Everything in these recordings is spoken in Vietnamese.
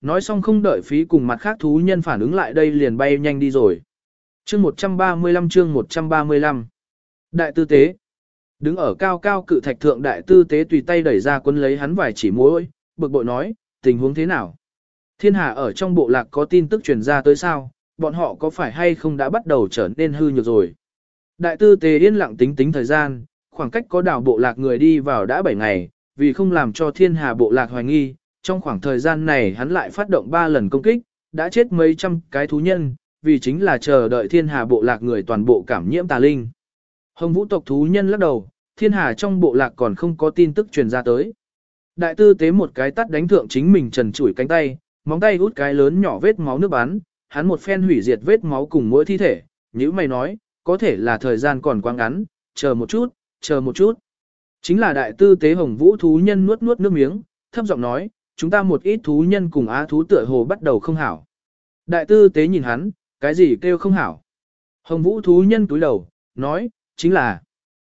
nói xong không đợi phí cùng mặt khác thú nhân phản ứng lại đây liền bay nhanh đi rồi. Chương 135 chương 135 Đại tư tế Đứng ở cao cao cự thạch thượng đại tư tế tùy tay đẩy ra quân lấy hắn vài chỉ mối, bực bội nói, tình huống thế nào? Thiên hà ở trong bộ lạc có tin tức truyền ra tới sao, bọn họ có phải hay không đã bắt đầu trở nên hư nhược rồi? Đại tư tế yên lặng tính tính thời gian, khoảng cách có đảo bộ lạc người đi vào đã 7 ngày, vì không làm cho thiên hà bộ lạc hoài nghi, trong khoảng thời gian này hắn lại phát động 3 lần công kích, đã chết mấy trăm cái thú nhân, vì chính là chờ đợi thiên hà bộ lạc người toàn bộ cảm nhiễm tà linh. Hồng vũ tộc thú nhân lắc đầu, thiên hà trong bộ lạc còn không có tin tức truyền ra tới. Đại tư tế một cái tắt đánh thượng chính mình trần chủi cánh tay, móng tay út cái lớn nhỏ vết máu nước bắn, hắn một phen hủy diệt vết máu cùng mỗi thi thể, như mày nói, có thể là thời gian còn quá ngắn, chờ một chút, chờ một chút. Chính là đại tư tế hồng vũ thú nhân nuốt nuốt nước miếng, thấp giọng nói, chúng ta một ít thú nhân cùng á thú tựa hồ bắt đầu không hảo. Đại tư tế nhìn hắn, cái gì kêu không hảo. Hồng vũ thú nhân túi đầu, nói, chính là,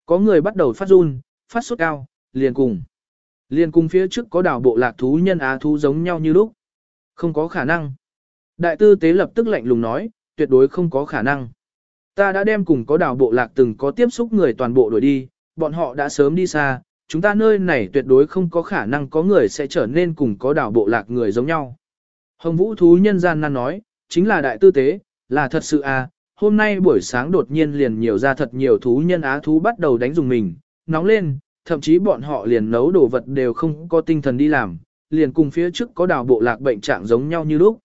có người bắt đầu phát run, phát sốt cao, liền cùng. Liền cùng phía trước có đảo bộ lạc thú nhân á thú giống nhau như lúc. Không có khả năng. Đại tư tế lập tức lạnh lùng nói, tuyệt đối không có khả năng. Ta đã đem cùng có đảo bộ lạc từng có tiếp xúc người toàn bộ đuổi đi, bọn họ đã sớm đi xa, chúng ta nơi này tuyệt đối không có khả năng có người sẽ trở nên cùng có đảo bộ lạc người giống nhau. Hồng Vũ thú nhân gian nan nói, chính là đại tư tế, là thật sự à, hôm nay buổi sáng đột nhiên liền nhiều ra thật nhiều thú nhân á thú bắt đầu đánh dùng mình, nóng lên, thậm chí bọn họ liền nấu đồ vật đều không có tinh thần đi làm, liền cùng phía trước có đảo bộ lạc bệnh trạng giống nhau như lúc.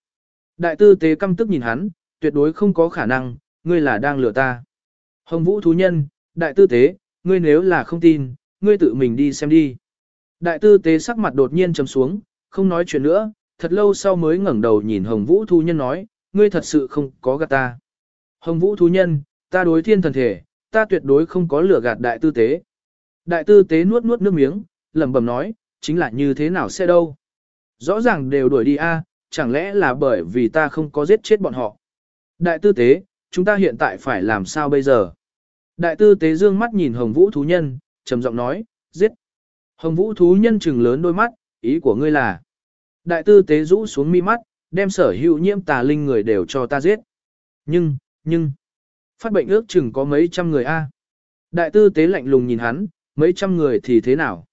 Đại tư tế căm tức nhìn hắn, tuyệt đối không có khả năng, ngươi là đang lừa ta. Hồng Vũ thú nhân, đại tư tế, ngươi nếu là không tin, ngươi tự mình đi xem đi. Đại tư tế sắc mặt đột nhiên trầm xuống, không nói chuyện nữa, thật lâu sau mới ngẩng đầu nhìn Hồng Vũ thú nhân nói, ngươi thật sự không có gạt ta. Hồng Vũ thú nhân, ta đối thiên thần thể, ta tuyệt đối không có lừa gạt đại tư tế. Đại tư tế nuốt nuốt nước miếng, lẩm bẩm nói, chính là như thế nào sẽ đâu. Rõ ràng đều đuổi đi a, chẳng lẽ là bởi vì ta không có giết chết bọn họ. Đại tư tế, chúng ta hiện tại phải làm sao bây giờ? Đại tư tế dương mắt nhìn hồng vũ thú nhân, trầm giọng nói, giết. Hồng vũ thú nhân trừng lớn đôi mắt, ý của ngươi là. Đại tư tế rũ xuống mi mắt, đem sở hữu nhiễm tà linh người đều cho ta giết. Nhưng, nhưng, phát bệnh ước chừng có mấy trăm người a. Đại tư tế lạnh lùng nhìn hắn, mấy trăm người thì thế nào?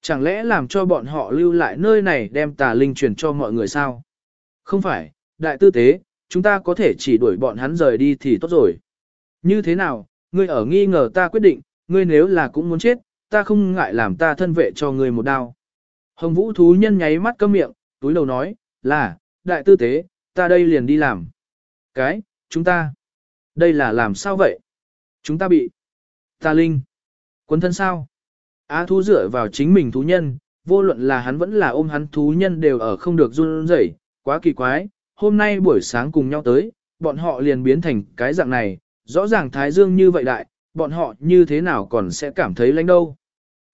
Chẳng lẽ làm cho bọn họ lưu lại nơi này đem tà linh truyền cho mọi người sao? Không phải, đại tư tế, chúng ta có thể chỉ đuổi bọn hắn rời đi thì tốt rồi. Như thế nào, ngươi ở nghi ngờ ta quyết định, ngươi nếu là cũng muốn chết, ta không ngại làm ta thân vệ cho ngươi một đao. Hồng vũ thú nhân nháy mắt cơm miệng, túi đầu nói, là, đại tư tế, ta đây liền đi làm. Cái, chúng ta, đây là làm sao vậy? Chúng ta bị, ta linh, quân thân sao? Á thú dựa vào chính mình thú nhân, vô luận là hắn vẫn là ôm hắn thú nhân đều ở không được run rẩy, quá kỳ quái, hôm nay buổi sáng cùng nhau tới, bọn họ liền biến thành cái dạng này, rõ ràng thái dương như vậy đại, bọn họ như thế nào còn sẽ cảm thấy lạnh đâu.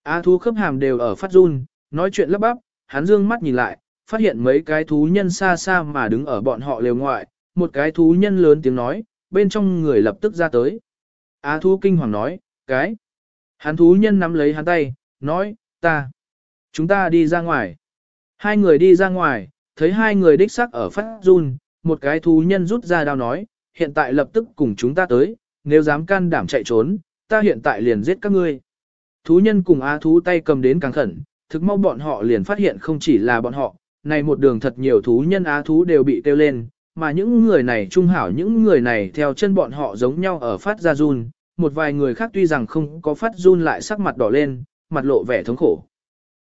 Á thú khớp hàm đều ở phát run, nói chuyện lấp bắp, hắn dương mắt nhìn lại, phát hiện mấy cái thú nhân xa xa mà đứng ở bọn họ lều ngoại, một cái thú nhân lớn tiếng nói, bên trong người lập tức ra tới. Á thú kinh hoàng nói, cái. Hắn thú nhân nắm lấy hắn tay, nói, ta. Chúng ta đi ra ngoài. Hai người đi ra ngoài, thấy hai người đích xác ở phát run, một cái thú nhân rút ra đao nói, hiện tại lập tức cùng chúng ta tới, nếu dám can đảm chạy trốn, ta hiện tại liền giết các ngươi. Thú nhân cùng á thú tay cầm đến càng khẩn, thực mau bọn họ liền phát hiện không chỉ là bọn họ, này một đường thật nhiều thú nhân á thú đều bị tiêu lên, mà những người này trung hảo những người này theo chân bọn họ giống nhau ở phát ra run, một vài người khác tuy rằng không có phát run lại sắc mặt đỏ lên, mặt lộ vẻ thống khổ.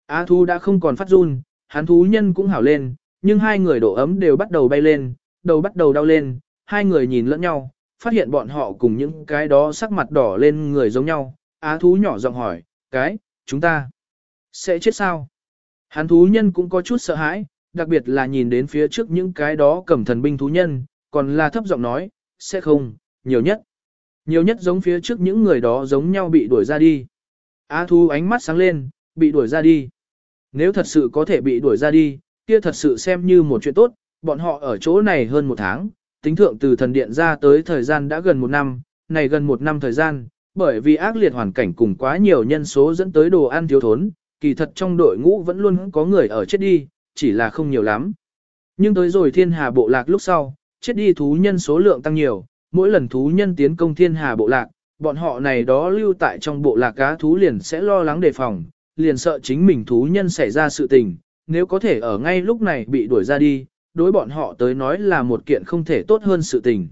Á thú đã không còn phát run, hắn thú nhân cũng hảo lên, nhưng hai người độ ấm đều bắt đầu bay lên, đầu bắt đầu đau lên, hai người nhìn lẫn nhau, phát hiện bọn họ cùng những cái đó sắc mặt đỏ lên người giống nhau, á thú nhỏ giọng hỏi, cái, chúng ta, sẽ chết sao? Hắn thú nhân cũng có chút sợ hãi, đặc biệt là nhìn đến phía trước những cái đó cầm thần binh thú nhân, còn là thấp giọng nói, sẽ không, nhiều nhất. Nhiều nhất giống phía trước những người đó giống nhau bị đuổi ra đi. Á thú ánh mắt sáng lên, bị đuổi ra đi. Nếu thật sự có thể bị đuổi ra đi, kia thật sự xem như một chuyện tốt, bọn họ ở chỗ này hơn một tháng, tính thượng từ thần điện ra tới thời gian đã gần một năm, này gần một năm thời gian, bởi vì ác liệt hoàn cảnh cùng quá nhiều nhân số dẫn tới đồ ăn thiếu thốn, kỳ thật trong đội ngũ vẫn luôn có người ở chết đi, chỉ là không nhiều lắm. Nhưng tới rồi thiên hà bộ lạc lúc sau, chết đi thú nhân số lượng tăng nhiều, mỗi lần thú nhân tiến công thiên hà bộ lạc, bọn họ này đó lưu tại trong bộ lạc cá thú liền sẽ lo lắng đề phòng, liền sợ chính mình thú nhân xảy ra sự tình, nếu có thể ở ngay lúc này bị đuổi ra đi, đối bọn họ tới nói là một kiện không thể tốt hơn sự tình.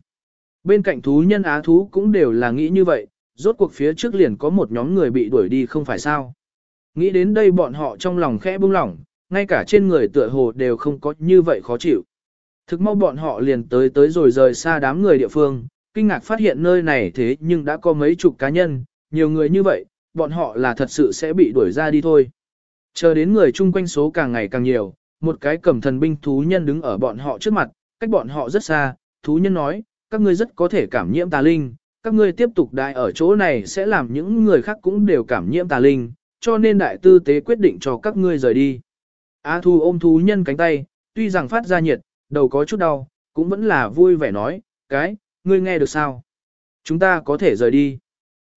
Bên cạnh thú nhân á thú cũng đều là nghĩ như vậy, rốt cuộc phía trước liền có một nhóm người bị đuổi đi không phải sao. Nghĩ đến đây bọn họ trong lòng khẽ bưng lỏng, ngay cả trên người tựa hồ đều không có như vậy khó chịu. Thực mau bọn họ liền tới tới rồi rời xa đám người địa phương, kinh ngạc phát hiện nơi này thế nhưng đã có mấy chục cá nhân, nhiều người như vậy, bọn họ là thật sự sẽ bị đuổi ra đi thôi. Chờ đến người chung quanh số càng ngày càng nhiều, một cái cầm thần binh thú nhân đứng ở bọn họ trước mặt, cách bọn họ rất xa, thú nhân nói, các ngươi rất có thể cảm nhiễm tà linh, các ngươi tiếp tục đại ở chỗ này sẽ làm những người khác cũng đều cảm nhiễm tà linh, cho nên đại tư tế quyết định cho các ngươi rời đi. A Thu ôm thú nhân cánh tay, tuy rằng phát ra nhiệt, đầu có chút đau, cũng vẫn là vui vẻ nói, cái, ngươi nghe được sao? Chúng ta có thể rời đi.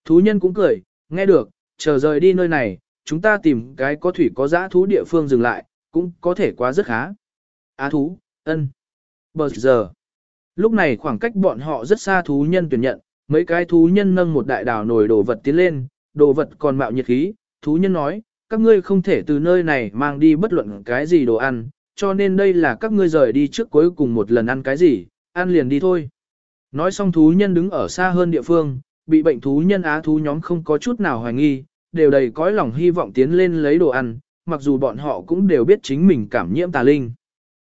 Thú nhân cũng cười, nghe được, chờ rời đi nơi này, chúng ta tìm cái có thủy có giã thú địa phương dừng lại, cũng có thể quá rất khá. Á thú, ân. Bờ giờ. Lúc này khoảng cách bọn họ rất xa thú nhân tuyển nhận, mấy cái thú nhân nâng một đại đảo nồi đồ vật tiến lên, đồ vật còn mạo nhiệt khí, thú nhân nói, các ngươi không thể từ nơi này mang đi bất luận cái gì đồ ăn, cho nên đây là các ngươi rời đi trước cuối cùng một lần ăn cái gì, ăn liền đi thôi. Nói xong thú nhân đứng ở xa hơn địa phương, bị bệnh thú nhân á thú nhóm không có chút nào hoài nghi, đều đầy cõi lòng hy vọng tiến lên lấy đồ ăn, mặc dù bọn họ cũng đều biết chính mình cảm nhiễm tà linh.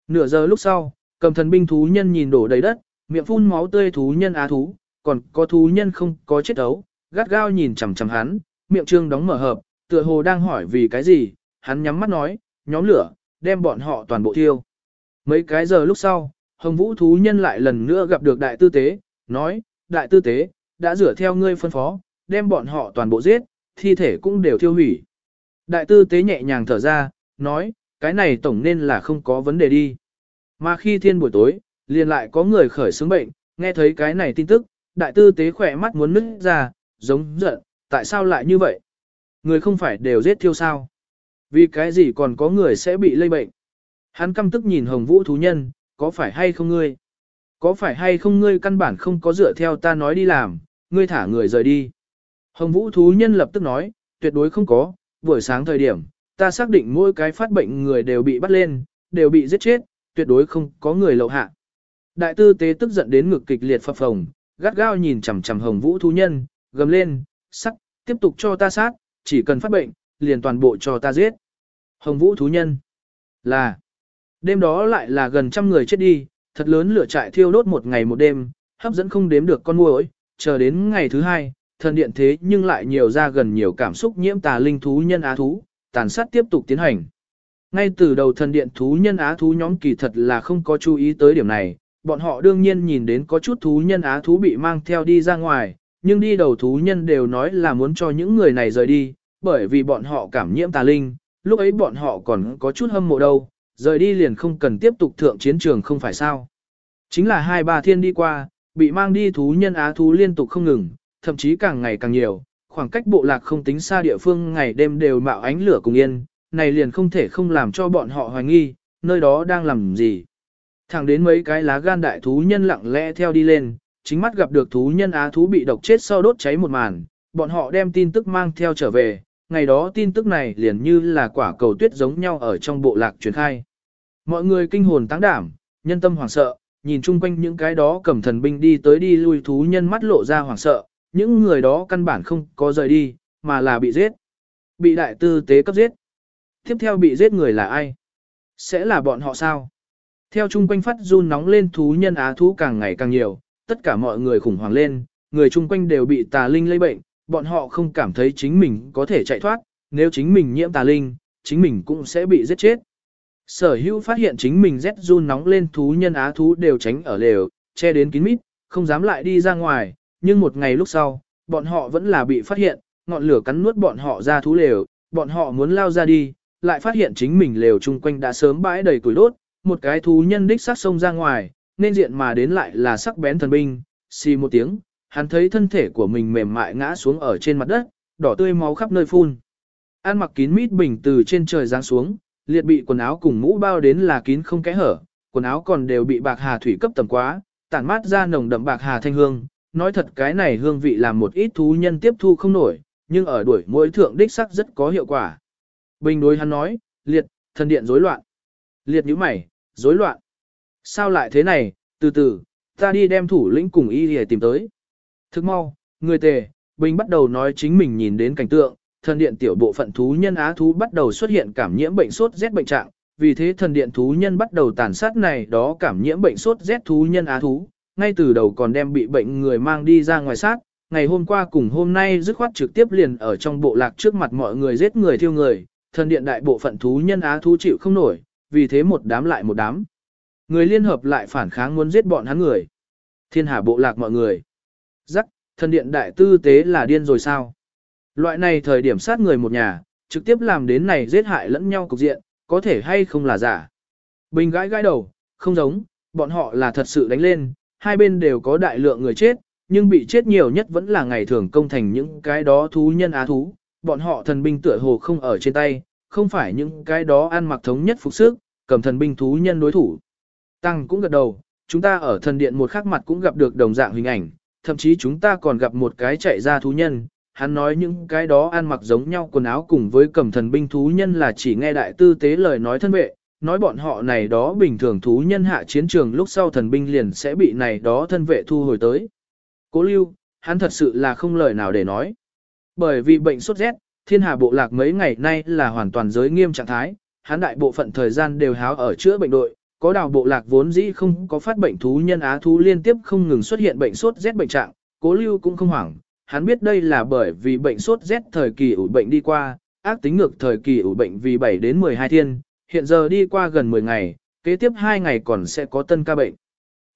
Nửa giờ lúc sau, cầm thần binh thú nhân nhìn đổ đầy đất, miệng phun máu tươi thú nhân á thú, còn có thú nhân không có chết đấu, gắt gao nhìn chằm chằm hắn, miệng trương đóng mở hợp, tựa hồ đang hỏi vì cái gì, hắn nhắm mắt nói, nhóm lửa, đem bọn họ toàn bộ thiêu. Mấy cái giờ lúc sau, hồng vũ thú nhân lại lần nữa gặp được đại tư tế, nói, đại tư tế, đã rửa theo ngươi phân phó, đem bọn họ toàn bộ giết, thi thể cũng đều thiêu hủy. Đại tư tế nhẹ nhàng thở ra, nói, cái này tổng nên là không có vấn đề đi. Mà khi thiên buổi tối, liền lại có người khởi xướng bệnh, nghe thấy cái này tin tức, đại tư tế khỏe mắt muốn nứt ra, giống giận, tại sao lại như vậy? Người không phải đều giết thiêu sao? Vì cái gì còn có người sẽ bị lây bệnh? Hắn căm tức nhìn hồng vũ thú nhân, có phải hay không ngươi? Có phải hay không ngươi căn bản không có dựa theo ta nói đi làm, ngươi thả người rời đi. Hồng vũ thú nhân lập tức nói, tuyệt đối không có, buổi sáng thời điểm, ta xác định mỗi cái phát bệnh người đều bị bắt lên, đều bị giết chết, tuyệt đối không có người lậu hạ. Đại tư tế tức giận đến ngực kịch liệt phập phồng, gắt gao nhìn chằm chằm hồng vũ thú nhân, gầm lên, sắc, tiếp tục cho ta sát, chỉ cần phát bệnh, liền toàn bộ cho ta giết. Hồng vũ thú nhân, là, đêm đó lại là gần trăm người chết đi, thật lớn lửa trại thiêu đốt một ngày một đêm, hấp dẫn không đếm được con muỗi, chờ đến ngày thứ hai, thần điện thế nhưng lại nhiều ra gần nhiều cảm xúc nhiễm tà linh thú nhân á thú, tàn sát tiếp tục tiến hành. Ngay từ đầu thần điện thú nhân á thú nhóm kỳ thật là không có chú ý tới điểm này, bọn họ đương nhiên nhìn đến có chút thú nhân á thú bị mang theo đi ra ngoài, nhưng đi đầu thú nhân đều nói là muốn cho những người này rời đi, bởi vì bọn họ cảm nhiễm tà linh, lúc ấy bọn họ còn có chút hâm mộ đâu, rời đi liền không cần tiếp tục thượng chiến trường không phải sao. Chính là hai ba thiên đi qua, bị mang đi thú nhân á thú liên tục không ngừng, thậm chí càng ngày càng nhiều, khoảng cách bộ lạc không tính xa địa phương ngày đêm đều mạo ánh lửa cùng yên, này liền không thể không làm cho bọn họ hoài nghi, nơi đó đang làm gì. Thẳng đến mấy cái lá gan đại thú nhân lặng lẽ theo đi lên, chính mắt gặp được thú nhân á thú bị độc chết sau đốt cháy một màn, bọn họ đem tin tức mang theo trở về, ngày đó tin tức này liền như là quả cầu tuyết giống nhau ở trong bộ lạc truyền khai. Mọi người kinh hồn tăng đảm, nhân tâm hoảng sợ, nhìn chung quanh những cái đó cầm thần binh đi tới đi lui thú nhân mắt lộ ra hoảng sợ, những người đó căn bản không có rời đi, mà là bị giết. Bị đại tư tế cấp giết. Tiếp theo bị giết người là ai? Sẽ là bọn họ sao? Theo chung quanh phát run nóng lên thú nhân á thú càng ngày càng nhiều, tất cả mọi người khủng hoảng lên, người chung quanh đều bị tà linh lây bệnh, bọn họ không cảm thấy chính mình có thể chạy thoát, nếu chính mình nhiễm tà linh, chính mình cũng sẽ bị giết chết. Sở hữu phát hiện chính mình rét run nóng lên thú nhân á thú đều tránh ở lều, che đến kín mít, không dám lại đi ra ngoài, nhưng một ngày lúc sau, bọn họ vẫn là bị phát hiện, ngọn lửa cắn nuốt bọn họ ra thú lều, bọn họ muốn lao ra đi, lại phát hiện chính mình lều chung quanh đã sớm bãi đầy củi đốt, một cái thú nhân đích sát sông ra ngoài, nên diện mà đến lại là sắc bén thần binh, xì một tiếng, hắn thấy thân thể của mình mềm mại ngã xuống ở trên mặt đất, đỏ tươi máu khắp nơi phun. An mặc kín mít bình từ trên trời giáng xuống, liệt bị quần áo cùng mũ bao đến là kín không kẽ hở, quần áo còn đều bị bạc hà thủy cấp tầm quá, tản mát ra nồng đậm bạc hà thanh hương, nói thật cái này hương vị làm một ít thú nhân tiếp thu không nổi, nhưng ở đuổi mỗi thượng đích sắc rất có hiệu quả. Bình đối hắn nói, liệt, thần điện rối loạn. Liệt nhíu mày, rối loạn. Sao lại thế này, từ từ, ta đi đem thủ lĩnh cùng y để tìm tới. Thức mau, người tề, Bình bắt đầu nói chính mình nhìn đến cảnh tượng, thần điện tiểu bộ phận thú nhân á thú bắt đầu xuất hiện cảm nhiễm bệnh sốt rét bệnh trạng, vì thế thần điện thú nhân bắt đầu tàn sát này đó cảm nhiễm bệnh sốt rét thú nhân á thú, ngay từ đầu còn đem bị bệnh người mang đi ra ngoài sát, ngày hôm qua cùng hôm nay dứt khoát trực tiếp liền ở trong bộ lạc trước mặt mọi người giết người thiêu người, thần điện đại bộ phận thú nhân á thú chịu không nổi, vì thế một đám lại một đám. Người liên hợp lại phản kháng muốn giết bọn hắn người. Thiên hà bộ lạc mọi người. Rắc, thần điện đại tư tế là điên rồi sao? Loại này thời điểm sát người một nhà, trực tiếp làm đến này giết hại lẫn nhau cục diện, có thể hay không là giả. Bình gãi gãi đầu, không giống, bọn họ là thật sự đánh lên, hai bên đều có đại lượng người chết, nhưng bị chết nhiều nhất vẫn là ngày thường công thành những cái đó thú nhân á thú, bọn họ thần binh tựa hồ không ở trên tay, không phải những cái đó ăn mặc thống nhất phục sức, cầm thần binh thú nhân đối thủ. Tăng cũng gật đầu, chúng ta ở thần điện một khắc mặt cũng gặp được đồng dạng hình ảnh, thậm chí chúng ta còn gặp một cái chạy ra thú nhân, hắn nói những cái đó ăn mặc giống nhau quần áo cùng với cầm thần binh thú nhân là chỉ nghe đại tư tế lời nói thân vệ, nói bọn họ này đó bình thường thú nhân hạ chiến trường lúc sau thần binh liền sẽ bị này đó thân vệ thu hồi tới. Cố lưu, hắn thật sự là không lời nào để nói. Bởi vì bệnh sốt rét, thiên hà bộ lạc mấy ngày nay là hoàn toàn giới nghiêm trạng thái, hắn đại bộ phận thời gian đều háo ở chữa bệnh đội, có đào bộ lạc vốn dĩ không có phát bệnh thú nhân á thú liên tiếp không ngừng xuất hiện bệnh sốt rét bệnh trạng, cố lưu cũng không hoảng, hắn biết đây là bởi vì bệnh sốt rét thời kỳ ủ bệnh đi qua, ác tính ngược thời kỳ ủ bệnh vì 7 đến 12 thiên, hiện giờ đi qua gần 10 ngày, kế tiếp 2 ngày còn sẽ có tân ca bệnh.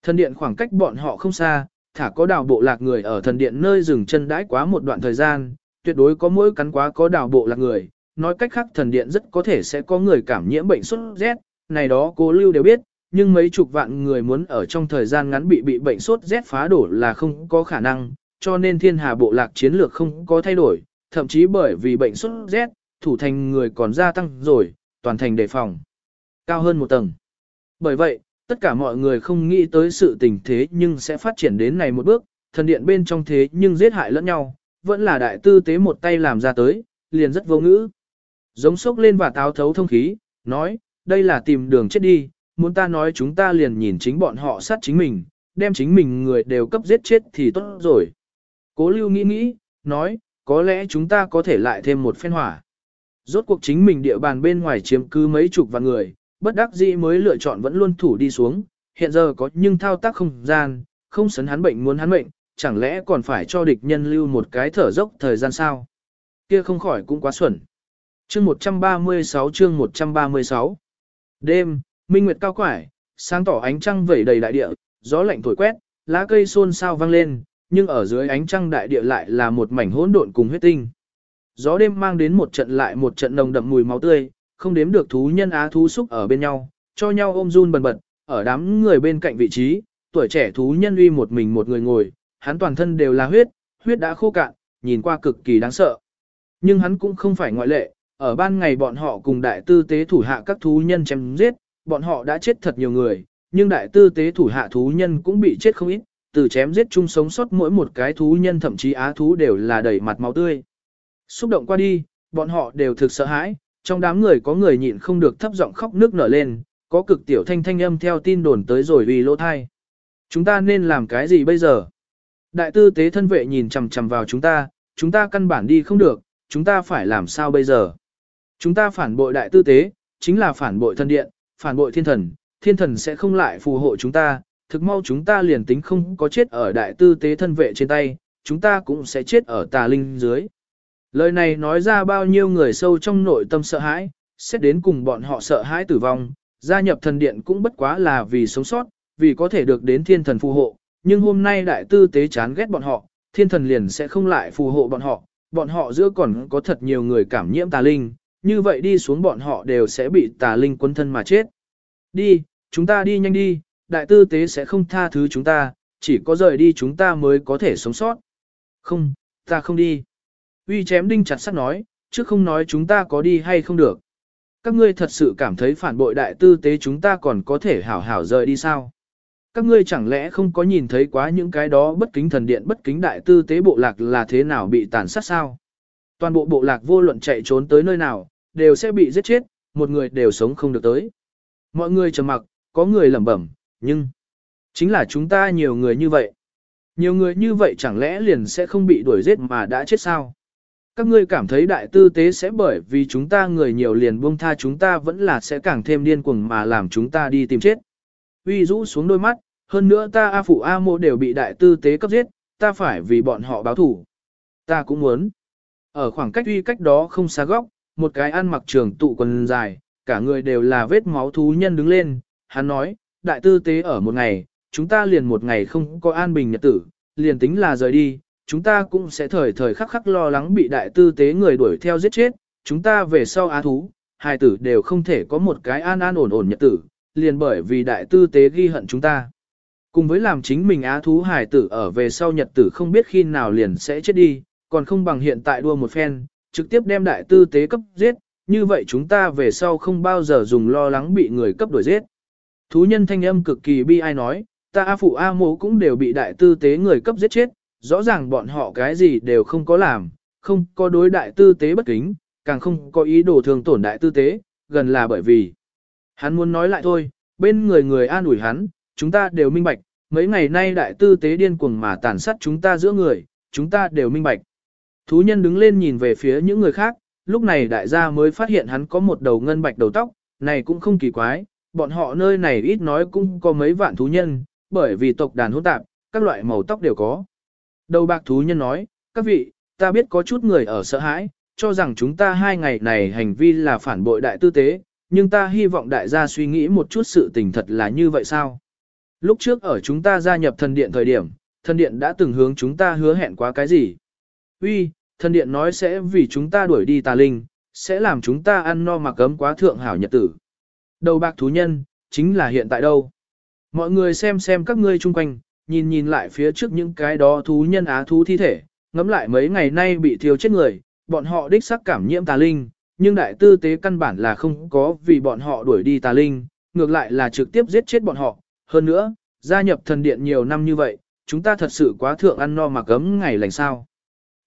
Thần điện khoảng cách bọn họ không xa, thả có đào bộ lạc người ở thần điện nơi dừng chân đãi quá một đoạn thời gian, tuyệt đối có mỗi cắn quá có đào bộ lạc người, nói cách khác thần điện rất có thể sẽ có người cảm nhiễm bệnh sốt rét, này đó cố lưu đều biết, nhưng mấy chục vạn người muốn ở trong thời gian ngắn bị bị bệnh sốt rét phá đổ là không có khả năng, cho nên thiên hà bộ lạc chiến lược không có thay đổi, thậm chí bởi vì bệnh sốt rét, thủ thành người còn gia tăng rồi, toàn thành đề phòng. Cao hơn một tầng. Bởi vậy, tất cả mọi người không nghĩ tới sự tình thế nhưng sẽ phát triển đến này một bước, thần điện bên trong thế nhưng giết hại lẫn nhau, vẫn là đại tư tế một tay làm ra tới, liền rất vô ngữ. Giống sốc lên và táo thấu thông khí, nói, đây là tìm đường chết đi, muốn ta nói chúng ta liền nhìn chính bọn họ sát chính mình, đem chính mình người đều cấp giết chết thì tốt rồi. Cố lưu nghĩ nghĩ, nói, có lẽ chúng ta có thể lại thêm một phen hỏa. Rốt cuộc chính mình địa bàn bên ngoài chiếm cứ mấy chục vạn người, bất đắc dĩ mới lựa chọn vẫn luôn thủ đi xuống, hiện giờ có nhưng thao tác không gian, không sấn hắn bệnh muốn hắn bệnh, chẳng lẽ còn phải cho địch nhân lưu một cái thở dốc thời gian sao? Kia không khỏi cũng quá xuẩn. Chương 136 chương 136 Đêm, minh nguyệt cao quải, sáng tỏ ánh trăng vẩy đầy đại địa, gió lạnh thổi quét, lá cây xôn xao vang lên, nhưng ở dưới ánh trăng đại địa lại là một mảnh hỗn độn cùng huyết tinh. Gió đêm mang đến một trận lại một trận nồng đậm mùi máu tươi, không đếm được thú nhân á thú xúc ở bên nhau, cho nhau ôm run bần bật, ở đám người bên cạnh vị trí, tuổi trẻ thú nhân uy một mình một người ngồi, hắn toàn thân đều là huyết, huyết đã khô cạn, nhìn qua cực kỳ đáng sợ. Nhưng hắn cũng không phải ngoại lệ, ở ban ngày bọn họ cùng đại tư tế thủ hạ các thú nhân chém giết, bọn họ đã chết thật nhiều người, nhưng đại tư tế thủ hạ thú nhân cũng bị chết không ít, từ chém giết chung sống sót mỗi một cái thú nhân thậm chí á thú đều là đầy mặt máu tươi. Xúc động qua đi, bọn họ đều thực sợ hãi, trong đám người có người nhịn không được thấp giọng khóc nước nở lên, có cực tiểu thanh thanh âm theo tin đồn tới rồi vì lỗ thai. Chúng ta nên làm cái gì bây giờ? Đại tư tế thân vệ nhìn chằm chằm vào chúng ta, chúng ta căn bản đi không được, chúng ta phải làm sao bây giờ? Chúng ta phản bội đại tư tế, chính là phản bội thân điện, phản bội thiên thần, thiên thần sẽ không lại phù hộ chúng ta, thực mau chúng ta liền tính không có chết ở đại tư tế thân vệ trên tay, chúng ta cũng sẽ chết ở tà linh dưới. Lời này nói ra bao nhiêu người sâu trong nội tâm sợ hãi, xét đến cùng bọn họ sợ hãi tử vong, gia nhập thần điện cũng bất quá là vì sống sót, vì có thể được đến thiên thần phù hộ, nhưng hôm nay đại tư tế chán ghét bọn họ, thiên thần liền sẽ không lại phù hộ bọn họ, bọn họ giữa còn có thật nhiều người cảm nhiễm tà linh, như vậy đi xuống bọn họ đều sẽ bị tà linh quân thân mà chết. Đi, chúng ta đi nhanh đi, đại tư tế sẽ không tha thứ chúng ta, chỉ có rời đi chúng ta mới có thể sống sót. Không, ta không đi. Uy chém đinh chặt sắt nói, trước không nói chúng ta có đi hay không được. Các ngươi thật sự cảm thấy phản bội đại tư tế chúng ta còn có thể hảo hảo rời đi sao? Các ngươi chẳng lẽ không có nhìn thấy quá những cái đó bất kính thần điện bất kính đại tư tế bộ lạc là thế nào bị tàn sát sao? Toàn bộ bộ lạc vô luận chạy trốn tới nơi nào, đều sẽ bị giết chết, một người đều sống không được tới. Mọi người trầm mặc, có người lẩm bẩm, nhưng chính là chúng ta nhiều người như vậy. Nhiều người như vậy chẳng lẽ liền sẽ không bị đuổi giết mà đã chết sao? Các ngươi cảm thấy đại tư tế sẽ bởi vì chúng ta người nhiều liền buông tha chúng ta vẫn là sẽ càng thêm điên cuồng mà làm chúng ta đi tìm chết. Uy rũ xuống đôi mắt, hơn nữa ta A Phụ A Mô đều bị đại tư tế cấp giết, ta phải vì bọn họ báo thủ. Ta cũng muốn. Ở khoảng cách uy cách đó không xa góc, một cái ăn mặc trường tụ quần dài, cả người đều là vết máu thú nhân đứng lên, hắn nói, đại tư tế ở một ngày, chúng ta liền một ngày không có an bình nhật tử, liền tính là rời đi, chúng ta cũng sẽ thời thời khắc khắc lo lắng bị đại tư tế người đuổi theo giết chết, chúng ta về sau á thú, hài tử đều không thể có một cái an an ổn ổn nhật tử, liền bởi vì đại tư tế ghi hận chúng ta. Cùng với làm chính mình á thú hải tử ở về sau nhật tử không biết khi nào liền sẽ chết đi, còn không bằng hiện tại đua một phen, trực tiếp đem đại tư tế cấp giết, như vậy chúng ta về sau không bao giờ dùng lo lắng bị người cấp đuổi giết. Thú nhân thanh âm cực kỳ bi ai nói, ta A phụ A mô cũng đều bị đại tư tế người cấp giết chết, rõ ràng bọn họ cái gì đều không có làm, không có đối đại tư tế bất kính, càng không có ý đồ thường tổn đại tư tế, gần là bởi vì hắn muốn nói lại thôi, bên người người an ủi hắn, chúng ta đều minh bạch, mấy ngày nay đại tư tế điên cuồng mà tàn sát chúng ta giữa người, chúng ta đều minh bạch. Thú nhân đứng lên nhìn về phía những người khác, lúc này đại gia mới phát hiện hắn có một đầu ngân bạch đầu tóc, này cũng không kỳ quái, bọn họ nơi này ít nói cũng có mấy vạn thú nhân, bởi vì tộc đàn hỗn tạp, các loại màu tóc đều có. Đầu bạc thú nhân nói, các vị, ta biết có chút người ở sợ hãi, cho rằng chúng ta hai ngày này hành vi là phản bội đại tư tế, nhưng ta hy vọng đại gia suy nghĩ một chút sự tình thật là như vậy sao? Lúc trước ở chúng ta gia nhập thần điện thời điểm, thần điện đã từng hướng chúng ta hứa hẹn quá cái gì? Uy, thần điện nói sẽ vì chúng ta đuổi đi tà linh, sẽ làm chúng ta ăn no mặc ấm quá thượng hảo nhật tử. Đầu bạc thú nhân, chính là hiện tại đâu? Mọi người xem xem các ngươi chung quanh, nhìn nhìn lại phía trước những cái đó thú nhân á thú thi thể, ngắm lại mấy ngày nay bị thiêu chết người, bọn họ đích sắc cảm nhiễm tà linh, nhưng đại tư tế căn bản là không có vì bọn họ đuổi đi tà linh, ngược lại là trực tiếp giết chết bọn họ. Hơn nữa, gia nhập thần điện nhiều năm như vậy, chúng ta thật sự quá thượng ăn no mà cấm ngày lành sao.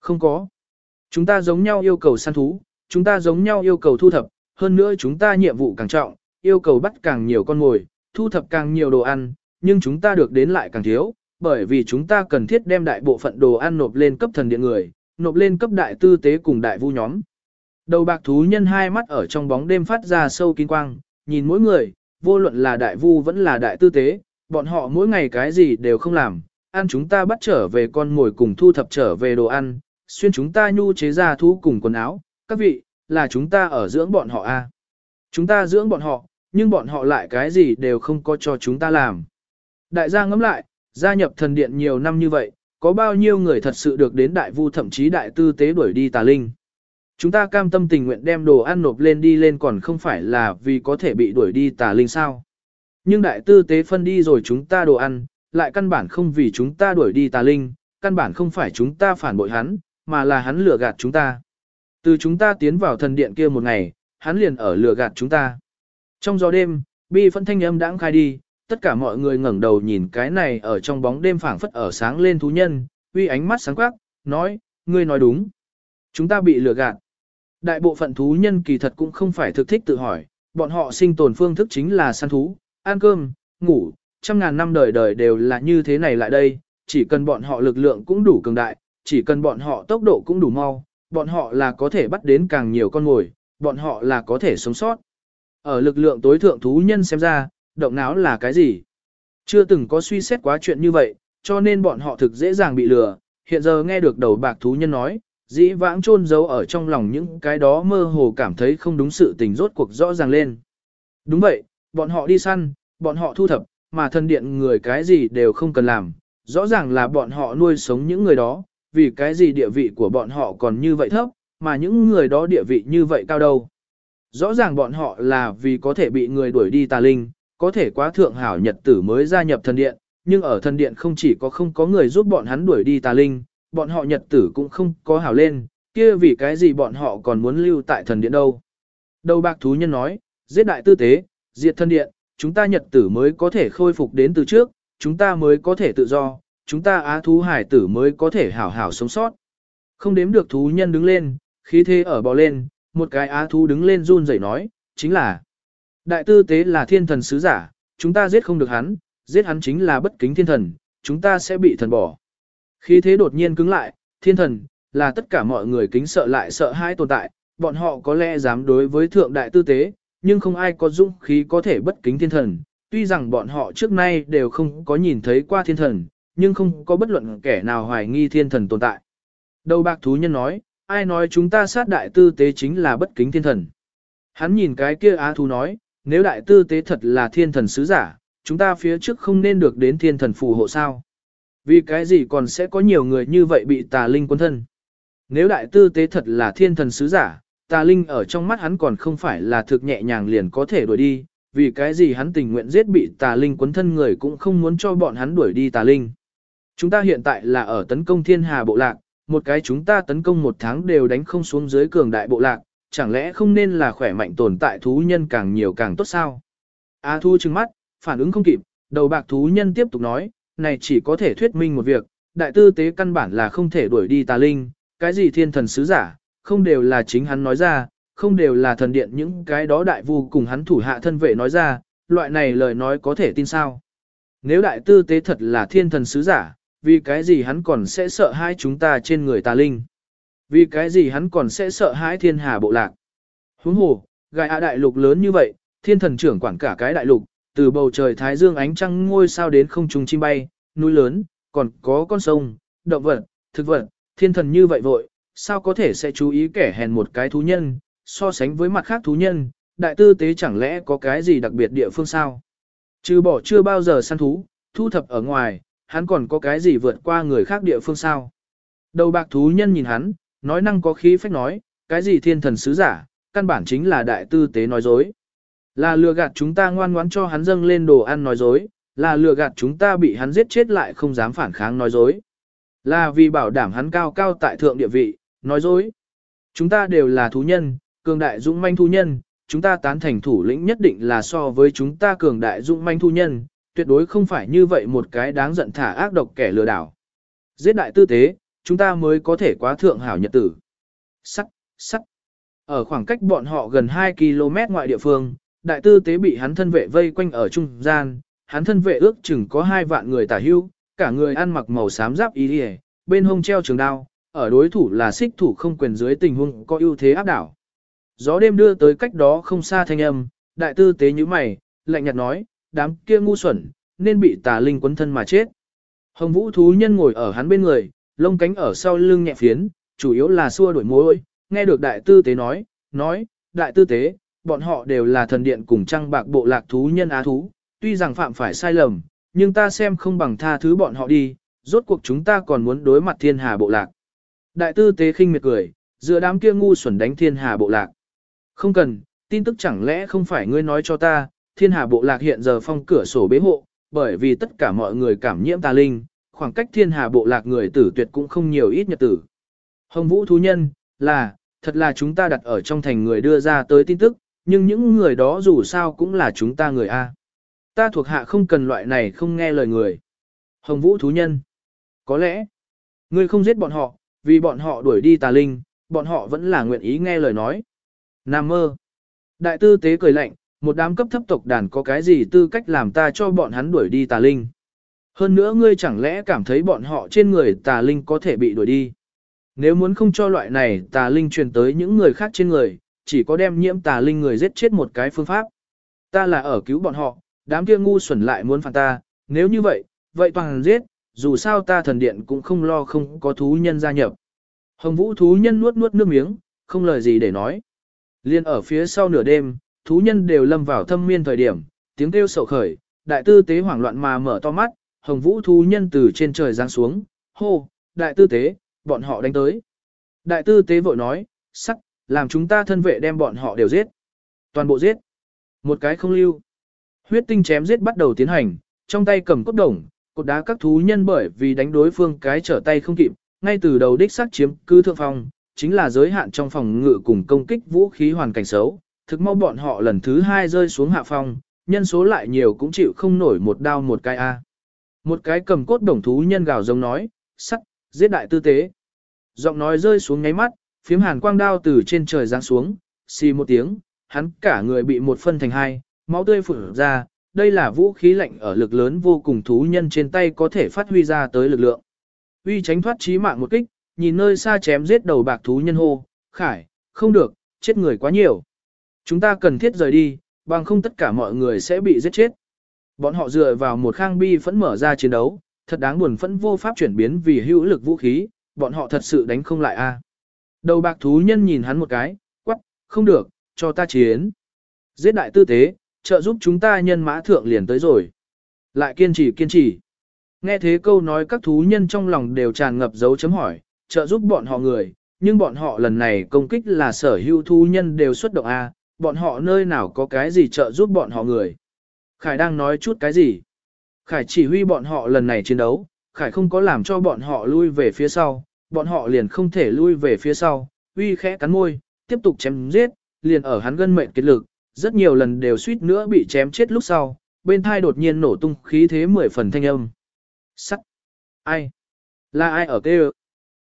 Không có. Chúng ta giống nhau yêu cầu săn thú, chúng ta giống nhau yêu cầu thu thập, hơn nữa chúng ta nhiệm vụ càng trọng, yêu cầu bắt càng nhiều con mồi, thu thập càng nhiều đồ ăn, nhưng chúng ta được đến lại càng thiếu, bởi vì chúng ta cần thiết đem đại bộ phận đồ ăn nộp lên cấp thần điện người, nộp lên cấp đại tư tế cùng đại vu nhóm. Đầu bạc thú nhân hai mắt ở trong bóng đêm phát ra sâu kinh quang, nhìn mỗi người, vô luận là đại vu vẫn là đại tư tế, bọn họ mỗi ngày cái gì đều không làm, ăn chúng ta bắt trở về con mồi cùng thu thập trở về đồ ăn, xuyên chúng ta nhu chế ra thú cùng quần áo, các vị, là chúng ta ở dưỡng bọn họ a. À? Chúng ta dưỡng bọn họ, nhưng bọn họ lại cái gì đều không có cho chúng ta làm. Đại gia ngẫm lại, gia nhập thần điện nhiều năm như vậy, có bao nhiêu người thật sự được đến đại vu thậm chí đại tư tế đuổi đi tà linh. Chúng ta cam tâm tình nguyện đem đồ ăn nộp lên đi lên còn không phải là vì có thể bị đuổi đi tà linh sao. Nhưng đại tư tế phân đi rồi chúng ta đồ ăn, lại căn bản không vì chúng ta đuổi đi tà linh, căn bản không phải chúng ta phản bội hắn, mà là hắn lừa gạt chúng ta. Từ chúng ta tiến vào thần điện kia một ngày, hắn liền ở lừa gạt chúng ta. Trong gió đêm, bi phân thanh âm đãng khai đi, tất cả mọi người ngẩng đầu nhìn cái này ở trong bóng đêm phảng phất ở sáng lên thú nhân, uy ánh mắt sáng quắc, nói, ngươi nói đúng. Chúng ta bị lừa gạt. Đại bộ phận thú nhân kỳ thật cũng không phải thực thích tự hỏi, bọn họ sinh tồn phương thức chính là săn thú, ăn cơm, ngủ, trăm ngàn năm đời đời đều là như thế này lại đây, chỉ cần bọn họ lực lượng cũng đủ cường đại, chỉ cần bọn họ tốc độ cũng đủ mau, bọn họ là có thể bắt đến càng nhiều con mồi, bọn họ là có thể sống sót. Ở lực lượng tối thượng thú nhân xem ra, động não là cái gì? Chưa từng có suy xét quá chuyện như vậy, cho nên bọn họ thực dễ dàng bị lừa. Hiện giờ nghe được đầu bạc thú nhân nói, dĩ vãng chôn giấu ở trong lòng những cái đó mơ hồ cảm thấy không đúng sự tình rốt cuộc rõ ràng lên. Đúng vậy, bọn họ đi săn, bọn họ thu thập, mà thân điện người cái gì đều không cần làm. Rõ ràng là bọn họ nuôi sống những người đó, vì cái gì địa vị của bọn họ còn như vậy thấp, mà những người đó địa vị như vậy cao đâu. Rõ ràng bọn họ là vì có thể bị người đuổi đi tà linh, có thể quá thượng hảo nhật tử mới gia nhập thần điện, nhưng ở thần điện không chỉ có không có người giúp bọn hắn đuổi đi tà linh, bọn họ nhật tử cũng không có hảo lên, kia vì cái gì bọn họ còn muốn lưu tại thần điện đâu. Đầu bạc thú nhân nói, giết đại tư tế, diệt thần điện, chúng ta nhật tử mới có thể khôi phục đến từ trước, chúng ta mới có thể tự do, chúng ta á thú hải tử mới có thể hảo hảo sống sót. Không đếm được thú nhân đứng lên, khí thế ở bò lên, một cái á thú đứng lên run rẩy nói, chính là Đại tư tế là thiên thần sứ giả, chúng ta giết không được hắn, giết hắn chính là bất kính thiên thần, chúng ta sẽ bị thần bỏ. Khí thế đột nhiên cứng lại, thiên thần, là tất cả mọi người kính sợ lại sợ hãi tồn tại, bọn họ có lẽ dám đối với thượng đại tư tế, nhưng không ai có dũng khí có thể bất kính thiên thần. Tuy rằng bọn họ trước nay đều không có nhìn thấy qua thiên thần, nhưng không có bất luận kẻ nào hoài nghi thiên thần tồn tại. Đầu bạc thú nhân nói, ai nói chúng ta sát đại tư tế chính là bất kính thiên thần. Hắn nhìn cái kia á thú nói, nếu đại tư tế thật là thiên thần sứ giả, chúng ta phía trước không nên được đến thiên thần phù hộ sao. Vì cái gì còn sẽ có nhiều người như vậy bị tà linh quân thân. Nếu đại tư tế thật là thiên thần sứ giả, tà linh ở trong mắt hắn còn không phải là thực nhẹ nhàng liền có thể đuổi đi, vì cái gì hắn tình nguyện giết bị tà linh quấn thân người cũng không muốn cho bọn hắn đuổi đi tà linh. Chúng ta hiện tại là ở tấn công thiên hà bộ lạc, một cái chúng ta tấn công một tháng đều đánh không xuống dưới cường đại bộ lạc, chẳng lẽ không nên là khỏe mạnh tồn tại thú nhân càng nhiều càng tốt sao? A thu trừng mắt, phản ứng không kịp, đầu bạc thú nhân tiếp tục nói, này chỉ có thể thuyết minh một việc, đại tư tế căn bản là không thể đuổi đi tà linh, cái gì thiên thần sứ giả, không đều là chính hắn nói ra, không đều là thần điện những cái đó đại vu cùng hắn thủ hạ thân vệ nói ra, loại này lời nói có thể tin sao. Nếu đại tư tế thật là thiên thần sứ giả, vì cái gì hắn còn sẽ sợ hai chúng ta trên người tà linh. Vì cái gì hắn còn sẽ sợ hãi thiên hà bộ lạc. Huống hồ, gai ạ đại lục lớn như vậy, thiên thần trưởng quản cả cái đại lục, từ bầu trời thái dương ánh trăng ngôi sao đến không trung chim bay, núi lớn, còn có con sông, động vật, thực vật, thiên thần như vậy vội, sao có thể sẽ chú ý kẻ hèn một cái thú nhân, so sánh với mặt khác thú nhân, đại tư tế chẳng lẽ có cái gì đặc biệt địa phương sao? Trừ bỏ chưa bao giờ săn thú, thu thập ở ngoài, hắn còn có cái gì vượt qua người khác địa phương sao? Đầu bạc thú nhân nhìn hắn, nói năng có khí phách nói, cái gì thiên thần sứ giả, căn bản chính là đại tư tế nói dối. Là lừa gạt chúng ta ngoan ngoãn cho hắn dâng lên đồ ăn nói dối, là lừa gạt chúng ta bị hắn giết chết lại không dám phản kháng nói dối. Là vì bảo đảm hắn cao cao tại thượng địa vị, nói dối. Chúng ta đều là thú nhân, cường đại dũng manh thú nhân, chúng ta tán thành thủ lĩnh nhất định là so với chúng ta cường đại dũng manh thú nhân, tuyệt đối không phải như vậy một cái đáng giận thả ác độc kẻ lừa đảo. Giết đại tư tế, chúng ta mới có thể quá thượng hảo nhật tử. Sắt, sắt. Ở khoảng cách bọn họ gần 2 km ngoại địa phương, đại tư tế bị hắn thân vệ vây quanh ở trung gian, hắn thân vệ ước chừng có hai vạn người tả hưu, cả người ăn mặc màu xám giáp y liề, bên hông treo trường đao, ở đối thủ là xích thủ không quyền dưới tình huống có ưu thế áp đảo. Gió đêm đưa tới cách đó không xa thanh âm, đại tư tế như mày, lạnh nhạt nói, đám kia ngu xuẩn, nên bị tà linh quấn thân mà chết. Hồng vũ thú nhân ngồi ở hắn bên người, lông cánh ở sau lưng nhẹ phiến, chủ yếu là xua đuổi mối, nghe được đại tư tế nói, nói, đại tư tế, bọn họ đều là thần điện cùng trăng bạc bộ lạc thú nhân á thú, tuy rằng phạm phải sai lầm, nhưng ta xem không bằng tha thứ bọn họ đi, rốt cuộc chúng ta còn muốn đối mặt thiên hà bộ lạc. Đại tư tế khinh miệt cười, giữa đám kia ngu xuẩn đánh thiên hà bộ lạc. Không cần, tin tức chẳng lẽ không phải ngươi nói cho ta, thiên hà bộ lạc hiện giờ phong cửa sổ bế hộ, bởi vì tất cả mọi người cảm nhiễm tà linh, khoảng cách thiên hà bộ lạc người tử tuyệt cũng không nhiều ít nhật tử. Hồng vũ thú nhân, là, thật là chúng ta đặt ở trong thành người đưa ra tới tin tức, nhưng những người đó dù sao cũng là chúng ta người A. Ta thuộc hạ không cần loại này không nghe lời người. Hồng vũ thú nhân, có lẽ, ngươi không giết bọn họ, vì bọn họ đuổi đi tà linh, bọn họ vẫn là nguyện ý nghe lời nói. Nam mơ. Đại tư tế cười lạnh, một đám cấp thấp tộc đàn có cái gì tư cách làm ta cho bọn hắn đuổi đi tà linh. Hơn nữa ngươi chẳng lẽ cảm thấy bọn họ trên người tà linh có thể bị đuổi đi. Nếu muốn không cho loại này tà linh truyền tới những người khác trên người, chỉ có đem nhiễm tà linh người giết chết một cái phương pháp. Ta là ở cứu bọn họ, đám kia ngu xuẩn lại muốn phản ta, nếu như vậy, vậy toàn giết, dù sao ta thần điện cũng không lo không có thú nhân gia nhập. Hồng vũ thú nhân nuốt nuốt nước miếng, không lời gì để nói. Liên ở phía sau nửa đêm, thú nhân đều lâm vào thâm miên thời điểm, tiếng kêu sầu khởi, đại tư tế hoảng loạn mà mở to mắt, hồng vũ thú nhân từ trên trời giáng xuống, hô, đại tư tế, bọn họ đánh tới. Đại tư tế vội nói, sắc, làm chúng ta thân vệ đem bọn họ đều giết. Toàn bộ giết. Một cái không lưu. Huyết tinh chém giết bắt đầu tiến hành, trong tay cầm cốt đồng, cột đá các thú nhân bởi vì đánh đối phương cái trở tay không kịp, ngay từ đầu đích xác chiếm cư thượng phòng, chính là giới hạn trong phòng ngự cùng công kích vũ khí hoàn cảnh xấu, thực mau bọn họ lần thứ hai rơi xuống hạ phong, nhân số lại nhiều cũng chịu không nổi một đao một cái a. Một cái cầm cốt đồng thú nhân gào giống nói, sắt, giết đại tư tế. Giọng nói rơi xuống ngáy mắt, phiếm hàn quang đao từ trên trời giáng xuống, xì một tiếng, hắn cả người bị một phân thành hai, máu tươi phụt ra, đây là vũ khí lạnh ở lực lớn vô cùng thú nhân trên tay có thể phát huy ra tới lực lượng. Uy tránh thoát chí mạng một kích, nhìn nơi xa chém giết đầu bạc thú nhân hô, khải, không được, chết người quá nhiều. Chúng ta cần thiết rời đi, bằng không tất cả mọi người sẽ bị giết chết. Bọn họ dựa vào một khang bi phẫn mở ra chiến đấu, thật đáng buồn phẫn vô pháp chuyển biến vì hữu lực vũ khí, bọn họ thật sự đánh không lại a. Đầu bạc thú nhân nhìn hắn một cái, quắc, không được, cho ta chiến. Giết đại tư tế, trợ giúp chúng ta nhân mã thượng liền tới rồi. Lại kiên trì kiên trì. Nghe thế câu nói các thú nhân trong lòng đều tràn ngập dấu chấm hỏi, trợ giúp bọn họ người, nhưng bọn họ lần này công kích là sở hữu thú nhân đều xuất động A, bọn họ nơi nào có cái gì trợ giúp bọn họ người. Khải đang nói chút cái gì? Khải chỉ huy bọn họ lần này chiến đấu, Khải không có làm cho bọn họ lui về phía sau, bọn họ liền không thể lui về phía sau, uy khẽ cắn môi, tiếp tục chém giết, liền ở hắn gân mệnh kết lực, rất nhiều lần đều suýt nữa bị chém chết lúc sau, bên thai đột nhiên nổ tung khí thế mười phần thanh âm. Sắc! Ai? Là ai ở kêu?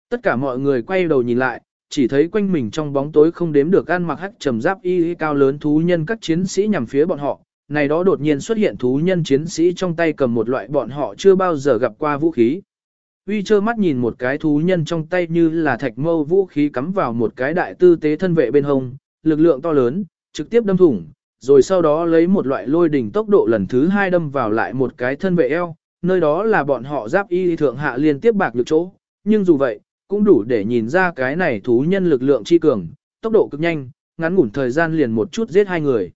Tất cả mọi người quay đầu nhìn lại, chỉ thấy quanh mình trong bóng tối không đếm được ăn mặc hắc trầm giáp y cao lớn thú nhân các chiến sĩ nhằm phía bọn họ. Này đó đột nhiên xuất hiện thú nhân chiến sĩ trong tay cầm một loại bọn họ chưa bao giờ gặp qua vũ khí. Uy trơ mắt nhìn một cái thú nhân trong tay như là thạch mâu vũ khí cắm vào một cái đại tư tế thân vệ bên hông, lực lượng to lớn, trực tiếp đâm thủng, rồi sau đó lấy một loại lôi đỉnh tốc độ lần thứ hai đâm vào lại một cái thân vệ eo, nơi đó là bọn họ giáp y thượng hạ liên tiếp bạc lực chỗ, nhưng dù vậy, cũng đủ để nhìn ra cái này thú nhân lực lượng chi cường, tốc độ cực nhanh, ngắn ngủn thời gian liền một chút giết hai người.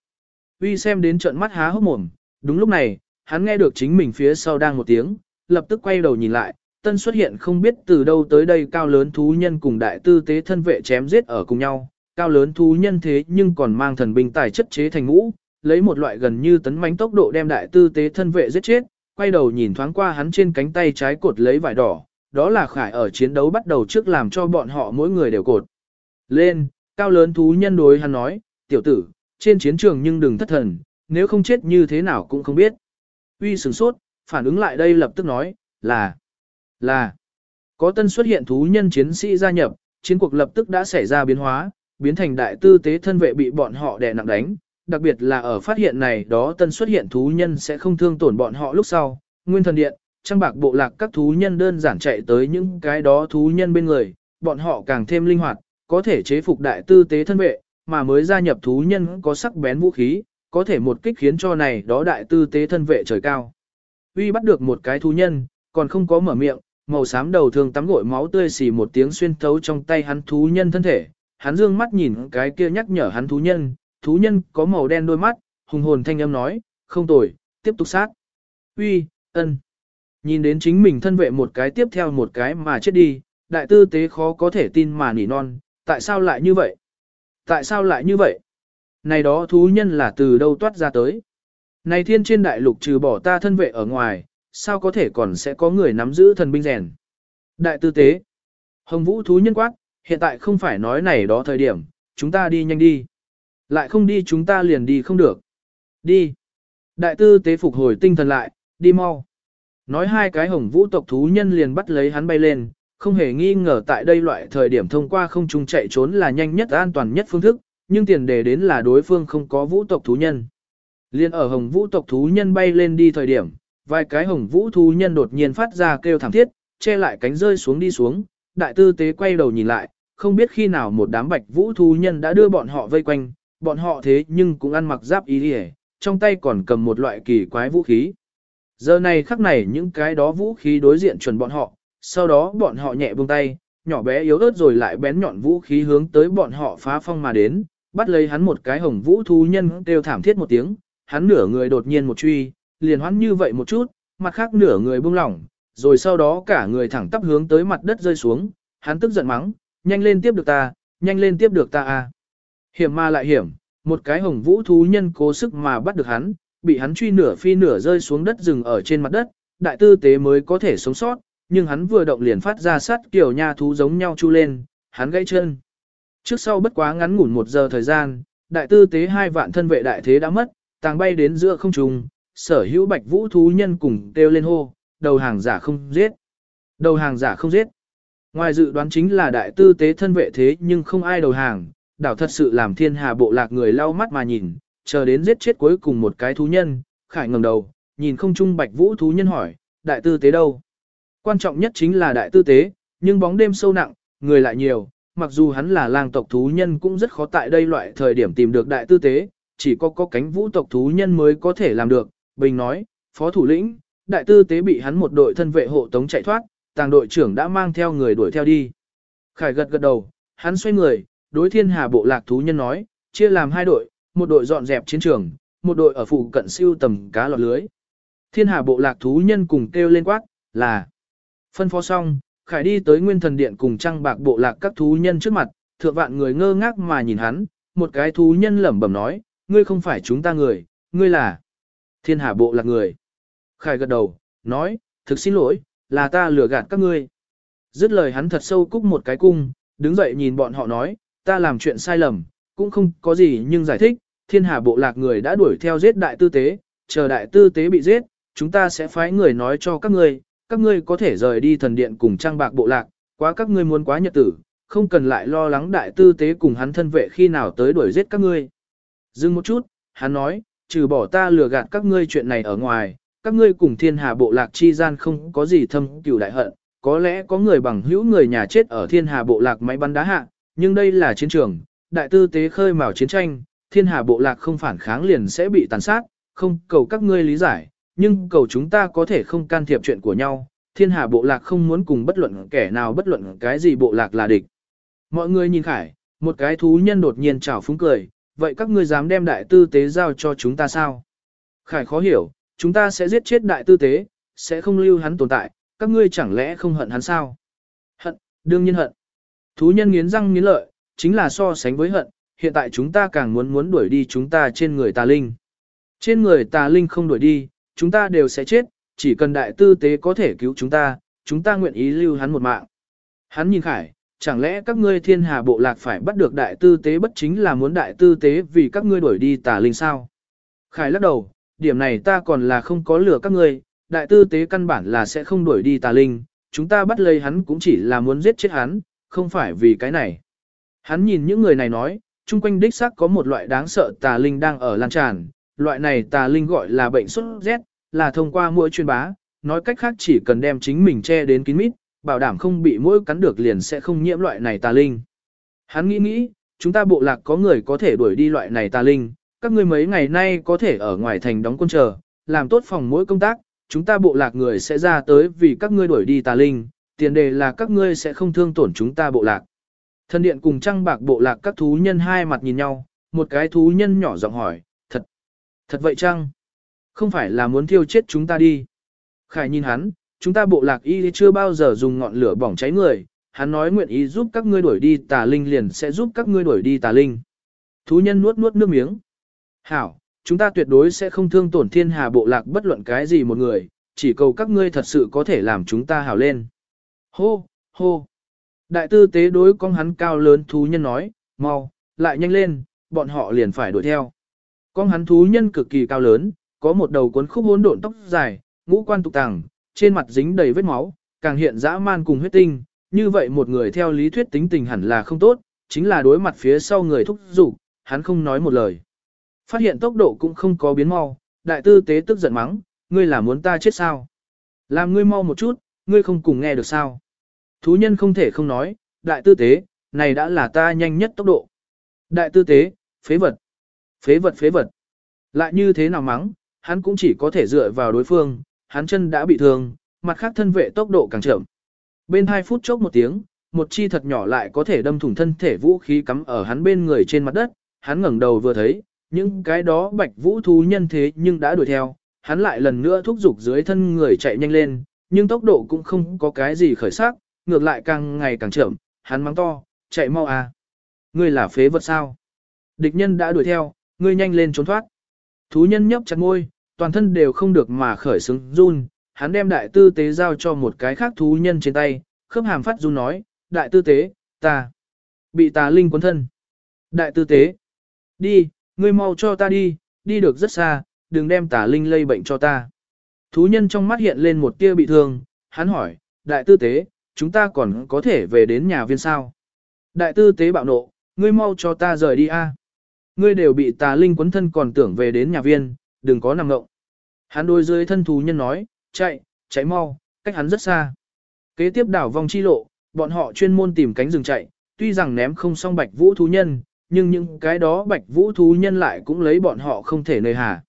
Uy xem đến trận mắt há hốc mồm, đúng lúc này, hắn nghe được chính mình phía sau đang một tiếng, lập tức quay đầu nhìn lại, tân xuất hiện không biết từ đâu tới đây cao lớn thú nhân cùng đại tư tế thân vệ chém giết ở cùng nhau, cao lớn thú nhân thế nhưng còn mang thần binh tài chất chế thành ngũ, lấy một loại gần như tấn mánh tốc độ đem đại tư tế thân vệ giết chết, quay đầu nhìn thoáng qua hắn trên cánh tay trái cột lấy vải đỏ, đó là khải ở chiến đấu bắt đầu trước làm cho bọn họ mỗi người đều cột. Lên, cao lớn thú nhân đối hắn nói, tiểu tử, trên chiến trường nhưng đừng thất thần, nếu không chết như thế nào cũng không biết. Uy sửng sốt, phản ứng lại đây lập tức nói, là, là, có tân xuất hiện thú nhân chiến sĩ gia nhập, chiến cuộc lập tức đã xảy ra biến hóa, biến thành đại tư tế thân vệ bị bọn họ đè nặng đánh, đặc biệt là ở phát hiện này đó tân xuất hiện thú nhân sẽ không thương tổn bọn họ lúc sau. Nguyên thần điện, trang bạc bộ lạc các thú nhân đơn giản chạy tới những cái đó thú nhân bên người, bọn họ càng thêm linh hoạt, có thể chế phục đại tư tế thân vệ, mà mới gia nhập thú nhân có sắc bén vũ khí, có thể một kích khiến cho này đó đại tư tế thân vệ trời cao. Uy bắt được một cái thú nhân, còn không có mở miệng, màu xám đầu thường tắm gội máu tươi xì một tiếng xuyên thấu trong tay hắn thú nhân thân thể, hắn dương mắt nhìn cái kia nhắc nhở hắn thú nhân, thú nhân có màu đen đôi mắt, hùng hồn thanh âm nói, không tồi, tiếp tục sát. Uy, ân. Nhìn đến chính mình thân vệ một cái tiếp theo một cái mà chết đi, đại tư tế khó có thể tin mà nỉ non, tại sao lại như vậy? Tại sao lại như vậy? Này đó thú nhân là từ đâu toát ra tới? Này thiên trên đại lục trừ bỏ ta thân vệ ở ngoài, sao có thể còn sẽ có người nắm giữ thần binh rèn? Đại tư tế. Hồng vũ thú nhân quát, hiện tại không phải nói này đó thời điểm, chúng ta đi nhanh đi. Lại không đi chúng ta liền đi không được. Đi. Đại tư tế phục hồi tinh thần lại, đi mau. Nói hai cái hồng vũ tộc thú nhân liền bắt lấy hắn bay lên, không hề nghi ngờ tại đây loại thời điểm thông qua không trung chạy trốn là nhanh nhất an toàn nhất phương thức, nhưng tiền đề đến là đối phương không có vũ tộc thú nhân. Liên ở hồng vũ tộc thú nhân bay lên đi thời điểm, vài cái hồng vũ thú nhân đột nhiên phát ra kêu thảm thiết, che lại cánh rơi xuống đi xuống, đại tư tế quay đầu nhìn lại, không biết khi nào một đám bạch vũ thú nhân đã đưa bọn họ vây quanh, bọn họ thế nhưng cũng ăn mặc giáp y hề, trong tay còn cầm một loại kỳ quái vũ khí. Giờ này khắc này những cái đó vũ khí đối diện chuẩn bọn họ, sau đó bọn họ nhẹ buông tay, nhỏ bé yếu ớt rồi lại bén nhọn vũ khí hướng tới bọn họ phá phong mà đến, bắt lấy hắn một cái hồng vũ thú nhân đều thảm thiết một tiếng, hắn nửa người đột nhiên một truy, liền hoãn như vậy một chút, mặt khác nửa người buông lỏng, rồi sau đó cả người thẳng tắp hướng tới mặt đất rơi xuống, hắn tức giận mắng, nhanh lên tiếp được ta, nhanh lên tiếp được ta a. Hiểm mà lại hiểm, một cái hồng vũ thú nhân cố sức mà bắt được hắn, bị hắn truy nửa phi nửa rơi xuống đất rừng ở trên mặt đất, đại tư tế mới có thể sống sót, nhưng hắn vừa động liền phát ra sát kiểu nha thú giống nhau chu lên, hắn gãy chân. Trước sau bất quá ngắn ngủn một giờ thời gian, đại tư tế hai vạn thân vệ đại thế đã mất, tàng bay đến giữa không trung, sở hữu bạch vũ thú nhân cùng kêu lên hô, đầu hàng giả không giết. Đầu hàng giả không giết. Ngoài dự đoán chính là đại tư tế thân vệ thế nhưng không ai đầu hàng, đảo thật sự làm thiên hà bộ lạc người lau mắt mà nhìn, chờ đến giết chết cuối cùng một cái thú nhân, khải ngẩng đầu, nhìn không trung bạch vũ thú nhân hỏi, đại tư tế đâu? Quan trọng nhất chính là đại tư tế, nhưng bóng đêm sâu nặng, người lại nhiều, mặc dù hắn là lang tộc thú nhân cũng rất khó tại đây loại thời điểm tìm được đại tư tế, chỉ có có cánh vũ tộc thú nhân mới có thể làm được. Bình nói, phó thủ lĩnh, đại tư tế bị hắn một đội thân vệ hộ tống chạy thoát, tàng đội trưởng đã mang theo người đuổi theo đi. Khải gật gật đầu, hắn xoay người, đối thiên hà bộ lạc thú nhân nói, chia làm hai đội, một đội dọn dẹp chiến trường, một đội ở phụ cận siêu tầm cá lọt lưới. Thiên hà bộ lạc thú nhân cùng kêu lên quát, là phân phó xong, Khải đi tới nguyên thần điện cùng trăng bạc bộ lạc các thú nhân trước mặt, thượng vạn người ngơ ngác mà nhìn hắn, một cái thú nhân lẩm bẩm nói, ngươi không phải chúng ta người, ngươi là thiên hà bộ lạc người. Khải gật đầu, nói, thực xin lỗi, là ta lừa gạt các ngươi. Dứt lời hắn thật sâu cúc một cái cung, đứng dậy nhìn bọn họ nói, ta làm chuyện sai lầm, cũng không có gì nhưng giải thích, thiên hà bộ lạc người đã đuổi theo giết đại tư tế, chờ đại tư tế bị giết, chúng ta sẽ phái người nói cho các ngươi, các ngươi có thể rời đi thần điện cùng trang bạc bộ lạc, quá các ngươi muốn quá nhật tử, không cần lại lo lắng đại tư tế cùng hắn thân vệ khi nào tới đuổi giết các ngươi. Dừng một chút, hắn nói, trừ bỏ ta lừa gạt các ngươi chuyện này ở ngoài, các ngươi cùng thiên hà bộ lạc chi gian không có gì thâm cửu đại hận, có lẽ có người bằng hữu người nhà chết ở thiên hà bộ lạc máy bắn đá hạ, nhưng đây là chiến trường, đại tư tế khơi mào chiến tranh, thiên hà bộ lạc không phản kháng liền sẽ bị tàn sát, không cầu các ngươi lý giải, nhưng cầu chúng ta có thể không can thiệp chuyện của nhau, thiên hà bộ lạc không muốn cùng bất luận kẻ nào bất luận cái gì bộ lạc là địch. Mọi người nhìn khải, một cái thú nhân đột nhiên chào phúng cười, vậy các ngươi dám đem đại tư tế giao cho chúng ta sao? Khải khó hiểu, chúng ta sẽ giết chết đại tư tế, sẽ không lưu hắn tồn tại, các ngươi chẳng lẽ không hận hắn sao? Hận, đương nhiên hận. Thú nhân nghiến răng nghiến lợi, chính là so sánh với hận, hiện tại chúng ta càng muốn muốn đuổi đi chúng ta trên người tà linh. Trên người tà linh không đuổi đi, chúng ta đều sẽ chết, chỉ cần đại tư tế có thể cứu chúng ta, chúng ta nguyện ý lưu hắn một mạng. Hắn nhìn khải, chẳng lẽ các ngươi thiên hà bộ lạc phải bắt được đại tư tế bất chính là muốn đại tư tế vì các ngươi đuổi đi tà linh sao? Khải lắc đầu, điểm này ta còn là không có lừa các ngươi, đại tư tế căn bản là sẽ không đuổi đi tà linh, chúng ta bắt lấy hắn cũng chỉ là muốn giết chết hắn, không phải vì cái này. Hắn nhìn những người này nói, chung quanh đích xác có một loại đáng sợ tà linh đang ở lan tràn, loại này tà linh gọi là bệnh sốt rét, là thông qua mũi truyền bá, nói cách khác chỉ cần đem chính mình che đến kín mít, bảo đảm không bị mũi cắn được liền sẽ không nhiễm loại này tà linh. Hắn nghĩ nghĩ, chúng ta bộ lạc có người có thể đuổi đi loại này tà linh, các ngươi mấy ngày nay có thể ở ngoài thành đóng quân chờ, làm tốt phòng mỗi công tác, chúng ta bộ lạc người sẽ ra tới vì các ngươi đuổi đi tà linh, tiền đề là các ngươi sẽ không thương tổn chúng ta bộ lạc. Thần điện cùng trăng bạc bộ lạc các thú nhân hai mặt nhìn nhau, một cái thú nhân nhỏ giọng hỏi, thật, vậy chăng? Không phải là muốn thiêu chết chúng ta đi. Khải nhìn hắn, chúng ta bộ lạc y chưa bao giờ dùng ngọn lửa bỏng cháy người, hắn nói nguyện ý giúp các ngươi đuổi đi tà linh liền sẽ giúp các ngươi đuổi đi tà linh. Thú nhân nuốt nuốt nước miếng. Hảo, chúng ta tuyệt đối sẽ không thương tổn thiên hà bộ lạc bất luận cái gì một người, chỉ cầu các ngươi thật sự có thể làm chúng ta hảo lên. Hô, hô. Đại tư tế đối con hắn cao lớn thú nhân nói, mau, lại nhanh lên, bọn họ liền phải đuổi theo. Con hắn thú nhân cực kỳ cao lớn, có một đầu cuốn khúc hỗn độn tóc dài, ngũ quan tục tàng, trên mặt dính đầy vết máu, càng hiện dã man cùng huyết tinh, như vậy một người theo lý thuyết tính tình hẳn là không tốt, chính là đối mặt phía sau người thúc giục, hắn không nói một lời. Phát hiện tốc độ cũng không có biến mau, đại tư tế tức giận mắng, ngươi là muốn ta chết sao? Làm ngươi mau một chút, ngươi không cùng nghe được sao? Thú nhân không thể không nói, đại tư tế, này đã là ta nhanh nhất tốc độ. Đại tư tế, phế vật, phế vật phế vật. Lại như thế nào mắng, hắn cũng chỉ có thể dựa vào đối phương, hắn chân đã bị thương, mặt khác thân vệ tốc độ càng chậm. Bên hai phút chốc một tiếng, một chi thật nhỏ lại có thể đâm thủng thân thể vũ khí cắm ở hắn bên người trên mặt đất, hắn ngẩng đầu vừa thấy, những cái đó bạch vũ thú nhân thế nhưng đã đuổi theo, hắn lại lần nữa thúc giục dưới thân người chạy nhanh lên, nhưng tốc độ cũng không có cái gì khởi sắc, ngược lại càng ngày càng chậm, hắn mắng to, chạy mau à. Ngươi là phế vật sao? Địch nhân đã đuổi theo, ngươi nhanh lên trốn thoát. Thú nhân nhấp chặt môi, toàn thân đều không được mà khởi xứng run, hắn đem đại tư tế giao cho một cái khác thú nhân trên tay, khớp hàm phát run nói, đại tư tế, ta, bị tà linh cuốn thân. Đại tư tế, Đi, ngươi mau cho ta đi, đi được rất xa, đừng đem tà linh lây bệnh cho ta. Thú nhân trong mắt hiện lên một tia bị thương, hắn hỏi, đại tư tế, chúng ta còn có thể về đến nhà viên sao? Đại tư tế bạo nộ, ngươi mau cho ta rời đi a. Ngươi đều bị tà linh quấn thân còn tưởng về đến nhà viên, đừng có nằm ngộng. Hắn đôi dưới thân thú nhân nói, chạy, chạy mau, cách hắn rất xa. Kế tiếp đảo vòng chi lộ, bọn họ chuyên môn tìm cánh rừng chạy, tuy rằng ném không xong bạch vũ thú nhân, nhưng những cái đó bạch vũ thú nhân lại cũng lấy bọn họ không thể nơi hà.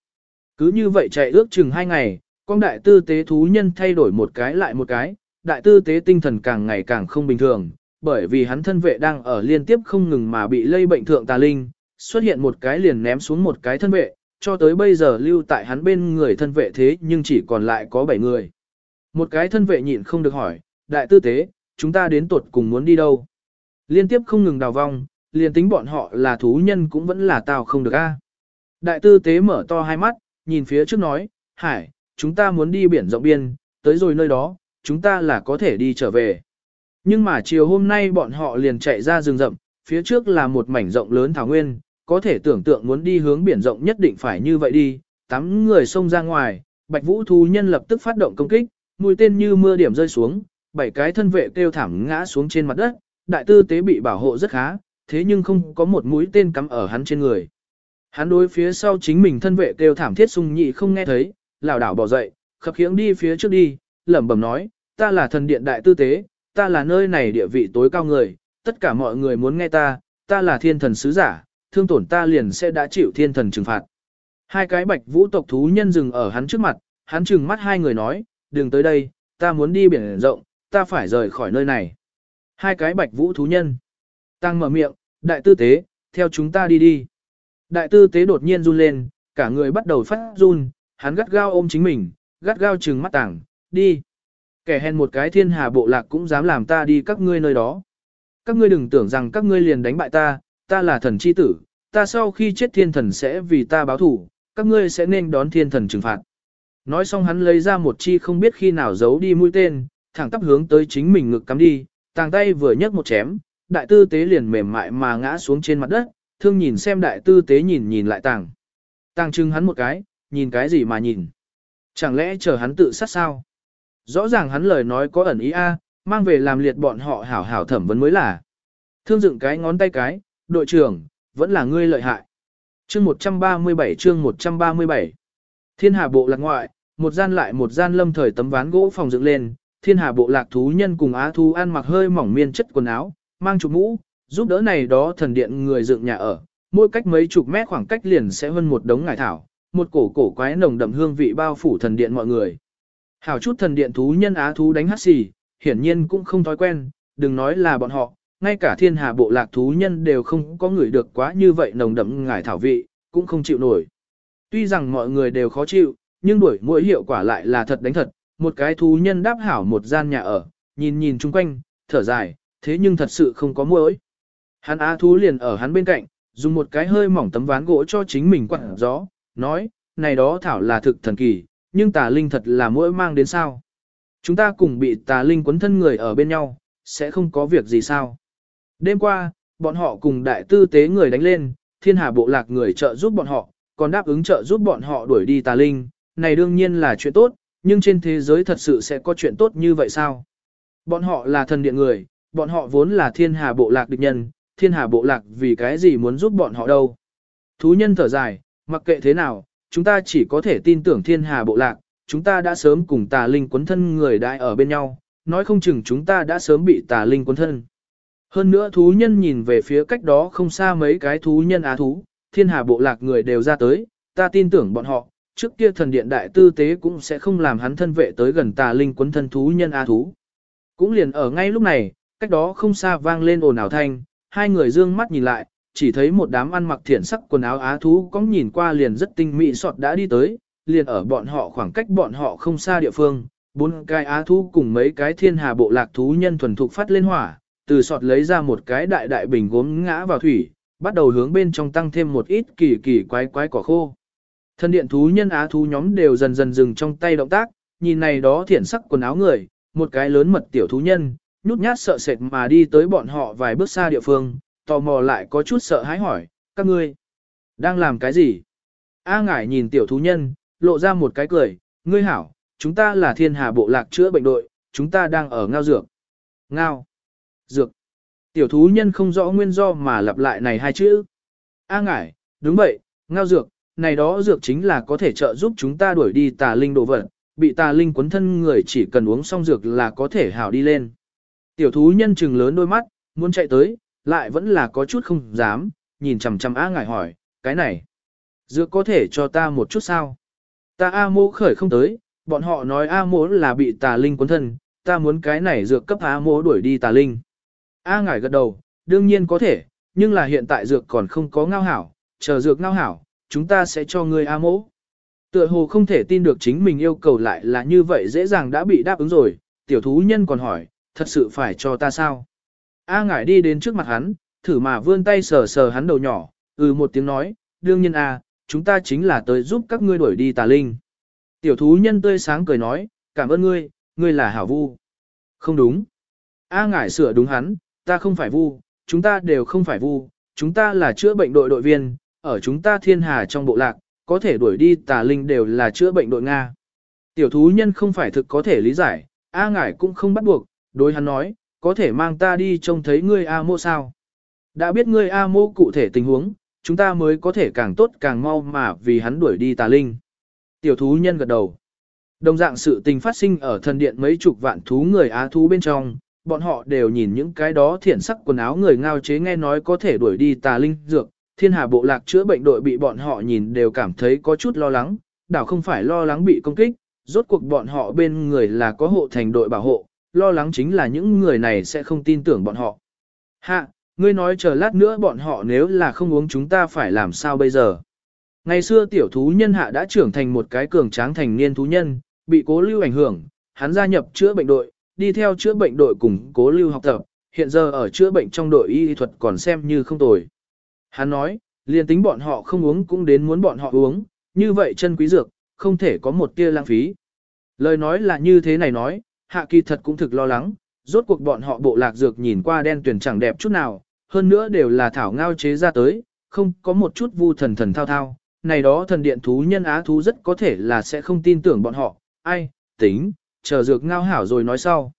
Cứ như vậy chạy ước chừng hai ngày, con đại tư tế thú nhân thay đổi một cái lại một cái, đại tư tế tinh thần càng ngày càng không bình thường, bởi vì hắn thân vệ đang ở liên tiếp không ngừng mà bị lây bệnh thượng tà linh, xuất hiện một cái liền ném xuống một cái thân vệ, cho tới bây giờ lưu tại hắn bên người thân vệ thế nhưng chỉ còn lại có 7 người. Một cái thân vệ nhịn không được hỏi, đại tư tế, chúng ta đến tuột cùng muốn đi đâu? Liên tiếp không ngừng đào vong, liền tính bọn họ là thú nhân cũng vẫn là tao không được a. Đại tư tế mở to hai mắt, nhìn phía trước nói, hải, chúng ta muốn đi biển rộng biên, tới rồi nơi đó, chúng ta là có thể đi trở về. Nhưng mà chiều hôm nay bọn họ liền chạy ra rừng rậm, phía trước là một mảnh rộng lớn thảo nguyên, có thể tưởng tượng muốn đi hướng biển rộng nhất định phải như vậy đi, tám người xông ra ngoài, bạch vũ thú nhân lập tức phát động công kích, mũi tên như mưa điểm rơi xuống, bảy cái thân vệ kêu thảm ngã xuống trên mặt đất, đại tư tế bị bảo hộ rất khá, thế nhưng không có một mũi tên cắm ở hắn trên người. Hắn đối phía sau chính mình thân vệ kêu thảm thiết sung nhị không nghe thấy, lảo đảo bỏ dậy, khập khiễng đi phía trước đi, lẩm bẩm nói, ta là thần điện đại tư tế, ta là nơi này địa vị tối cao người, tất cả mọi người muốn nghe ta, ta là thiên thần sứ giả, thương tổn ta liền sẽ đã chịu thiên thần trừng phạt. Hai cái bạch vũ tộc thú nhân dừng ở hắn trước mặt, hắn trừng mắt hai người nói, đừng tới đây, ta muốn đi biển rộng, ta phải rời khỏi nơi này. Hai cái bạch vũ thú nhân. Tăng mở miệng, đại tư tế, theo chúng ta đi đi. Đại tư tế đột nhiên run lên, cả người bắt đầu phát run, hắn gắt gao ôm chính mình, gắt gao trừng mắt tảng, đi. Kẻ hèn một cái thiên hà bộ lạc cũng dám làm ta đi các ngươi nơi đó. Các ngươi đừng tưởng rằng các ngươi liền đánh bại ta, ta là thần chi tử, ta sau khi chết thiên thần sẽ vì ta báo thủ, các ngươi sẽ nên đón thiên thần trừng phạt. Nói xong hắn lấy ra một chi không biết khi nào giấu đi mũi tên, thẳng tắp hướng tới chính mình ngực cắm đi, tàng tay vừa nhấc một chém, đại tư tế liền mềm mại mà ngã xuống trên mặt đất, thương nhìn xem đại tư tế nhìn nhìn lại tàng. Tàng trưng hắn một cái, nhìn cái gì mà nhìn. Chẳng lẽ chờ hắn tự sát sao? Rõ ràng hắn lời nói có ẩn ý a, mang về làm liệt bọn họ hảo hảo thẩm vấn mới là. Thương dựng cái ngón tay cái, đội trưởng, vẫn là ngươi lợi hại. Chương 137 chương 137 Thiên hà bộ lạc ngoại, một gian lại một gian lâm thời tấm ván gỗ phòng dựng lên, thiên hà bộ lạc thú nhân cùng á thú ăn mặc hơi mỏng miên chất quần áo, mang chụp mũ, giúp đỡ này đó thần điện người dựng nhà ở, mỗi cách mấy chục mét khoảng cách liền sẽ hơn một đống ngải thảo, một cổ cổ quái nồng đậm hương vị bao phủ thần điện mọi người. Hảo chút thần điện thú nhân á thú đánh hát xì, hiển nhiên cũng không thói quen, đừng nói là bọn họ, ngay cả thiên hà bộ lạc thú nhân đều không có người được quá như vậy nồng đậm ngải thảo vị, cũng không chịu nổi. Tuy rằng mọi người đều khó chịu, nhưng đuổi mỗi hiệu quả lại là thật đánh thật, một cái thú nhân đáp hảo một gian nhà ở, nhìn nhìn chung quanh, thở dài, thế nhưng thật sự không có muỗi. Hắn á thú liền ở hắn bên cạnh, dùng một cái hơi mỏng tấm ván gỗ cho chính mình quặn gió, nói, này đó thảo là thực thần kỳ, nhưng tà linh thật là muỗi mang đến sao. Chúng ta cùng bị tà linh quấn thân người ở bên nhau, sẽ không có việc gì sao. Đêm qua, bọn họ cùng đại tư tế người đánh lên, thiên hà bộ lạc người trợ giúp bọn họ, còn đáp ứng trợ giúp bọn họ đuổi đi tà linh, này đương nhiên là chuyện tốt, nhưng trên thế giới thật sự sẽ có chuyện tốt như vậy sao? Bọn họ là thần điện người, bọn họ vốn là thiên hà bộ lạc địch nhân, thiên hà bộ lạc vì cái gì muốn giúp bọn họ đâu? Thú nhân thở dài, mặc kệ thế nào, chúng ta chỉ có thể tin tưởng thiên hà bộ lạc, chúng ta đã sớm cùng tà linh quấn thân người đại ở bên nhau, nói không chừng chúng ta đã sớm bị tà linh quấn thân. Hơn nữa thú nhân nhìn về phía cách đó không xa mấy cái thú nhân á thú, thiên hà bộ lạc người đều ra tới, ta tin tưởng bọn họ, trước kia thần điện đại tư tế cũng sẽ không làm hắn thân vệ tới gần tà linh quấn thân thú nhân á thú. Cũng liền ở ngay lúc này, cách đó không xa vang lên ồn ào thanh, hai người dương mắt nhìn lại, chỉ thấy một đám ăn mặc thiện sắc quần áo á thú có nhìn qua liền rất tinh mỹ sọt đã đi tới, liền ở bọn họ khoảng cách bọn họ không xa địa phương, bốn cái á thú cùng mấy cái thiên hà bộ lạc thú nhân thuần thục phát lên hỏa, từ sọt lấy ra một cái đại đại bình gốm ngã vào thủy, bắt đầu hướng bên trong tăng thêm một ít kỳ kỳ quái quái cỏ khô. Thân điện thú nhân á thú nhóm đều dần dần dừng trong tay động tác, nhìn này đó thiển sắc quần áo người, một cái lớn mật tiểu thú nhân, nhút nhát sợ sệt mà đi tới bọn họ vài bước xa địa phương, tò mò lại có chút sợ hãi hỏi, các ngươi, Đang làm cái gì? A ngải nhìn tiểu thú nhân, lộ ra một cái cười, ngươi hảo, chúng ta là thiên hà bộ lạc chữa bệnh đội, chúng ta đang ở ngao dược. Ngao. Dược. Tiểu thú nhân không rõ nguyên do mà lặp lại này hai chữ. A ngải, đúng vậy, ngao dược, này đó dược chính là có thể trợ giúp chúng ta đuổi đi tà linh đồ vật, bị tà linh quấn thân người chỉ cần uống xong dược là có thể hảo đi lên. Tiểu thú nhân trừng lớn đôi mắt, muốn chạy tới, lại vẫn là có chút không dám, nhìn chằm chằm A ngải hỏi, cái này, dược có thể cho ta một chút sao? Ta A mô khởi không tới, bọn họ nói A mô là bị tà linh quấn thân, ta muốn cái này dược cấp A mô đuổi đi tà linh. A ngải gật đầu, đương nhiên có thể, nhưng là hiện tại dược còn không có ngao hảo, chờ dược ngao hảo, chúng ta sẽ cho ngươi A mỗ. Tựa hồ không thể tin được chính mình yêu cầu lại là như vậy dễ dàng đã bị đáp ứng rồi, tiểu thú nhân còn hỏi, thật sự phải cho ta sao? A ngải đi đến trước mặt hắn, thử mà vươn tay sờ sờ hắn đầu nhỏ, ừ một tiếng nói, đương nhiên a, chúng ta chính là tới giúp các ngươi đuổi đi tà linh. Tiểu thú nhân tươi sáng cười nói, cảm ơn ngươi, ngươi là hảo vu. Không đúng. A ngải sửa đúng hắn, ta không phải vu, chúng ta đều không phải vu, chúng ta là chữa bệnh đội đội viên, ở chúng ta thiên hà trong bộ lạc, có thể đuổi đi tà linh đều là chữa bệnh đội Nga. Tiểu thú nhân không phải thực có thể lý giải, A ngải cũng không bắt buộc, đối hắn nói, có thể mang ta đi trông thấy ngươi A mô sao. Đã biết ngươi A mô cụ thể tình huống, chúng ta mới có thể càng tốt càng mau mà vì hắn đuổi đi tà linh. Tiểu thú nhân gật đầu. Đồng dạng sự tình phát sinh ở thần điện mấy chục vạn thú người á thú bên trong, bọn họ đều nhìn những cái đó thiển sắc quần áo người ngao chế nghe nói có thể đuổi đi tà linh dược. Thiên hà bộ lạc chữa bệnh đội bị bọn họ nhìn đều cảm thấy có chút lo lắng, đảo không phải lo lắng bị công kích, rốt cuộc bọn họ bên người là có hộ thành đội bảo hộ, lo lắng chính là những người này sẽ không tin tưởng bọn họ. Hạ, ngươi nói chờ lát nữa bọn họ nếu là không uống chúng ta phải làm sao bây giờ. Ngày xưa tiểu thú nhân hạ đã trưởng thành một cái cường tráng thành niên thú nhân, bị cố lưu ảnh hưởng, hắn gia nhập chữa bệnh đội, đi theo chữa bệnh đội cùng cố lưu học tập, hiện giờ ở chữa bệnh trong đội y thuật còn xem như không tồi. Hắn nói, liền tính bọn họ không uống cũng đến muốn bọn họ uống, như vậy chân quý dược, không thể có một tia lãng phí. Lời nói là như thế này nói, hạ kỳ thật cũng thực lo lắng, rốt cuộc bọn họ bộ lạc dược nhìn qua đen tuyển chẳng đẹp chút nào, hơn nữa đều là thảo ngao chế ra tới, không có một chút vu thần thần thao thao, này đó thần điện thú nhân á thú rất có thể là sẽ không tin tưởng bọn họ, ai, tính, chờ dược ngao hảo rồi nói sau.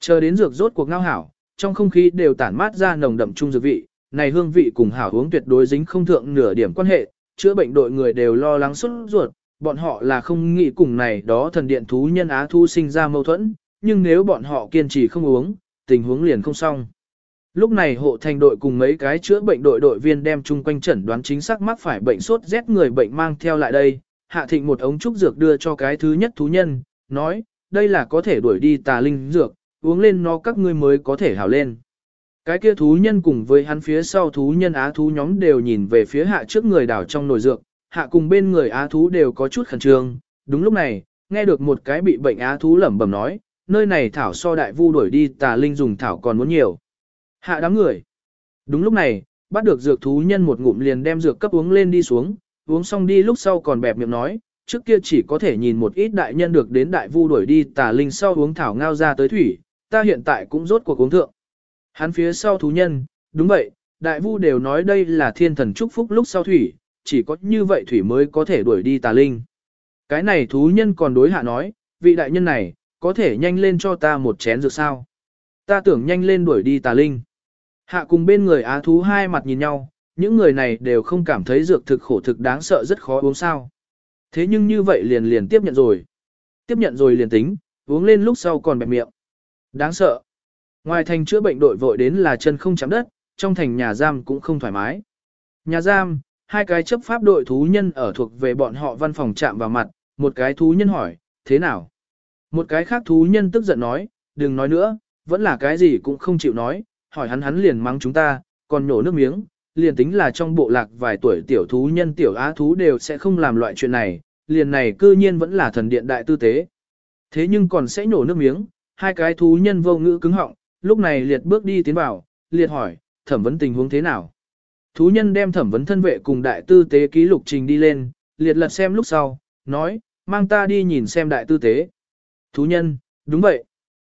Chờ đến dược rốt cuộc ngao hảo, trong không khí đều tản mát ra nồng đậm trung dược vị, này hương vị cùng hảo uống tuyệt đối dính không thượng nửa điểm quan hệ, chữa bệnh đội người đều lo lắng xuất ruột, bọn họ là không nghĩ cùng này đó thần điện thú nhân á thu sinh ra mâu thuẫn, nhưng nếu bọn họ kiên trì không uống, tình huống liền không xong. Lúc này hộ thành đội cùng mấy cái chữa bệnh đội đội viên đem chung quanh chẩn đoán chính xác mắc phải bệnh sốt rét người bệnh mang theo lại đây, hạ thịnh một ống trúc dược đưa cho cái thứ nhất thú nhân, nói, đây là có thể đuổi đi tà linh dược, uống lên nó các ngươi mới có thể hảo lên. Cái kia thú nhân cùng với hắn phía sau thú nhân á thú nhóm đều nhìn về phía hạ trước người đảo trong nồi dược, hạ cùng bên người á thú đều có chút khẩn trương. Đúng lúc này, nghe được một cái bị bệnh á thú lẩm bẩm nói, nơi này thảo so đại vu đuổi đi tà linh dùng thảo còn muốn nhiều. Hạ đám người. Đúng lúc này, bắt được dược thú nhân một ngụm liền đem dược cấp uống lên đi xuống, uống xong đi lúc sau còn bẹp miệng nói, trước kia chỉ có thể nhìn một ít đại nhân được đến đại vu đuổi đi tà linh sau uống thảo ngao ra tới thủy, ta hiện tại cũng rốt cuộc uống thượng. Hắn phía sau thú nhân, đúng vậy, đại vu đều nói đây là thiên thần chúc phúc lúc sau thủy, chỉ có như vậy thủy mới có thể đuổi đi tà linh. Cái này thú nhân còn đối hạ nói, vị đại nhân này, có thể nhanh lên cho ta một chén dược sao. Ta tưởng nhanh lên đuổi đi tà linh. Hạ cùng bên người á thú hai mặt nhìn nhau, những người này đều không cảm thấy dược thực khổ thực đáng sợ rất khó uống sao. Thế nhưng như vậy liền liền tiếp nhận rồi. Tiếp nhận rồi liền tính, uống lên lúc sau còn bẹp miệng. Đáng sợ. Ngoài thành chữa bệnh đội vội đến là chân không chạm đất, trong thành nhà giam cũng không thoải mái. Nhà giam, hai cái chấp pháp đội thú nhân ở thuộc về bọn họ văn phòng chạm vào mặt, một cái thú nhân hỏi, thế nào? Một cái khác thú nhân tức giận nói, đừng nói nữa, vẫn là cái gì cũng không chịu nói, hỏi hắn hắn liền mắng chúng ta, còn nhổ nước miếng, liền tính là trong bộ lạc vài tuổi tiểu thú nhân tiểu á thú đều sẽ không làm loại chuyện này, liền này cư nhiên vẫn là thần điện đại tư tế. Thế nhưng còn sẽ nhổ nước miếng, hai cái thú nhân vô ngữ cứng họng, lúc này liệt bước đi tiến vào, liệt hỏi, thẩm vấn tình huống thế nào? Thú nhân đem thẩm vấn thân vệ cùng đại tư tế ký lục trình đi lên, liệt lật xem lúc sau, nói, mang ta đi nhìn xem đại tư tế. Thú nhân, đúng vậy.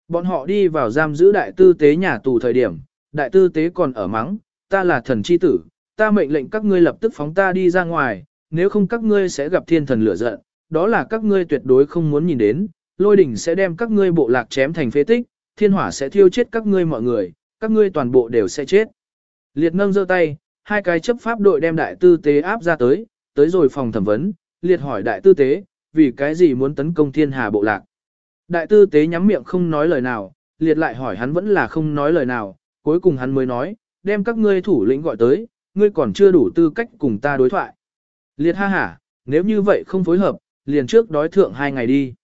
Bọn họ đi vào giam giữ đại tư tế nhà tù thời điểm, đại tư tế còn ở mắng, ta là thần chi tử, ta mệnh lệnh các ngươi lập tức phóng ta đi ra ngoài, nếu không các ngươi sẽ gặp thiên thần lửa giận, đó là các ngươi tuyệt đối không muốn nhìn đến, lôi đỉnh sẽ đem các ngươi bộ lạc chém thành phế tích, thiên hỏa sẽ thiêu chết các ngươi mọi người, các ngươi toàn bộ đều sẽ chết. Liệt nâng giơ tay, hai cái chấp pháp đội đem đại tư tế áp ra tới, tới rồi phòng thẩm vấn, liệt hỏi đại tư tế, vì cái gì muốn tấn công thiên hà bộ lạc. Đại tư tế nhắm miệng không nói lời nào, liệt lại hỏi hắn vẫn là không nói lời nào, cuối cùng hắn mới nói, đem các ngươi thủ lĩnh gọi tới, ngươi còn chưa đủ tư cách cùng ta đối thoại. Liệt ha hả, nếu như vậy không phối hợp, liền trước đói thượng hai ngày đi.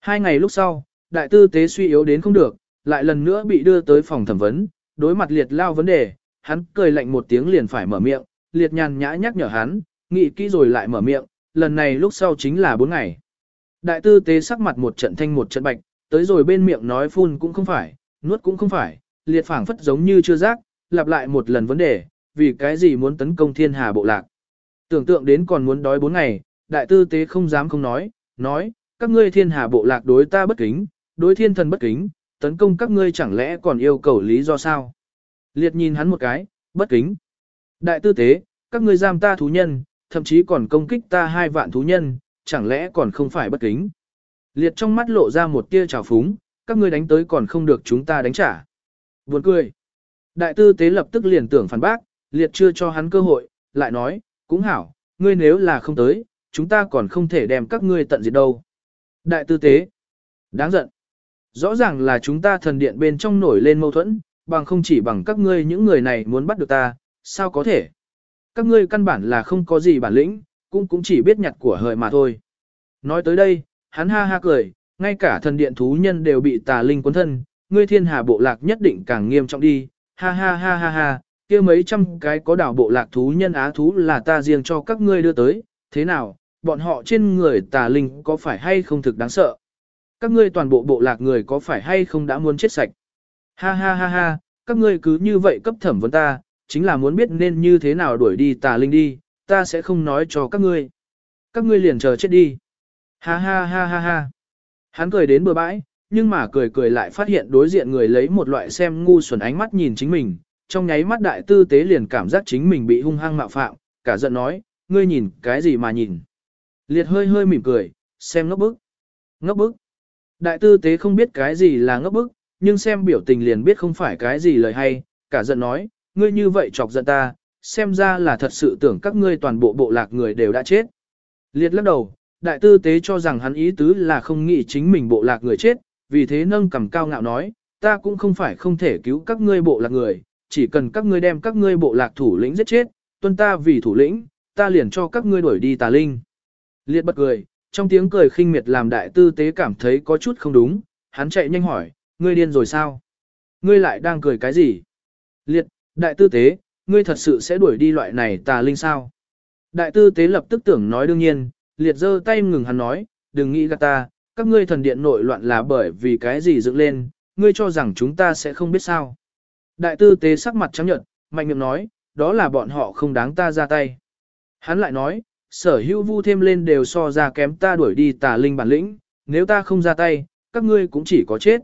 Hai ngày lúc sau, đại tư tế suy yếu đến không được, lại lần nữa bị đưa tới phòng thẩm vấn, đối mặt liệt lao vấn đề, hắn cười lạnh một tiếng liền phải mở miệng, liệt nhàn nhã nhắc nhở hắn, nghĩ kỹ rồi lại mở miệng, lần này lúc sau chính là bốn ngày. Đại tư tế sắc mặt một trận thanh một trận bạch, tới rồi bên miệng nói phun cũng không phải, nuốt cũng không phải, liệt phảng phất giống như chưa giác, lặp lại một lần vấn đề, vì cái gì muốn tấn công thiên hà bộ lạc. Tưởng tượng đến còn muốn đói bốn ngày, đại tư tế không dám không nói, nói, các ngươi thiên hà bộ lạc đối ta bất kính, đối thiên thần bất kính, tấn công các ngươi chẳng lẽ còn yêu cầu lý do sao? Liệt nhìn hắn một cái, bất kính. Đại tư tế, các ngươi giam ta thú nhân, thậm chí còn công kích ta hai vạn thú nhân, chẳng lẽ còn không phải bất kính. Liệt trong mắt lộ ra một tia trào phúng, các ngươi đánh tới còn không được chúng ta đánh trả. Buồn cười. Đại tư tế lập tức liền tưởng phản bác, liệt chưa cho hắn cơ hội, lại nói, cũng hảo, ngươi nếu là không tới, chúng ta còn không thể đem các ngươi tận diệt đâu. Đại tư tế. Đáng giận. Rõ ràng là chúng ta thần điện bên trong nổi lên mâu thuẫn, bằng không chỉ bằng các ngươi những người này muốn bắt được ta, sao có thể. Các ngươi căn bản là không có gì bản lĩnh, cũng cũng chỉ biết nhặt của hời mà thôi. Nói tới đây, hắn ha ha cười, ngay cả thần điện thú nhân đều bị tà linh cuốn thân, ngươi thiên hà bộ lạc nhất định càng nghiêm trọng đi, ha ha ha ha ha, kia mấy trăm cái có đảo bộ lạc thú nhân á thú là ta riêng cho các ngươi đưa tới, thế nào, bọn họ trên người tà linh có phải hay không thực đáng sợ? Các ngươi toàn bộ bộ lạc người có phải hay không đã muốn chết sạch? Ha ha ha ha, các ngươi cứ như vậy cấp thẩm vấn ta, chính là muốn biết nên như thế nào đuổi đi tà linh đi, ta sẽ không nói cho các ngươi. Các ngươi liền chờ chết đi. Ha ha ha ha ha. Hắn cười đến bừa bãi, nhưng mà cười cười lại phát hiện đối diện người lấy một loại xem ngu xuẩn ánh mắt nhìn chính mình, trong nháy mắt đại tư tế liền cảm giác chính mình bị hung hăng mạo phạm, cả giận nói, ngươi nhìn cái gì mà nhìn. Liệt hơi hơi mỉm cười, xem ngốc bức. Ngốc bức. Đại tư tế không biết cái gì là ngốc bức, nhưng xem biểu tình liền biết không phải cái gì lời hay, cả giận nói, ngươi như vậy chọc giận ta, xem ra là thật sự tưởng các ngươi toàn bộ bộ lạc người đều đã chết. Liệt lắc đầu, đại tư tế cho rằng hắn ý tứ là không nghĩ chính mình bộ lạc người chết, vì thế nâng cầm cao ngạo nói, ta cũng không phải không thể cứu các ngươi bộ lạc người, chỉ cần các ngươi đem các ngươi bộ lạc thủ lĩnh giết chết, tuân ta vì thủ lĩnh, ta liền cho các ngươi đuổi đi tà linh. Liệt bật cười, trong tiếng cười khinh miệt làm đại tư tế cảm thấy có chút không đúng, hắn chạy nhanh hỏi, ngươi điên rồi sao? Ngươi lại đang cười cái gì? Liệt, đại tư tế, ngươi thật sự sẽ đuổi đi loại này tà linh sao? Đại tư tế lập tức tưởng nói đương nhiên, liệt giơ tay ngừng hắn nói, đừng nghĩ gạt ta, các ngươi thần điện nội loạn là bởi vì cái gì dựng lên, ngươi cho rằng chúng ta sẽ không biết sao. Đại tư tế sắc mặt trắng nhợt, mạnh miệng nói, đó là bọn họ không đáng ta ra tay. Hắn lại nói, sở hữu vu thêm lên đều so ra kém ta đuổi đi tà linh bản lĩnh, nếu ta không ra tay, các ngươi cũng chỉ có chết.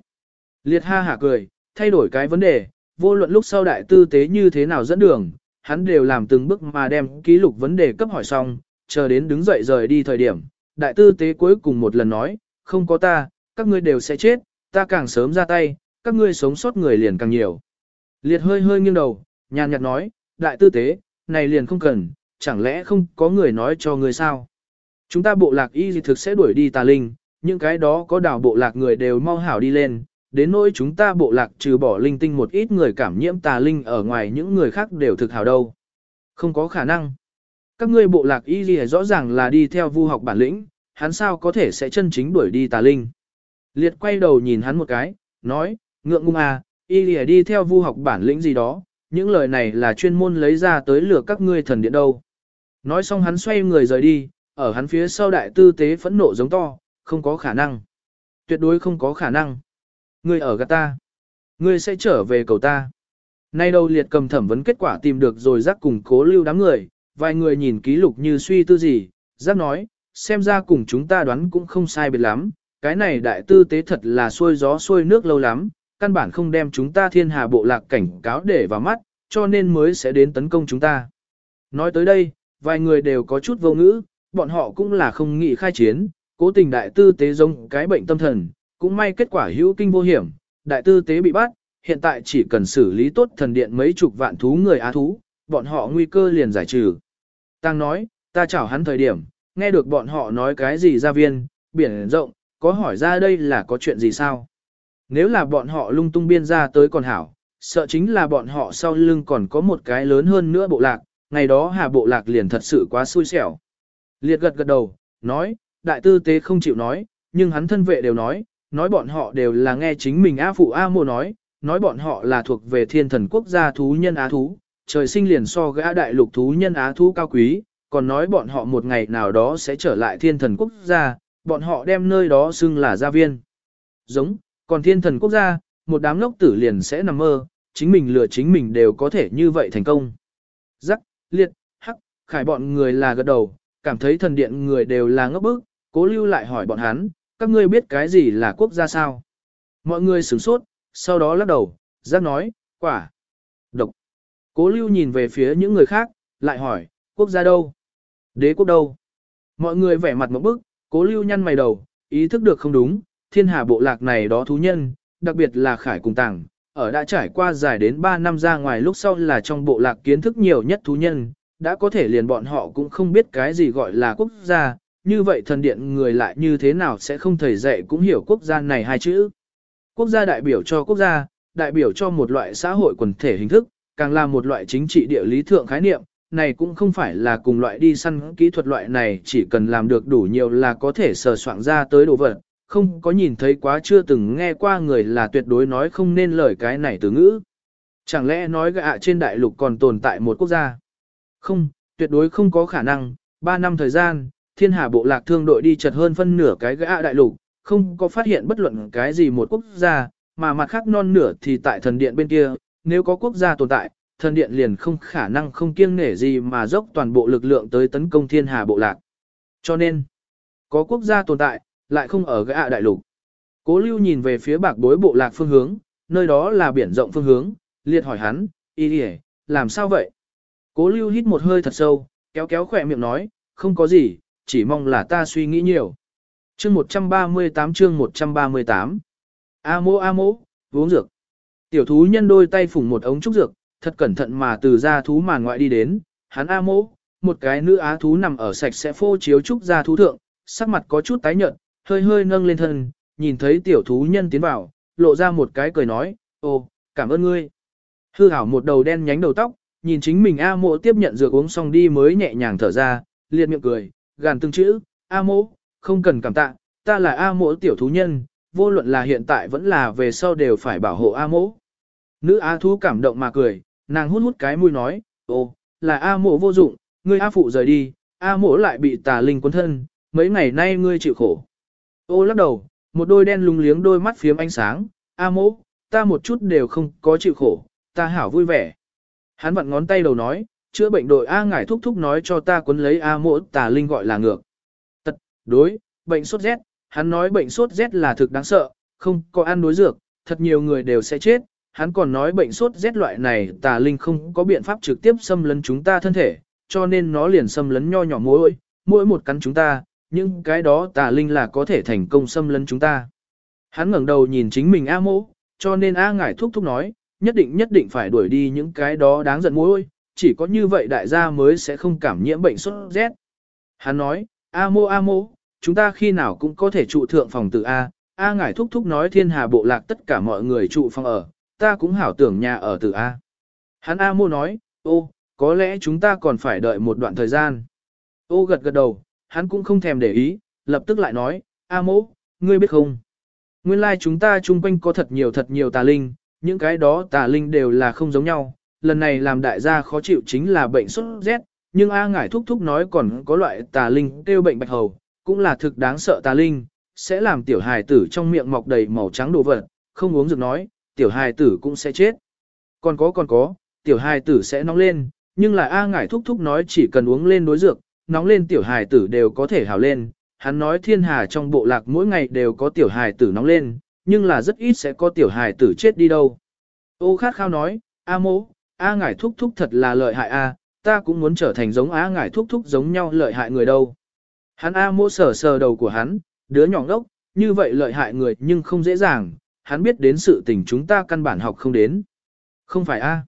Liệt ha hả cười, thay đổi cái vấn đề, vô luận lúc sau đại tư tế như thế nào dẫn đường, hắn đều làm từng bước mà đem ký lục vấn đề cấp hỏi xong, chờ đến đứng dậy rời đi thời điểm, đại tư tế cuối cùng một lần nói, không có ta, các ngươi đều sẽ chết, ta càng sớm ra tay, các ngươi sống sót người liền càng nhiều. Liệt hơi hơi nghiêng đầu, nhàn nhạt nói, đại tư tế, này liền không cần, chẳng lẽ không có người nói cho người sao? Chúng ta bộ lạc y gì thực sẽ đuổi đi tà linh, những cái đó có đảo bộ lạc người đều mau hảo đi lên, đến nỗi chúng ta bộ lạc trừ bỏ linh tinh một ít người cảm nhiễm tà linh ở ngoài những người khác đều thực hảo đâu. Không có khả năng. Các ngươi bộ lạc y gì rõ ràng là đi theo vu học bản lĩnh, hắn sao có thể sẽ chân chính đuổi đi tà linh. Liệt quay đầu nhìn hắn một cái, nói, ngượng ngung à, y lìa đi theo vu học bản lĩnh gì đó, những lời này là chuyên môn lấy ra tới lừa các ngươi thần điện đâu. Nói xong hắn xoay người rời đi, ở hắn phía sau đại tư tế phẫn nộ giống to, không có khả năng. Tuyệt đối không có khả năng. Ngươi ở gạt ta. Ngươi sẽ trở về cầu ta. Nay đâu liệt cầm thẩm vấn kết quả tìm được rồi giác cùng cố lưu đám người, vài người nhìn ký lục như suy tư gì, giác nói, xem ra cùng chúng ta đoán cũng không sai biệt lắm, cái này đại tư tế thật là xuôi gió xuôi nước lâu lắm, căn bản không đem chúng ta thiên hà bộ lạc cảnh cáo để vào mắt, cho nên mới sẽ đến tấn công chúng ta. nói tới đây, vài người đều có chút vô ngữ, bọn họ cũng là không nghĩ khai chiến, cố tình đại tư tế giống cái bệnh tâm thần, cũng may kết quả hữu kinh vô hiểm, đại tư tế bị bắt, hiện tại chỉ cần xử lý tốt thần điện mấy chục vạn thú người á thú, bọn họ nguy cơ liền giải trừ. Tăng nói, ta chảo hắn thời điểm, nghe được bọn họ nói cái gì ra viên, biển rộng, có hỏi ra đây là có chuyện gì sao? Nếu là bọn họ lung tung biên ra tới còn hảo, sợ chính là bọn họ sau lưng còn có một cái lớn hơn nữa bộ lạc, ngày đó hà bộ lạc liền thật sự quá xui xẻo. Liệt gật gật đầu, nói, đại tư tế không chịu nói, nhưng hắn thân vệ đều nói, nói bọn họ đều là nghe chính mình A phụ A mô nói, nói bọn họ là thuộc về thiên thần quốc gia thú nhân á thú, trời sinh liền so gã đại lục thú nhân á thú cao quý, còn nói bọn họ một ngày nào đó sẽ trở lại thiên thần quốc gia, bọn họ đem nơi đó xưng là gia viên. Giống, còn thiên thần quốc gia, một đám ngốc tử liền sẽ nằm mơ, chính mình lừa chính mình đều có thể như vậy thành công. Rắc, liệt, hắc, khải bọn người là gật đầu, cảm thấy thần điện người đều là ngốc bức, cố lưu lại hỏi bọn hắn, các ngươi biết cái gì là quốc gia sao? Mọi người sửng sốt, sau đó lắc đầu, giác nói, quả, độc. Cố lưu nhìn về phía những người khác, lại hỏi, quốc gia đâu? Đế quốc đâu? Mọi người vẻ mặt một bức, cố lưu nhăn mày đầu, ý thức được không đúng, thiên hà bộ lạc này đó thú nhân, đặc biệt là khải cùng tàng, ở đã trải qua dài đến 3 năm ra ngoài lúc sau là trong bộ lạc kiến thức nhiều nhất thú nhân, đã có thể liền bọn họ cũng không biết cái gì gọi là quốc gia, như vậy thần điện người lại như thế nào sẽ không thầy dạy cũng hiểu quốc gia này hai chữ. Quốc gia đại biểu cho quốc gia, đại biểu cho một loại xã hội quần thể hình thức, càng là một loại chính trị địa lý thượng khái niệm, này cũng không phải là cùng loại đi săn kỹ thuật loại này chỉ cần làm được đủ nhiều là có thể sờ soạn ra tới đồ vật, không có nhìn thấy quá chưa từng nghe qua người là tuyệt đối nói không nên lời cái này từ ngữ. Chẳng lẽ nói gạ trên đại lục còn tồn tại một quốc gia? Không, tuyệt đối không có khả năng, 3 năm thời gian, thiên hà bộ lạc thương đội đi chật hơn phân nửa cái gã đại lục, không có phát hiện bất luận cái gì một quốc gia, mà mặt khác non nửa thì tại thần điện bên kia, nếu có quốc gia tồn tại, thần điện liền không khả năng không kiêng nể gì mà dốc toàn bộ lực lượng tới tấn công thiên hà bộ lạc. Cho nên, có quốc gia tồn tại, lại không ở gã đại lục. Cố lưu nhìn về phía bạc bối bộ lạc phương hướng, nơi đó là biển rộng phương hướng, liệt hỏi hắn, y làm sao vậy? Cố lưu hít một hơi thật sâu, kéo kéo khỏe miệng nói, không có gì, chỉ mong là ta suy nghĩ nhiều. Chương 138 chương 138 A mô A mô, uống dược. Tiểu thú nhân đôi tay phủng một ống trúc dược, thật cẩn thận mà từ ra thú màn ngoại đi đến, hắn A mô, một cái nữ á thú nằm ở sạch sẽ phô chiếu trúc ra thú thượng, sắc mặt có chút tái nhợt, hơi hơi nâng lên thân, nhìn thấy tiểu thú nhân tiến vào, lộ ra một cái cười nói, ô, cảm ơn ngươi. Hư hảo một đầu đen nhánh đầu tóc, nhìn chính mình A mộ tiếp nhận dược uống xong đi mới nhẹ nhàng thở ra, liệt miệng cười, gàn từng chữ, A mộ, không cần cảm tạ, ta là A mộ tiểu thú nhân, vô luận là hiện tại vẫn là về sau đều phải bảo hộ A mộ. Nữ A thú cảm động mà cười, nàng hút hút cái mũi nói, ô, là A mộ vô dụng, ngươi A phụ rời đi, A mộ lại bị tà linh cuốn thân, mấy ngày nay ngươi chịu khổ. Ô lắc đầu, một đôi đen lúng liếng đôi mắt phiếm ánh sáng, A mộ, ta một chút đều không có chịu khổ, ta hảo vui vẻ. Hắn vặn ngón tay đầu nói, chữa bệnh đội A ngải thúc thúc nói cho ta cuốn lấy A mộ tà linh gọi là ngược. Tật, đối, bệnh sốt rét, hắn nói bệnh sốt rét là thực đáng sợ, không có ăn đối dược, thật nhiều người đều sẽ chết. Hắn còn nói bệnh sốt rét loại này tà linh không có biện pháp trực tiếp xâm lấn chúng ta thân thể, cho nên nó liền xâm lấn nho nhỏ mỗi, mỗi một cắn chúng ta, nhưng cái đó tà linh là có thể thành công xâm lấn chúng ta. Hắn ngẩng đầu nhìn chính mình A Mỗ, cho nên A ngải thúc thúc nói, nhất định nhất định phải đuổi đi những cái đó đáng giận mỗi, chỉ có như vậy đại gia mới sẽ không cảm nhiễm bệnh sốt rét. Hắn nói, A mô A mô, chúng ta khi nào cũng có thể trụ thượng phòng tự A, A ngải thúc thúc nói thiên hà bộ lạc tất cả mọi người trụ phòng ở, ta cũng hảo tưởng nhà ở tử A. Hắn A mô nói, ô, có lẽ chúng ta còn phải đợi một đoạn thời gian. Ô gật gật đầu, hắn cũng không thèm để ý, lập tức lại nói, A mô, ngươi biết không? Nguyên lai like chúng ta chung quanh có thật nhiều thật nhiều tà linh, những cái đó tà linh đều là không giống nhau. Lần này làm đại gia khó chịu chính là bệnh sốt rét, nhưng A ngải thúc thúc nói còn có loại tà linh kêu bệnh bạch hầu, cũng là thực đáng sợ tà linh, sẽ làm tiểu hài tử trong miệng mọc đầy màu trắng đồ vật, không uống dược nói, tiểu hài tử cũng sẽ chết. Còn có còn có, tiểu hài tử sẽ nóng lên, nhưng là A ngải thúc thúc nói chỉ cần uống lên đối dược, nóng lên tiểu hài tử đều có thể hào lên. Hắn nói thiên hà trong bộ lạc mỗi ngày đều có tiểu hài tử nóng lên, nhưng là rất ít sẽ có tiểu hài tử chết đi đâu. Ô khát khao nói, A mô, A ngải thúc thúc thật là lợi hại A, ta cũng muốn trở thành giống A ngải thúc thúc giống nhau lợi hại người đâu. Hắn A mô sờ sờ đầu của hắn, đứa nhỏ ngốc, như vậy lợi hại người nhưng không dễ dàng, hắn biết đến sự tình chúng ta căn bản học không đến. Không phải A.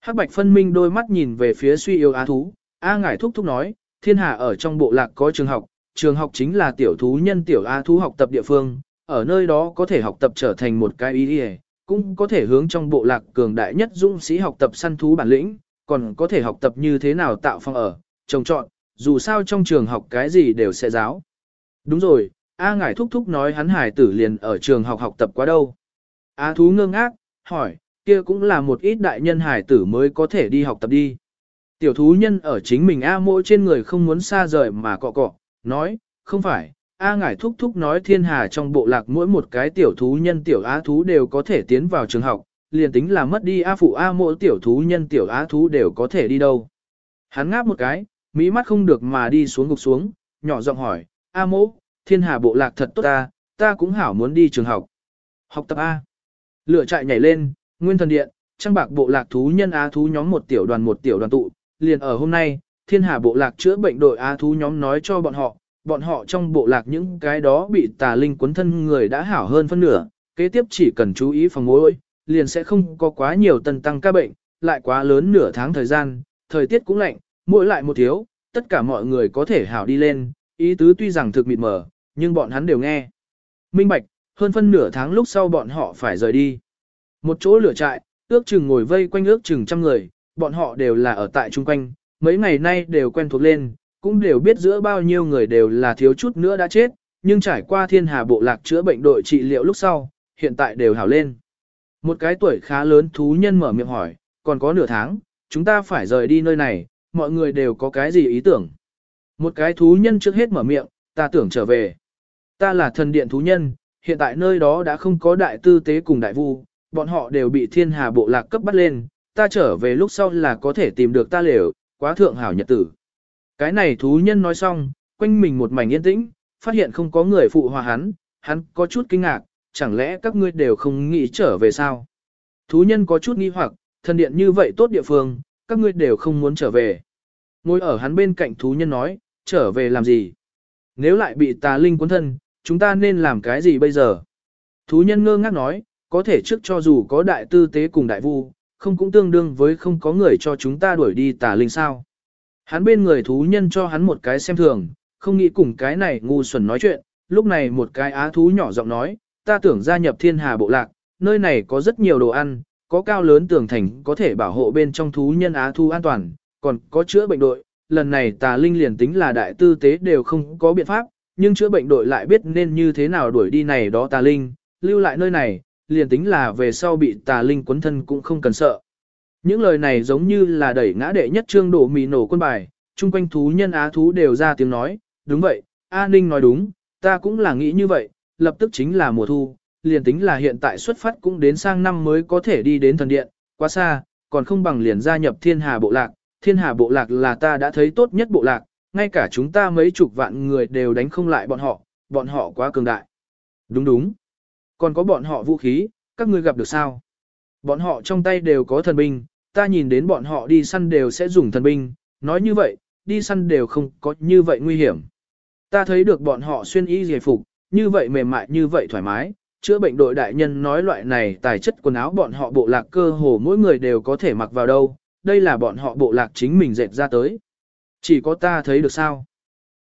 Hắc bạch phân minh đôi mắt nhìn về phía suy yếu á thú, A ngải thúc thúc nói, thiên hà ở trong bộ lạc có trường học, trường học chính là tiểu thú nhân tiểu á thú học tập địa phương, ở nơi đó có thể học tập trở thành một cái ý đi cũng có thể hướng trong bộ lạc cường đại nhất dũng sĩ học tập săn thú bản lĩnh, còn có thể học tập như thế nào tạo phong ở, trồng trọn, dù sao trong trường học cái gì đều sẽ giáo. Đúng rồi, A ngải thúc thúc nói hắn hải tử liền ở trường học học tập quá đâu. A thú ngơ ngác, hỏi, kia cũng là một ít đại nhân hải tử mới có thể đi học tập đi. Tiểu thú nhân ở chính mình A mỗi trên người không muốn xa rời mà cọ cọ, nói, không phải, A ngải thúc thúc nói thiên hà trong bộ lạc mỗi một cái tiểu thú nhân tiểu á thú đều có thể tiến vào trường học, liền tính là mất đi A phụ A mỗi tiểu thú nhân tiểu á thú đều có thể đi đâu. Hắn ngáp một cái, mỹ mắt không được mà đi xuống gục xuống, nhỏ giọng hỏi, A mỗ, thiên hà bộ lạc thật tốt ta, ta cũng hảo muốn đi trường học. Học tập A. Lửa chạy nhảy lên, nguyên thần điện, trang bạc bộ lạc thú nhân á thú nhóm một tiểu đoàn một tiểu đoàn tụ, liền ở hôm nay, thiên hà bộ lạc chữa bệnh đội á thú nhóm nói cho bọn họ, bọn họ trong bộ lạc những cái đó bị tà linh cuốn thân người đã hảo hơn phân nửa, kế tiếp chỉ cần chú ý phòng mối, liền sẽ không có quá nhiều tần tăng ca bệnh, lại quá lớn nửa tháng thời gian, thời tiết cũng lạnh, mỗi lại một thiếu, tất cả mọi người có thể hảo đi lên, ý tứ tuy rằng thực mịt mờ, nhưng bọn hắn đều nghe. Minh Bạch, hơn phân nửa tháng lúc sau bọn họ phải rời đi. Một chỗ lửa trại, ước chừng ngồi vây quanh ước chừng trăm người, bọn họ đều là ở tại chung quanh, mấy ngày nay đều quen thuộc lên, cũng đều biết giữa bao nhiêu người đều là thiếu chút nữa đã chết, nhưng trải qua thiên hà bộ lạc chữa bệnh đội trị liệu lúc sau, hiện tại đều hảo lên. Một cái tuổi khá lớn thú nhân mở miệng hỏi, còn có nửa tháng, chúng ta phải rời đi nơi này, mọi người đều có cái gì ý tưởng. Một cái thú nhân trước hết mở miệng, ta tưởng trở về. Ta là thần điện thú nhân, hiện tại nơi đó đã không có đại tư tế cùng đại vu, bọn họ đều bị thiên hà bộ lạc cấp bắt lên, ta trở về lúc sau là có thể tìm được ta lều, quá thượng hảo nhật tử. Cái này thú nhân nói xong, quanh mình một mảnh yên tĩnh, phát hiện không có người phụ hòa hắn, hắn có chút kinh ngạc, chẳng lẽ các ngươi đều không nghĩ trở về sao? Thú nhân có chút nghi hoặc, thần điện như vậy tốt địa phương, các ngươi đều không muốn trở về. Ngồi ở hắn bên cạnh thú nhân nói, trở về làm gì? Nếu lại bị tà linh cuốn thân, chúng ta nên làm cái gì bây giờ? Thú nhân ngơ ngác nói, có thể trước cho dù có đại tư tế cùng đại vu, không cũng tương đương với không có người cho chúng ta đuổi đi tà linh sao. Hắn bên người thú nhân cho hắn một cái xem thường, không nghĩ cùng cái này ngu xuẩn nói chuyện, lúc này một cái á thú nhỏ giọng nói, ta tưởng gia nhập thiên hà bộ lạc, nơi này có rất nhiều đồ ăn, có cao lớn tường thành có thể bảo hộ bên trong thú nhân á thú an toàn, còn có chữa bệnh đội, lần này tà linh liền tính là đại tư tế đều không có biện pháp, nhưng chữa bệnh đội lại biết nên như thế nào đuổi đi này đó tà linh, lưu lại nơi này, liền tính là về sau bị tà linh quấn thân cũng không cần sợ. Những lời này giống như là đẩy ngã đệ nhất trương đổ mì nổ quân bài, chung quanh thú nhân á thú đều ra tiếng nói, đúng vậy, A Ninh nói đúng, ta cũng là nghĩ như vậy, lập tức chính là mùa thu, liền tính là hiện tại xuất phát cũng đến sang năm mới có thể đi đến thần điện, quá xa, còn không bằng liền gia nhập thiên hà bộ lạc, thiên hà bộ lạc là ta đã thấy tốt nhất bộ lạc, ngay cả chúng ta mấy chục vạn người đều đánh không lại bọn họ, bọn họ quá cường đại. Đúng đúng. Còn có bọn họ vũ khí, các ngươi gặp được sao? Bọn họ trong tay đều có thần binh, ta nhìn đến bọn họ đi săn đều sẽ dùng thần binh, nói như vậy, đi săn đều không có như vậy nguy hiểm. Ta thấy được bọn họ xuyên y giải phục, như vậy mềm mại như vậy thoải mái, chữa bệnh đội đại nhân nói loại này tài chất quần áo bọn họ bộ lạc cơ hồ mỗi người đều có thể mặc vào đâu, đây là bọn họ bộ lạc chính mình dệt ra tới. Chỉ có ta thấy được sao.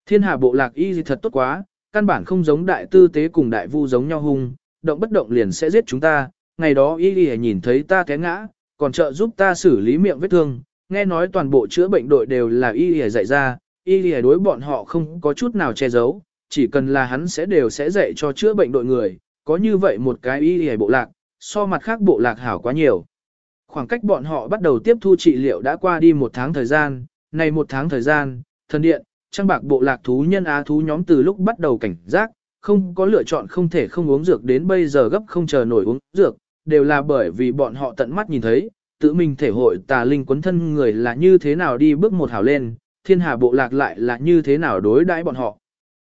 Thiên hà bộ lạc y gì thật tốt quá, căn bản không giống đại tư tế cùng đại vu giống nhau hung, động bất động liền sẽ giết chúng ta, ngày đó y gì nhìn thấy ta té ngã, còn trợ giúp ta xử lý miệng vết thương, nghe nói toàn bộ chữa bệnh đội đều là y gì dạy ra, y gì đối bọn họ không có chút nào che giấu, chỉ cần là hắn sẽ đều sẽ dạy cho chữa bệnh đội người, có như vậy một cái y gì bộ lạc, so mặt khác bộ lạc hảo quá nhiều. Khoảng cách bọn họ bắt đầu tiếp thu trị liệu đã qua đi một tháng thời gian, này một tháng thời gian, thần điện, trang bạc bộ lạc thú nhân á thú nhóm từ lúc bắt đầu cảnh giác, không có lựa chọn không thể không uống dược đến bây giờ gấp không chờ nổi uống dược, đều là bởi vì bọn họ tận mắt nhìn thấy, tự mình thể hội tà linh quấn thân người là như thế nào đi bước một hào lên, thiên hà bộ lạc lại là như thế nào đối đãi bọn họ.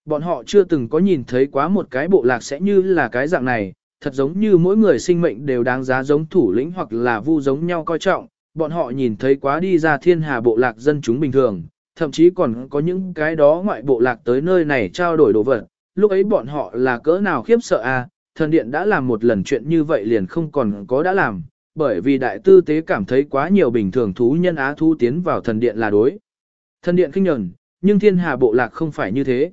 Bọn họ chưa từng có nhìn thấy quá một cái bộ lạc sẽ như là cái dạng này, thật giống như mỗi người sinh mệnh đều đáng giá giống thủ lĩnh hoặc là vu giống nhau coi trọng, bọn họ nhìn thấy quá đi ra thiên hà bộ lạc dân chúng bình thường, thậm chí còn có những cái đó ngoại bộ lạc tới nơi này trao đổi đồ vật, lúc ấy bọn họ là cỡ nào khiếp sợ à, thần điện đã làm một lần chuyện như vậy liền không còn có đã làm, bởi vì đại tư tế cảm thấy quá nhiều bình thường thú nhân á thu tiến vào thần điện là đối. Thần điện kinh nhẫn, nhưng thiên hà bộ lạc không phải như thế.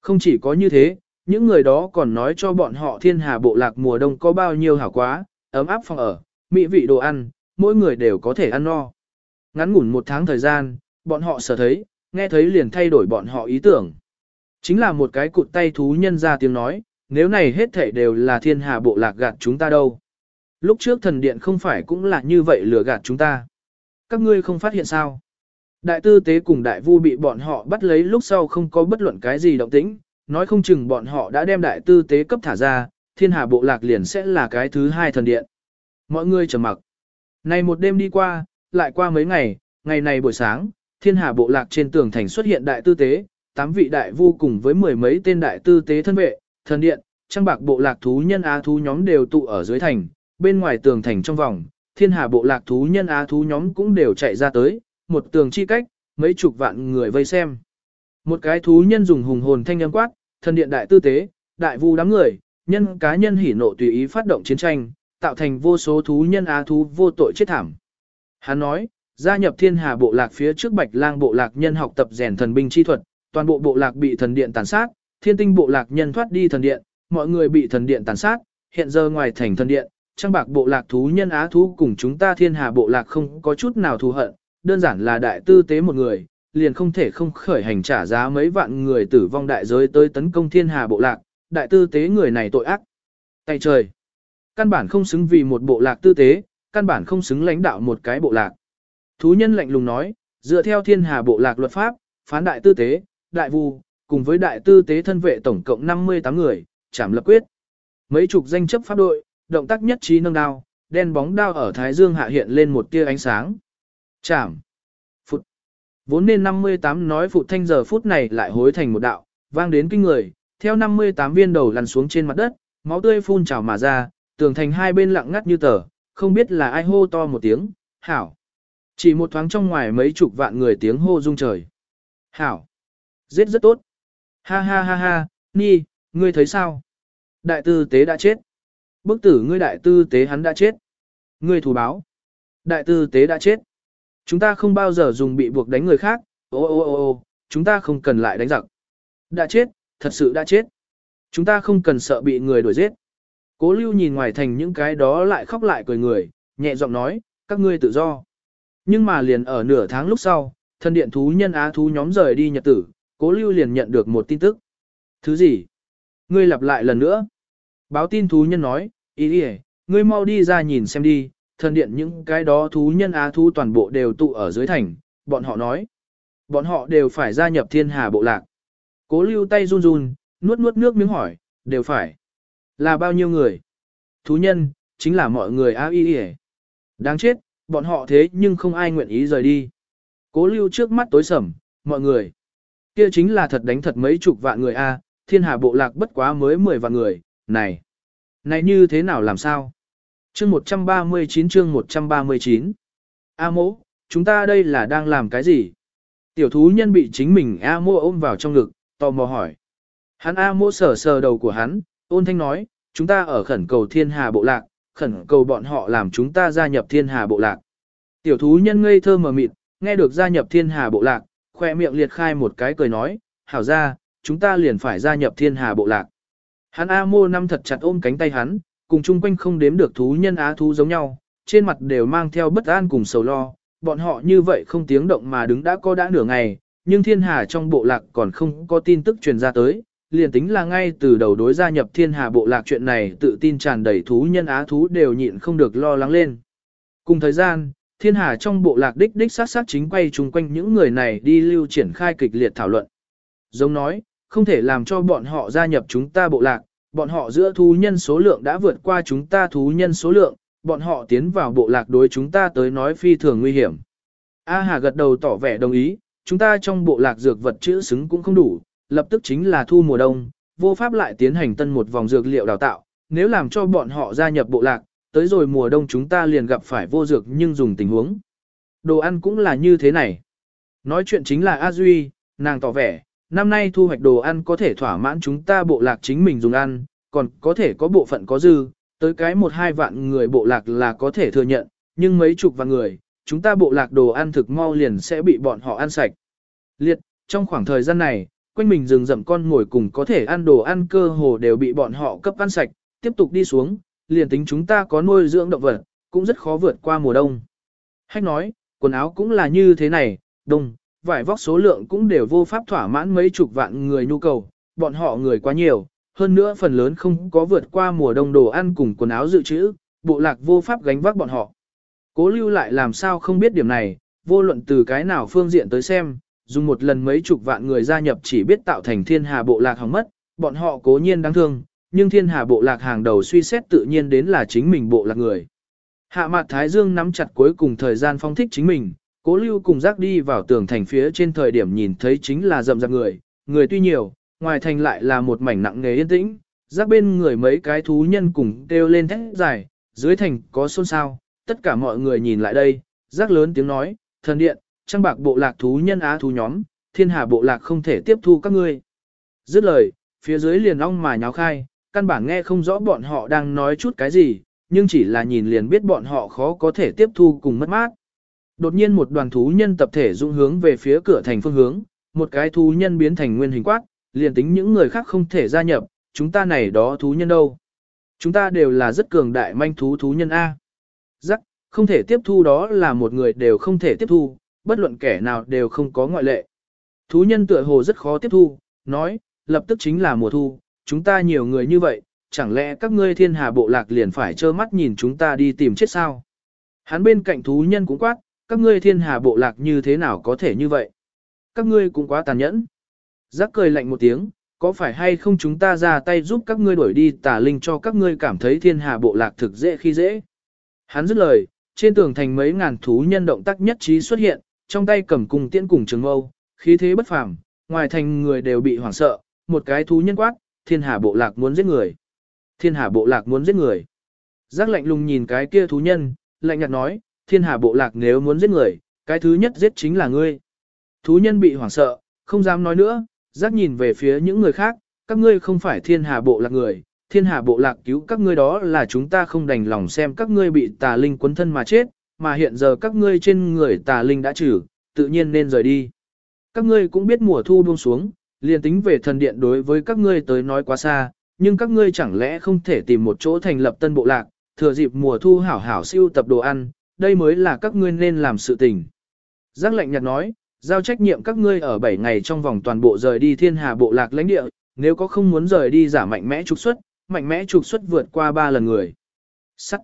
Không chỉ có như thế, những người đó còn nói cho bọn họ thiên hà bộ lạc mùa đông có bao nhiêu hảo quá, ấm áp phòng ở, mỹ vị đồ ăn, mỗi người đều có thể ăn no. Ngắn ngủn một tháng thời gian, bọn họ sở thấy, nghe thấy liền thay đổi bọn họ ý tưởng. Chính là một cái cụt tay thú nhân ra tiếng nói, nếu này hết thảy đều là thiên hà bộ lạc gạt chúng ta đâu. Lúc trước thần điện không phải cũng là như vậy lừa gạt chúng ta. Các ngươi không phát hiện sao? Đại tư tế cùng đại vu bị bọn họ bắt lấy lúc sau không có bất luận cái gì động tĩnh, nói không chừng bọn họ đã đem đại tư tế cấp thả ra, thiên hà bộ lạc liền sẽ là cái thứ hai thần điện. Mọi người trầm mặc. Này một đêm đi qua, lại qua mấy ngày, ngày này buổi sáng, thiên hà bộ lạc trên tường thành xuất hiện đại tư tế, tám vị đại vu cùng với mười mấy tên đại tư tế thân vệ, thần điện, trang bạc bộ lạc thú nhân á thú nhóm đều tụ ở dưới thành, bên ngoài tường thành trong vòng, thiên hà bộ lạc thú nhân á thú nhóm cũng đều chạy ra tới, một tường chi cách, mấy chục vạn người vây xem. Một cái thú nhân dùng hùng hồn thanh âm quát, thần điện đại tư tế, đại vu đám người, nhân cá nhân hỉ nộ tùy ý phát động chiến tranh, tạo thành vô số thú nhân á thú vô tội chết thảm. Hắn nói, gia nhập thiên hà bộ lạc phía trước bạch lang bộ lạc nhân học tập rèn thần binh chi thuật, toàn bộ bộ lạc bị thần điện tàn sát, thiên tinh bộ lạc nhân thoát đi thần điện, mọi người bị thần điện tàn sát, hiện giờ ngoài thành thần điện, trang bạc bộ lạc thú nhân á thú cùng chúng ta thiên hà bộ lạc không có chút nào thù hận, đơn giản là đại tư tế một người, liền không thể không khởi hành trả giá mấy vạn người tử vong đại giới tới tấn công thiên hà bộ lạc, đại tư tế người này tội ác. Tay trời! Căn bản không xứng vì một bộ lạc tư tế, căn bản không xứng lãnh đạo một cái bộ lạc. Thú nhân lạnh lùng nói, dựa theo thiên hà bộ lạc luật pháp, phán đại tư tế, đại vu, cùng với đại tư tế thân vệ tổng cộng 58 người, chảm lập quyết. Mấy chục danh chấp pháp đội, động tác nhất trí nâng đao, đen bóng đao ở thái dương hạ hiện lên một tia ánh sáng. Chảm. Phụt. Vốn nên 58 nói phụ thanh giờ phút này lại hối thành một đạo, vang đến kinh người, theo 58 viên đầu lăn xuống trên mặt đất, máu tươi phun trào mà ra, tường thành hai bên lặng ngắt như tờ, không biết là ai hô to một tiếng, hảo. Chỉ một thoáng trong ngoài mấy chục vạn người tiếng hô rung trời. Hảo. Giết rất tốt. Ha ha ha ha, Ni, ngươi thấy sao? Đại tư tế đã chết. Bức tử ngươi đại tư tế hắn đã chết. Ngươi thủ báo. Đại tư tế đã chết. Chúng ta không bao giờ dùng bị buộc đánh người khác, ô ô ô ô, chúng ta không cần lại đánh giặc. Đã chết, thật sự đã chết. Chúng ta không cần sợ bị người đuổi giết. Cố lưu nhìn ngoài thành những cái đó lại khóc lại cười người, nhẹ giọng nói, các ngươi tự do. Nhưng mà liền ở nửa tháng lúc sau, thân điện thú nhân á thú nhóm rời đi nhật tử, cố lưu liền nhận được một tin tức. Thứ gì? Ngươi lặp lại lần nữa. Báo tin thú nhân nói, ý đi ngươi mau đi ra nhìn xem đi, thần điện những cái đó thú nhân á thú toàn bộ đều tụ ở dưới thành, bọn họ nói. Bọn họ đều phải gia nhập thiên hà bộ lạc. Cố lưu tay run run, nuốt nuốt nước miếng hỏi, đều phải. Là bao nhiêu người? Thú nhân, chính là mọi người á y y Đáng chết, bọn họ thế nhưng không ai nguyện ý rời đi. Cố lưu trước mắt tối sầm, mọi người. Kia chính là thật đánh thật mấy chục vạn người a, thiên hà bộ lạc bất quá mới 10 vạn người, này. Này như thế nào làm sao? Chương 139 chương 139 A mỗ, chúng ta đây là đang làm cái gì? Tiểu thú nhân bị chính mình A mỗ ôm vào trong ngực, tò mò hỏi. Hắn A mỗ sờ sờ đầu của hắn, ôn thanh nói, chúng ta ở khẩn cầu thiên hà bộ lạc, khẩn cầu bọn họ làm chúng ta gia nhập thiên hà bộ lạc. Tiểu thú nhân ngây thơ mờ mịt, nghe được gia nhập thiên hà bộ lạc, khoe miệng liệt khai một cái cười nói, hảo ra, chúng ta liền phải gia nhập thiên hà bộ lạc. Hắn A mô năm thật chặt ôm cánh tay hắn, cùng chung quanh không đếm được thú nhân á thú giống nhau, trên mặt đều mang theo bất an cùng sầu lo, bọn họ như vậy không tiếng động mà đứng đã có đã nửa ngày, nhưng thiên hà trong bộ lạc còn không có tin tức truyền ra tới, liền tính là ngay từ đầu đối gia nhập thiên hà bộ lạc chuyện này tự tin tràn đầy thú nhân á thú đều nhịn không được lo lắng lên. Cùng thời gian, thiên hà trong bộ lạc đích đích sát sát chính quay chung quanh những người này đi lưu triển khai kịch liệt thảo luận. Giống nói, không thể làm cho bọn họ gia nhập chúng ta bộ lạc, bọn họ giữa thú nhân số lượng đã vượt qua chúng ta thú nhân số lượng, bọn họ tiến vào bộ lạc đối chúng ta tới nói phi thường nguy hiểm. A Hà gật đầu tỏ vẻ đồng ý, chúng ta trong bộ lạc dược vật chữ xứng cũng không đủ, lập tức chính là thu mùa đông, vô pháp lại tiến hành tân một vòng dược liệu đào tạo, nếu làm cho bọn họ gia nhập bộ lạc, tới rồi mùa đông chúng ta liền gặp phải vô dược nhưng dùng tình huống. Đồ ăn cũng là như thế này. Nói chuyện chính là A Duy, nàng tỏ vẻ, năm nay thu hoạch đồ ăn có thể thỏa mãn chúng ta bộ lạc chính mình dùng ăn, còn có thể có bộ phận có dư, tới cái một hai vạn người bộ lạc là có thể thừa nhận, nhưng mấy chục vạn người, chúng ta bộ lạc đồ ăn thực mau liền sẽ bị bọn họ ăn sạch. Liệt, trong khoảng thời gian này, quanh mình rừng rậm con ngồi cùng có thể ăn đồ ăn cơ hồ đều bị bọn họ cấp ăn sạch, tiếp tục đi xuống, liền tính chúng ta có nuôi dưỡng động vật, cũng rất khó vượt qua mùa đông. Hách nói, quần áo cũng là như thế này, đông, vải vóc số lượng cũng đều vô pháp thỏa mãn mấy chục vạn người nhu cầu, bọn họ người quá nhiều, hơn nữa phần lớn không có vượt qua mùa đông đồ ăn cùng quần áo dự trữ, bộ lạc vô pháp gánh vác bọn họ. Cố lưu lại làm sao không biết điểm này, vô luận từ cái nào phương diện tới xem, dùng một lần mấy chục vạn người gia nhập chỉ biết tạo thành thiên hà bộ lạc hỏng mất, bọn họ cố nhiên đáng thương, nhưng thiên hà bộ lạc hàng đầu suy xét tự nhiên đến là chính mình bộ lạc người. Hạ mặt Thái Dương nắm chặt cuối cùng thời gian phong thích chính mình, cố lưu cùng rác đi vào tường thành phía trên thời điểm nhìn thấy chính là rậm rạp người, người tuy nhiều, ngoài thành lại là một mảnh nặng nề yên tĩnh, rác bên người mấy cái thú nhân cùng kêu lên thét dài, dưới thành có xôn xao, tất cả mọi người nhìn lại đây, rác lớn tiếng nói, thần điện, trang bạc bộ lạc thú nhân á thú nhóm, thiên hà bộ lạc không thể tiếp thu các ngươi. Dứt lời, phía dưới liền ong mà nháo khai, căn bản nghe không rõ bọn họ đang nói chút cái gì, nhưng chỉ là nhìn liền biết bọn họ khó có thể tiếp thu cùng mất mát. Đột nhiên một đoàn thú nhân tập thể dũng hướng về phía cửa thành phương hướng, một cái thú nhân biến thành nguyên hình quát, liền tính những người khác không thể gia nhập, chúng ta này đó thú nhân đâu. Chúng ta đều là rất cường đại manh thú thú nhân A. Rắc, không thể tiếp thu đó là một người đều không thể tiếp thu, bất luận kẻ nào đều không có ngoại lệ. Thú nhân tựa hồ rất khó tiếp thu, nói, lập tức chính là mùa thu, chúng ta nhiều người như vậy, chẳng lẽ các ngươi thiên hà bộ lạc liền phải trơ mắt nhìn chúng ta đi tìm chết sao? Hắn bên cạnh thú nhân cũng quát, các ngươi thiên hà bộ lạc như thế nào có thể như vậy? Các ngươi cũng quá tàn nhẫn. Giác cười lạnh một tiếng, có phải hay không chúng ta ra tay giúp các ngươi đuổi đi tà linh cho các ngươi cảm thấy thiên hà bộ lạc thực dễ khi dễ? Hắn dứt lời, trên tường thành mấy ngàn thú nhân động tác nhất trí xuất hiện, trong tay cầm cùng tiễn cùng trường mâu, khí thế bất phàm, ngoài thành người đều bị hoảng sợ, một cái thú nhân quát, thiên hà bộ lạc muốn giết người. Thiên hà bộ lạc muốn giết người. Giác lạnh lùng nhìn cái kia thú nhân, lạnh nhạt nói, thiên hà bộ lạc nếu muốn giết người, cái thứ nhất giết chính là ngươi. Thú nhân bị hoảng sợ, không dám nói nữa, giác nhìn về phía những người khác, các ngươi không phải thiên hà bộ lạc người, thiên hà bộ lạc cứu các ngươi đó là chúng ta không đành lòng xem các ngươi bị tà linh quấn thân mà chết, mà hiện giờ các ngươi trên người tà linh đã trừ, tự nhiên nên rời đi. Các ngươi cũng biết mùa thu buông xuống, liền tính về thần điện đối với các ngươi tới nói quá xa, nhưng các ngươi chẳng lẽ không thể tìm một chỗ thành lập tân bộ lạc, thừa dịp mùa thu hảo hảo siêu tập đồ ăn, đây mới là các ngươi nên làm sự tình. Giác lệnh nhạt nói, giao trách nhiệm các ngươi ở 7 ngày trong vòng toàn bộ rời đi thiên hà bộ lạc lãnh địa, nếu có không muốn rời đi giả mạnh mẽ trục xuất, mạnh mẽ trục xuất vượt qua 3 lần người. Sắt.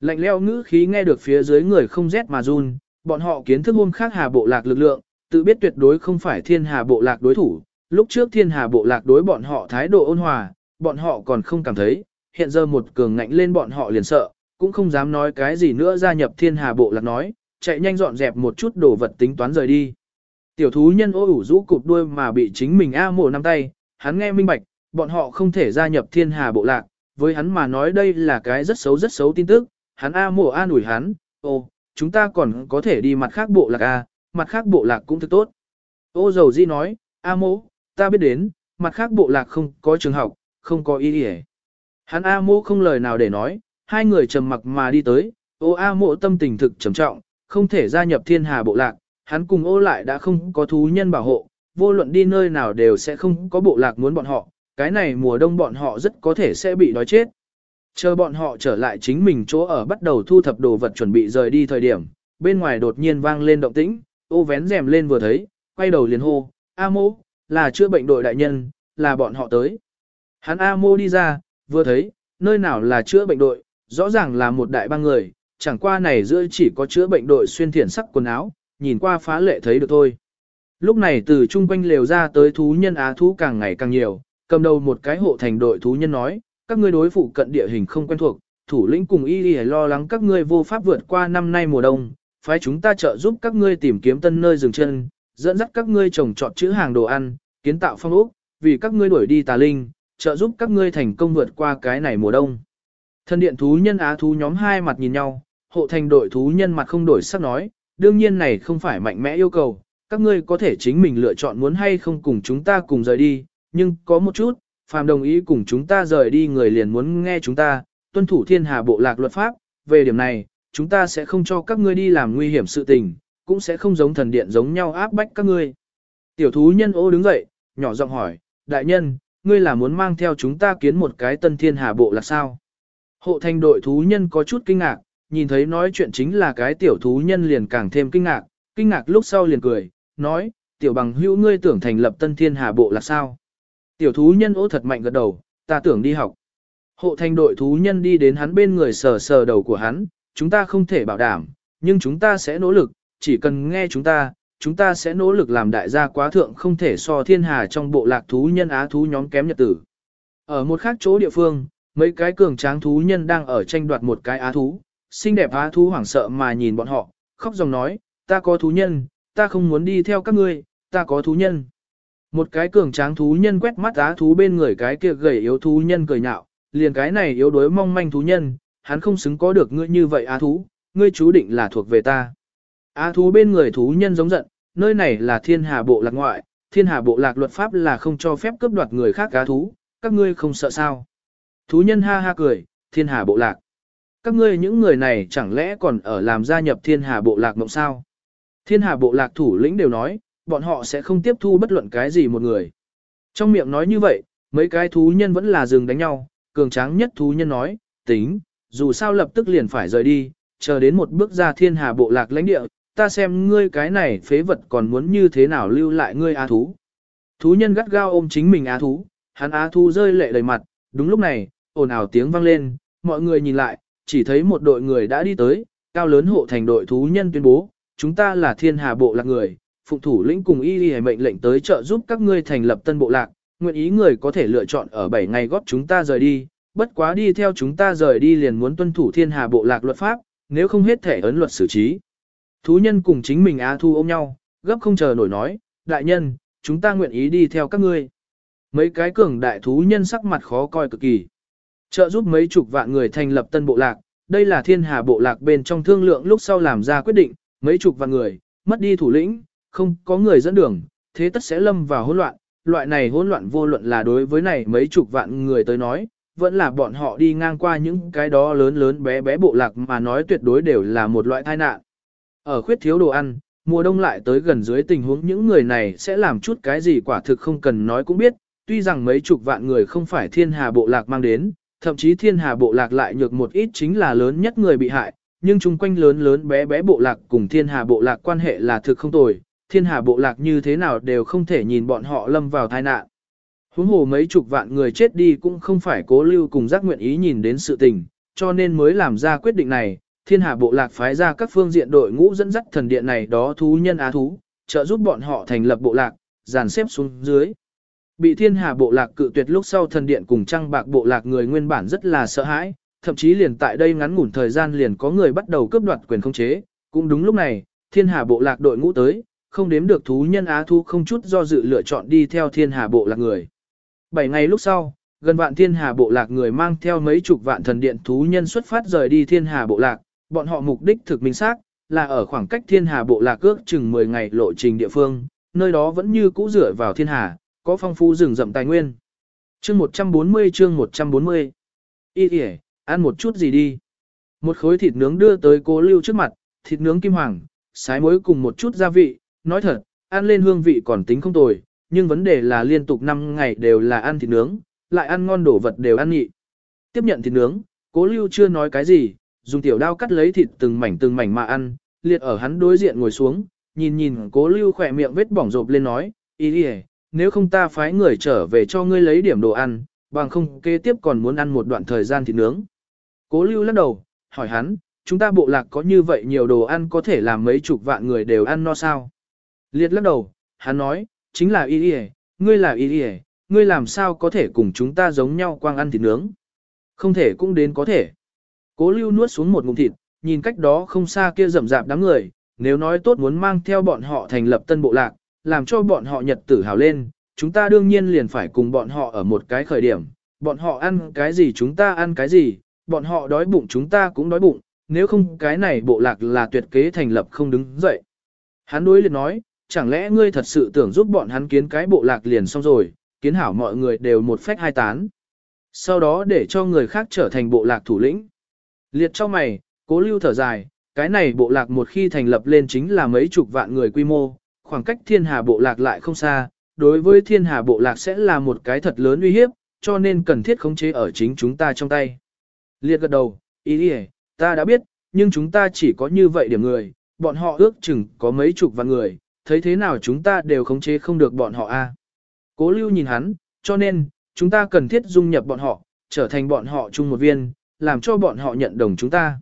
Lạnh leo ngữ khí nghe được phía dưới người không rét mà run, bọn họ kiến thức hôm khác hà bộ lạc lực lượng, tự biết tuyệt đối không phải thiên hà bộ lạc đối thủ. Lúc trước thiên hà bộ lạc đối bọn họ thái độ ôn hòa, bọn họ còn không cảm thấy, hiện giờ một cường ngạnh lên bọn họ liền sợ, cũng không dám nói cái gì nữa gia nhập thiên hà bộ lạc nói, chạy nhanh dọn dẹp một chút đồ vật tính toán rời đi. Tiểu thú nhân ô ủ rũ cụp đuôi mà bị chính mình A mổ năm tay, hắn nghe minh bạch, bọn họ không thể gia nhập thiên hà bộ lạc, với hắn mà nói đây là cái rất xấu rất xấu tin tức, hắn A mộ an ủi hắn, ô, chúng ta còn có thể đi mặt khác bộ lạc A, mặt khác bộ lạc cũng thực tốt. Ô dầu di nói, A mộ, ta biết đến, mặt khác bộ lạc không có trường học, không có ý nghĩa. Hắn A mộ không lời nào để nói, hai người trầm mặc mà đi tới, ô A mộ tâm tình thực trầm trọng, không thể gia nhập thiên hà bộ lạc, hắn cùng ô lại đã không có thú nhân bảo hộ, vô luận đi nơi nào đều sẽ không có bộ lạc muốn bọn họ, cái này mùa đông bọn họ rất có thể sẽ bị đói chết. Chờ bọn họ trở lại chính mình chỗ ở bắt đầu thu thập đồ vật chuẩn bị rời đi thời điểm, bên ngoài đột nhiên vang lên động tĩnh, ô vén rèm lên vừa thấy, quay đầu liền hô, A mô, là chữa bệnh đội đại nhân, là bọn họ tới. Hắn A mô đi ra, vừa thấy, nơi nào là chữa bệnh đội, rõ ràng là một đại bang người, chẳng qua này giữa chỉ có chữa bệnh đội xuyên thiển sắc quần áo, nhìn qua phá lệ thấy được thôi. Lúc này từ chung quanh lều ra tới thú nhân á thú càng ngày càng nhiều, cầm đầu một cái hộ thành đội thú nhân nói, các ngươi đối phụ cận địa hình không quen thuộc, thủ lĩnh cùng y y lo lắng các ngươi vô pháp vượt qua năm nay mùa đông, phái chúng ta trợ giúp các ngươi tìm kiếm tân nơi dừng chân, dẫn dắt các ngươi trồng trọt chữ hàng đồ ăn, kiến tạo phong ốc, vì các ngươi đuổi đi tà linh, trợ giúp các ngươi thành công vượt qua cái này mùa đông. Thân điện thú nhân á thú nhóm hai mặt nhìn nhau, hộ thành đội thú nhân mặt không đổi sắc nói, đương nhiên này không phải mạnh mẽ yêu cầu, các ngươi có thể chính mình lựa chọn muốn hay không cùng chúng ta cùng rời đi, nhưng có một chút, phàm đồng ý cùng chúng ta rời đi người liền muốn nghe chúng ta, tuân thủ thiên hà bộ lạc luật pháp, về điểm này, chúng ta sẽ không cho các ngươi đi làm nguy hiểm sự tình, cũng sẽ không giống thần điện giống nhau áp bách các ngươi. Tiểu thú nhân ô đứng dậy, nhỏ giọng hỏi, đại nhân, ngươi là muốn mang theo chúng ta kiến một cái tân thiên hà bộ là sao? Hộ thành đội thú nhân có chút kinh ngạc, nhìn thấy nói chuyện chính là cái tiểu thú nhân liền càng thêm kinh ngạc, kinh ngạc lúc sau liền cười, nói, tiểu bằng hữu ngươi tưởng thành lập tân thiên hà bộ là sao? Tiểu thú nhân ố thật mạnh gật đầu, ta tưởng đi học. Hộ thành đội thú nhân đi đến hắn bên người sờ sờ đầu của hắn, chúng ta không thể bảo đảm, nhưng chúng ta sẽ nỗ lực, chỉ cần nghe chúng ta, chúng ta sẽ nỗ lực làm đại gia quá thượng không thể so thiên hà trong bộ lạc thú nhân á thú nhóm kém nhật tử. Ở một khác chỗ địa phương, mấy cái cường tráng thú nhân đang ở tranh đoạt một cái á thú, xinh đẹp á thú hoảng sợ mà nhìn bọn họ, khóc dòng nói, ta có thú nhân, ta không muốn đi theo các ngươi, ta có thú nhân. Một cái cường tráng thú nhân quét mắt á thú bên người cái kia gầy yếu thú nhân cười nhạo, liền cái này yếu đuối mong manh thú nhân, hắn không xứng có được ngươi như vậy á thú, ngươi chú định là thuộc về ta. Á thú bên người thú nhân giống giận, nơi này là thiên hà bộ lạc ngoại, thiên hà bộ lạc luật pháp là không cho phép cướp đoạt người khác á thú, các ngươi không sợ sao. Thú nhân ha ha cười, thiên hà bộ lạc. Các ngươi những người này chẳng lẽ còn ở làm gia nhập thiên hà bộ lạc mộng sao? Thiên hà bộ lạc thủ lĩnh đều nói, bọn họ sẽ không tiếp thu bất luận cái gì một người. Trong miệng nói như vậy, mấy cái thú nhân vẫn là dừng đánh nhau, cường tráng nhất thú nhân nói, tính, dù sao lập tức liền phải rời đi, chờ đến một bước ra thiên hà bộ lạc lãnh địa, ta xem ngươi cái này phế vật còn muốn như thế nào lưu lại ngươi á thú. Thú nhân gắt gao ôm chính mình á thú, hắn á thú rơi lệ đầy mặt, đúng lúc này, ồn ào tiếng vang lên, mọi người nhìn lại, chỉ thấy một đội người đã đi tới, cao lớn hộ thành đội thú nhân tuyên bố, chúng ta là thiên hà bộ lạc người, phụng thủ lĩnh cùng y y mệnh lệnh tới trợ giúp các ngươi thành lập tân bộ lạc, nguyện ý người có thể lựa chọn ở 7 ngày góp chúng ta rời đi, bất quá đi theo chúng ta rời đi liền muốn tuân thủ thiên hà bộ lạc luật pháp, nếu không hết thể ấn luật xử trí. Thú nhân cùng chính mình Á Thu ôm nhau, gấp không chờ nổi nói, đại nhân, chúng ta nguyện ý đi theo các ngươi. Mấy cái cường đại thú nhân sắc mặt khó coi cực kỳ. Trợ giúp mấy chục vạn người thành lập tân bộ lạc, đây là thiên hà bộ lạc bên trong thương lượng lúc sau làm ra quyết định, mấy chục vạn người, mất đi thủ lĩnh, không có người dẫn đường, thế tất sẽ lâm vào hỗn loạn, loại này hỗn loạn vô luận là đối với này mấy chục vạn người tới nói, vẫn là bọn họ đi ngang qua những cái đó lớn lớn bé bé bộ lạc mà nói tuyệt đối đều là một loại tai nạn. Ở khuyết thiếu đồ ăn, mùa đông lại tới gần dưới tình huống những người này sẽ làm chút cái gì quả thực không cần nói cũng biết, tuy rằng mấy chục vạn người không phải thiên hà bộ lạc mang đến, thậm chí thiên hà bộ lạc lại nhược một ít chính là lớn nhất người bị hại, nhưng chung quanh lớn lớn bé bé bộ lạc cùng thiên hà bộ lạc quan hệ là thực không tồi, thiên hà bộ lạc như thế nào đều không thể nhìn bọn họ lâm vào tai nạn. Huống hồ mấy chục vạn người chết đi cũng không phải cố lưu cùng giác nguyện ý nhìn đến sự tình, cho nên mới làm ra quyết định này, thiên hà bộ lạc phái ra các phương diện đội ngũ dẫn dắt thần điện này đó thú nhân á thú, trợ giúp bọn họ thành lập bộ lạc, dàn xếp xuống dưới. Bị thiên hà bộ lạc cự tuyệt lúc sau thần điện cùng trăng bạc bộ lạc người nguyên bản rất là sợ hãi, thậm chí liền tại đây ngắn ngủn thời gian liền có người bắt đầu cướp đoạt quyền không chế, cũng đúng lúc này, thiên hà bộ lạc đội ngũ tới, không đếm được thú nhân á thú không chút do dự lựa chọn đi theo thiên hà bộ lạc người. Bảy ngày lúc sau, gần vạn thiên hà bộ lạc người mang theo mấy chục vạn thần điện thú nhân xuất phát rời đi thiên hà bộ lạc, bọn họ mục đích thực minh xác là ở khoảng cách thiên hà bộ lạc ước chừng 10 ngày lộ trình địa phương, nơi đó vẫn như cũ rửa vào thiên hà, có phong phú rừng rậm tài nguyên. Chương 140 chương 140 Ý ỉa, ăn một chút gì đi. Một khối thịt nướng đưa tới cố lưu trước mặt, thịt nướng kim hoàng, sái muối cùng một chút gia vị, nói thật, ăn lên hương vị còn tính không tồi, nhưng vấn đề là liên tục 5 ngày đều là ăn thịt nướng, lại ăn ngon đồ vật đều ăn nhị. Tiếp nhận thịt nướng, cố lưu chưa nói cái gì, dùng tiểu đao cắt lấy thịt từng mảnh từng mảnh mà ăn, liệt ở hắn đối diện ngồi xuống, nhìn nhìn cố lưu khỏe miệng vết bỏng rộp lên nói, ý đi nếu không ta phái người trở về cho ngươi lấy điểm đồ ăn, bằng không kế tiếp còn muốn ăn một đoạn thời gian thịt nướng. Cố lưu lắc đầu, hỏi hắn, chúng ta bộ lạc có như vậy nhiều đồ ăn có thể làm mấy chục vạn người đều ăn no sao? Liệt lắc đầu, hắn nói, chính là y y ngươi là y y ngươi làm sao có thể cùng chúng ta giống nhau quang ăn thịt nướng? Không thể cũng đến có thể. Cố lưu nuốt xuống một ngụm thịt, nhìn cách đó không xa kia rậm rạp đám người, nếu nói tốt muốn mang theo bọn họ thành lập tân bộ lạc, làm cho bọn họ nhật tử hào lên, chúng ta đương nhiên liền phải cùng bọn họ ở một cái khởi điểm, bọn họ ăn cái gì chúng ta ăn cái gì, bọn họ đói bụng chúng ta cũng đói bụng, nếu không cái này bộ lạc là tuyệt kế thành lập không đứng dậy. Hắn đối liền nói, chẳng lẽ ngươi thật sự tưởng giúp bọn hắn kiến cái bộ lạc liền xong rồi, kiến hảo mọi người đều một phách hai tán. Sau đó để cho người khác trở thành bộ lạc thủ lĩnh. Liệt cho mày, cố lưu thở dài, cái này bộ lạc một khi thành lập lên chính là mấy chục vạn người quy mô, khoảng cách thiên hà bộ lạc lại không xa, đối với thiên hà bộ lạc sẽ là một cái thật lớn uy hiếp, cho nên cần thiết khống chế ở chính chúng ta trong tay. Liệt gật đầu, ý đi ta đã biết, nhưng chúng ta chỉ có như vậy điểm người, bọn họ ước chừng có mấy chục vạn người, thấy thế nào chúng ta đều khống chế không được bọn họ a. Cố lưu nhìn hắn, cho nên, chúng ta cần thiết dung nhập bọn họ, trở thành bọn họ chung một viên, làm cho bọn họ nhận đồng chúng ta.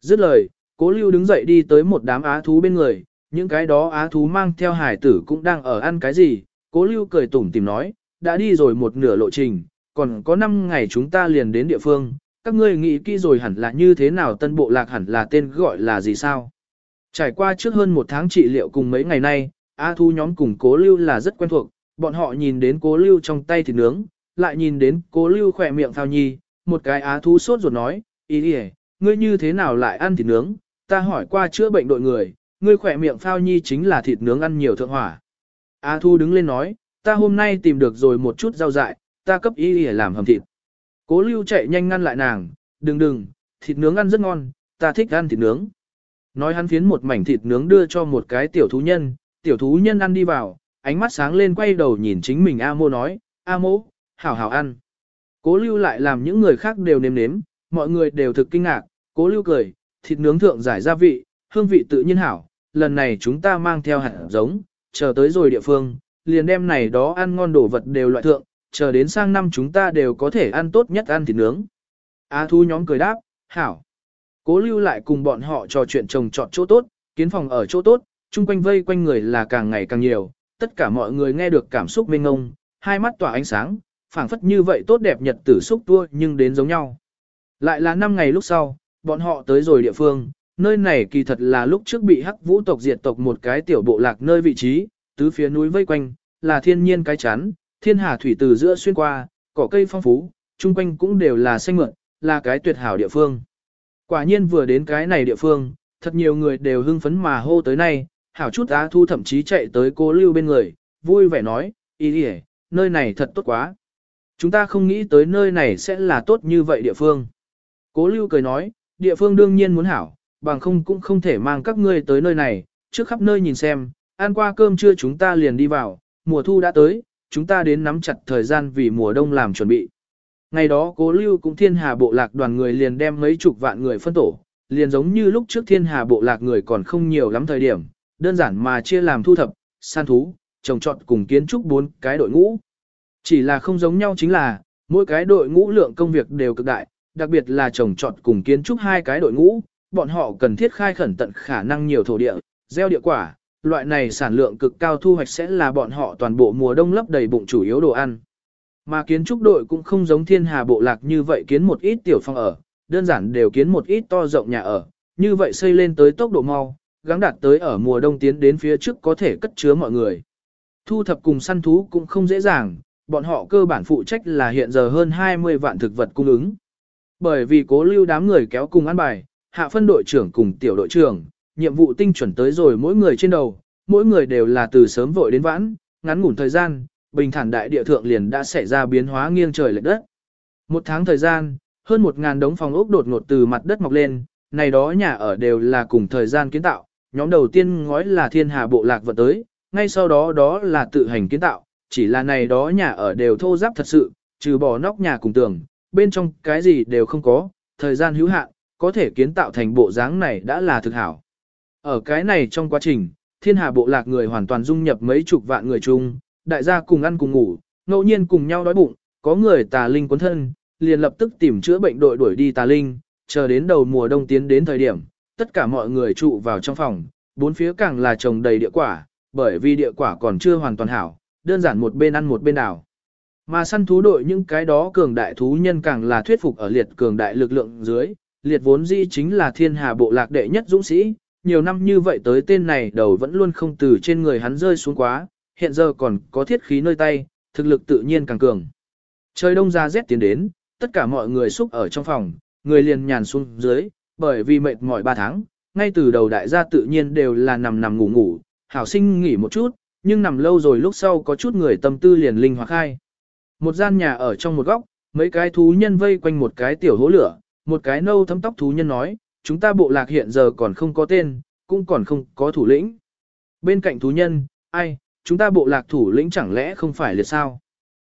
Dứt lời, cố lưu đứng dậy đi tới một đám á thú bên người, những cái đó á thú mang theo hải tử cũng đang ở ăn cái gì, cố lưu cười tủm tìm nói, đã đi rồi một nửa lộ trình, còn có 5 ngày chúng ta liền đến địa phương, các ngươi nghĩ kỹ rồi hẳn là như thế nào tân bộ lạc hẳn là tên gọi là gì sao. Trải qua trước hơn một tháng trị liệu cùng mấy ngày nay, á Thu nhóm cùng cố lưu là rất quen thuộc, bọn họ nhìn đến cố lưu trong tay thịt nướng, lại nhìn đến cố lưu khỏe miệng thao nhi, một cái á Thu sốt ruột nói, ý đi ngươi như thế nào lại ăn thịt nướng, ta hỏi qua chữa bệnh đội người, ngươi khỏe miệng phao nhi chính là thịt nướng ăn nhiều thượng hỏa. A Thu đứng lên nói, ta hôm nay tìm được rồi một chút rau dại, ta cấp ý để làm hầm thịt. Cố lưu chạy nhanh ngăn lại nàng, đừng đừng, thịt nướng ăn rất ngon, ta thích ăn thịt nướng. Nói hắn phiến một mảnh thịt nướng đưa cho một cái tiểu thú nhân, tiểu thú nhân ăn đi vào, ánh mắt sáng lên quay đầu nhìn chính mình A mô nói, A mô, hảo hảo ăn. Cố lưu lại làm những người khác đều nếm nếm, mọi người đều thực kinh ngạc, cố lưu cười, thịt nướng thượng giải gia vị, hương vị tự nhiên hảo, lần này chúng ta mang theo hạt giống, chờ tới rồi địa phương, liền đem này đó ăn ngon đồ vật đều loại thượng, chờ đến sang năm chúng ta đều có thể ăn tốt nhất ăn thịt nướng. A thu nhóm cười đáp, hảo. Cố lưu lại cùng bọn họ trò chuyện trồng trọt chỗ tốt, kiến phòng ở chỗ tốt, chung quanh vây quanh người là càng ngày càng nhiều, tất cả mọi người nghe được cảm xúc mênh ngông, hai mắt tỏa ánh sáng, phảng phất như vậy tốt đẹp nhật tử xúc tua nhưng đến giống nhau. Lại là năm ngày lúc sau, bọn họ tới rồi địa phương, nơi này kỳ thật là lúc trước bị hắc vũ tộc diệt tộc một cái tiểu bộ lạc nơi vị trí, tứ phía núi vây quanh, là thiên nhiên cái chắn, thiên hà thủy từ giữa xuyên qua, cỏ cây phong phú, chung quanh cũng đều là xanh mượn, là cái tuyệt hảo địa phương. Quả nhiên vừa đến cái này địa phương, thật nhiều người đều hưng phấn mà hô tới nay, hảo chút á thu thậm chí chạy tới cô lưu bên người, vui vẻ nói, ý đi nơi này thật tốt quá. Chúng ta không nghĩ tới nơi này sẽ là tốt như vậy địa phương. Cố lưu cười nói, địa phương đương nhiên muốn hảo, bằng không cũng không thể mang các ngươi tới nơi này, trước khắp nơi nhìn xem, ăn qua cơm trưa chúng ta liền đi vào, mùa thu đã tới, chúng ta đến nắm chặt thời gian vì mùa đông làm chuẩn bị. Ngày đó cố lưu cũng thiên hà bộ lạc đoàn người liền đem mấy chục vạn người phân tổ, liền giống như lúc trước thiên hà bộ lạc người còn không nhiều lắm thời điểm, đơn giản mà chia làm thu thập, san thú, trồng trọt cùng kiến trúc bốn cái đội ngũ. Chỉ là không giống nhau chính là, mỗi cái đội ngũ lượng công việc đều cực đại, đặc biệt là trồng trọt cùng kiến trúc hai cái đội ngũ, bọn họ cần thiết khai khẩn tận khả năng nhiều thổ địa, gieo địa quả, loại này sản lượng cực cao thu hoạch sẽ là bọn họ toàn bộ mùa đông lấp đầy bụng chủ yếu đồ ăn. Mà kiến trúc đội cũng không giống thiên hà bộ lạc như vậy kiến một ít tiểu phòng ở, đơn giản đều kiến một ít to rộng nhà ở, như vậy xây lên tới tốc độ mau, gắng đạt tới ở mùa đông tiến đến phía trước có thể cất chứa mọi người. Thu thập cùng săn thú cũng không dễ dàng, bọn họ cơ bản phụ trách là hiện giờ hơn 20 vạn thực vật cung ứng. Bởi vì cố lưu đám người kéo cùng ăn bài, hạ phân đội trưởng cùng tiểu đội trưởng, nhiệm vụ tinh chuẩn tới rồi mỗi người trên đầu, mỗi người đều là từ sớm vội đến vãn, ngắn ngủn thời gian, bình thản đại địa thượng liền đã xảy ra biến hóa nghiêng trời lệch đất. Một tháng thời gian, hơn một ngàn đống phòng ốc đột ngột từ mặt đất mọc lên, này đó nhà ở đều là cùng thời gian kiến tạo, nhóm đầu tiên ngói là thiên hà bộ lạc vận tới, ngay sau đó đó là tự hành kiến tạo, chỉ là này đó nhà ở đều thô giáp thật sự, trừ bỏ nóc nhà cùng tường, bên trong cái gì đều không có, thời gian hữu hạn, có thể kiến tạo thành bộ dáng này đã là thực hảo. Ở cái này trong quá trình, thiên hà bộ lạc người hoàn toàn dung nhập mấy chục vạn người chung, đại gia cùng ăn cùng ngủ, ngẫu nhiên cùng nhau đói bụng, có người tà linh cuốn thân, liền lập tức tìm chữa bệnh đội đuổi đi tà linh, chờ đến đầu mùa đông tiến đến thời điểm, tất cả mọi người trụ vào trong phòng, bốn phía càng là trồng đầy địa quả, bởi vì địa quả còn chưa hoàn toàn hảo, đơn giản một bên ăn một bên đảo. Mà săn thú đội những cái đó cường đại thú nhân càng là thuyết phục ở liệt cường đại lực lượng dưới, liệt vốn dĩ chính là thiên hà bộ lạc đệ nhất dũng sĩ, nhiều năm như vậy tới tên này đầu vẫn luôn không từ trên người hắn rơi xuống quá, hiện giờ còn có thiết khí nơi tay, thực lực tự nhiên càng cường. Trời đông ra rét tiến đến, tất cả mọi người xúc ở trong phòng, người liền nhàn xuống dưới, bởi vì mệt mỏi 3 tháng, ngay từ đầu đại gia tự nhiên đều là nằm nằm ngủ ngủ, hảo sinh nghỉ một chút, nhưng nằm lâu rồi lúc sau có chút người tâm tư liền linh hoạt khai. Một gian nhà ở trong một góc, mấy cái thú nhân vây quanh một cái tiểu hố lửa, một cái nâu thấm tóc thú nhân nói, chúng ta bộ lạc hiện giờ còn không có tên, cũng còn không có thủ lĩnh. Bên cạnh thú nhân, ai, chúng ta bộ lạc thủ lĩnh chẳng lẽ không phải liệt sao?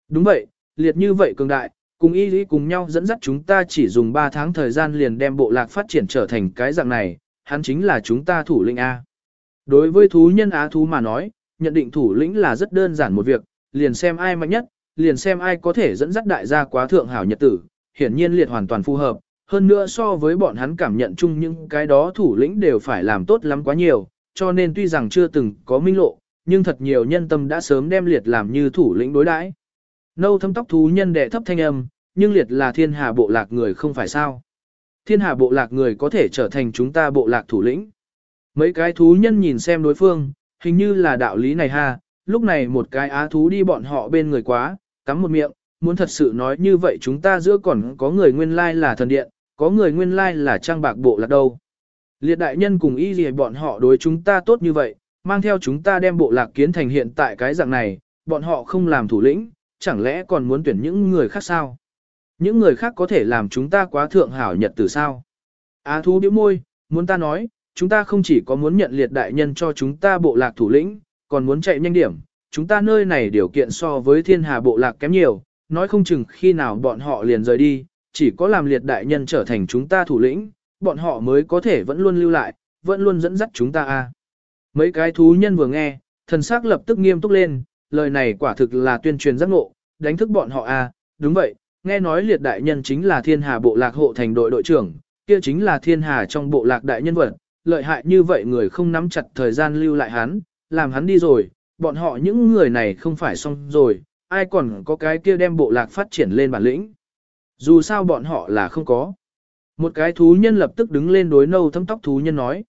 Đúng vậy, liệt như vậy cường đại, cùng y lý cùng nhau dẫn dắt chúng ta chỉ dùng 3 tháng thời gian liền đem bộ lạc phát triển trở thành cái dạng này, hắn chính là chúng ta thủ lĩnh A. Đối với thú nhân á thú mà nói, nhận định thủ lĩnh là rất đơn giản một việc, liền xem ai mạnh nhất, liền xem ai có thể dẫn dắt đại gia quá thượng hảo nhật tử, hiển nhiên liệt hoàn toàn phù hợp, hơn nữa so với bọn hắn cảm nhận chung những cái đó thủ lĩnh đều phải làm tốt lắm quá nhiều, cho nên tuy rằng chưa từng có minh lộ, nhưng thật nhiều nhân tâm đã sớm đem liệt làm như thủ lĩnh đối đãi. Nâu thâm tóc thú nhân đệ thấp thanh âm, nhưng liệt là thiên hà bộ lạc người không phải sao. Thiên hà bộ lạc người có thể trở thành chúng ta bộ lạc thủ lĩnh. Mấy cái thú nhân nhìn xem đối phương, hình như là đạo lý này ha, lúc này một cái á thú đi bọn họ bên người quá, cắm một miệng, muốn thật sự nói như vậy chúng ta giữa còn có người nguyên lai là thần điện, có người nguyên lai là trang bạc bộ lạc đâu. Liệt đại nhân cùng y gì bọn họ đối chúng ta tốt như vậy, mang theo chúng ta đem bộ lạc kiến thành hiện tại cái dạng này, bọn họ không làm thủ lĩnh, chẳng lẽ còn muốn tuyển những người khác sao? Những người khác có thể làm chúng ta quá thượng hảo nhật từ sao? Á thú điếu môi, muốn ta nói, chúng ta không chỉ có muốn nhận liệt đại nhân cho chúng ta bộ lạc thủ lĩnh, còn muốn chạy nhanh điểm, chúng ta nơi này điều kiện so với thiên hà bộ lạc kém nhiều, nói không chừng khi nào bọn họ liền rời đi, chỉ có làm liệt đại nhân trở thành chúng ta thủ lĩnh, bọn họ mới có thể vẫn luôn lưu lại, vẫn luôn dẫn dắt chúng ta a. Mấy cái thú nhân vừa nghe, thần sắc lập tức nghiêm túc lên, lời này quả thực là tuyên truyền giác ngộ, đánh thức bọn họ à? đúng vậy, nghe nói liệt đại nhân chính là thiên hà bộ lạc hộ thành đội đội trưởng, kia chính là thiên hà trong bộ lạc đại nhân vật, lợi hại như vậy người không nắm chặt thời gian lưu lại hắn, làm hắn đi rồi, bọn họ những người này không phải xong rồi, ai còn có cái kia đem bộ lạc phát triển lên bản lĩnh. Dù sao bọn họ là không có. Một cái thú nhân lập tức đứng lên đối nâu thâm tóc thú nhân nói,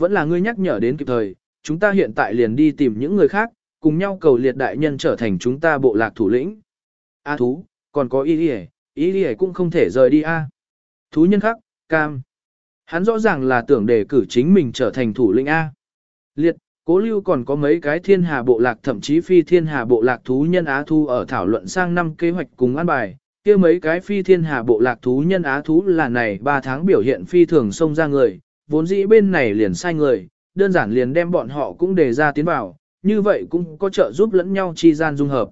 vẫn là ngươi nhắc nhở đến kịp thời, chúng ta hiện tại liền đi tìm những người khác, cùng nhau cầu liệt đại nhân trở thành chúng ta bộ lạc thủ lĩnh. A thú, còn có y đi y đi cũng không thể rời đi a. Thú nhân khác, cam. Hắn rõ ràng là tưởng đề cử chính mình trở thành thủ lĩnh A. Liệt, cố lưu còn có mấy cái thiên hà bộ lạc thậm chí phi thiên hà bộ lạc thú nhân Á Thu ở thảo luận sang năm kế hoạch cùng an bài. kia mấy cái phi thiên hà bộ lạc thú nhân Á Thú là này 3 tháng biểu hiện phi thường xông ra người, vốn dĩ bên này liền sai người, đơn giản liền đem bọn họ cũng đề ra tiến vào, như vậy cũng có trợ giúp lẫn nhau chi gian dung hợp.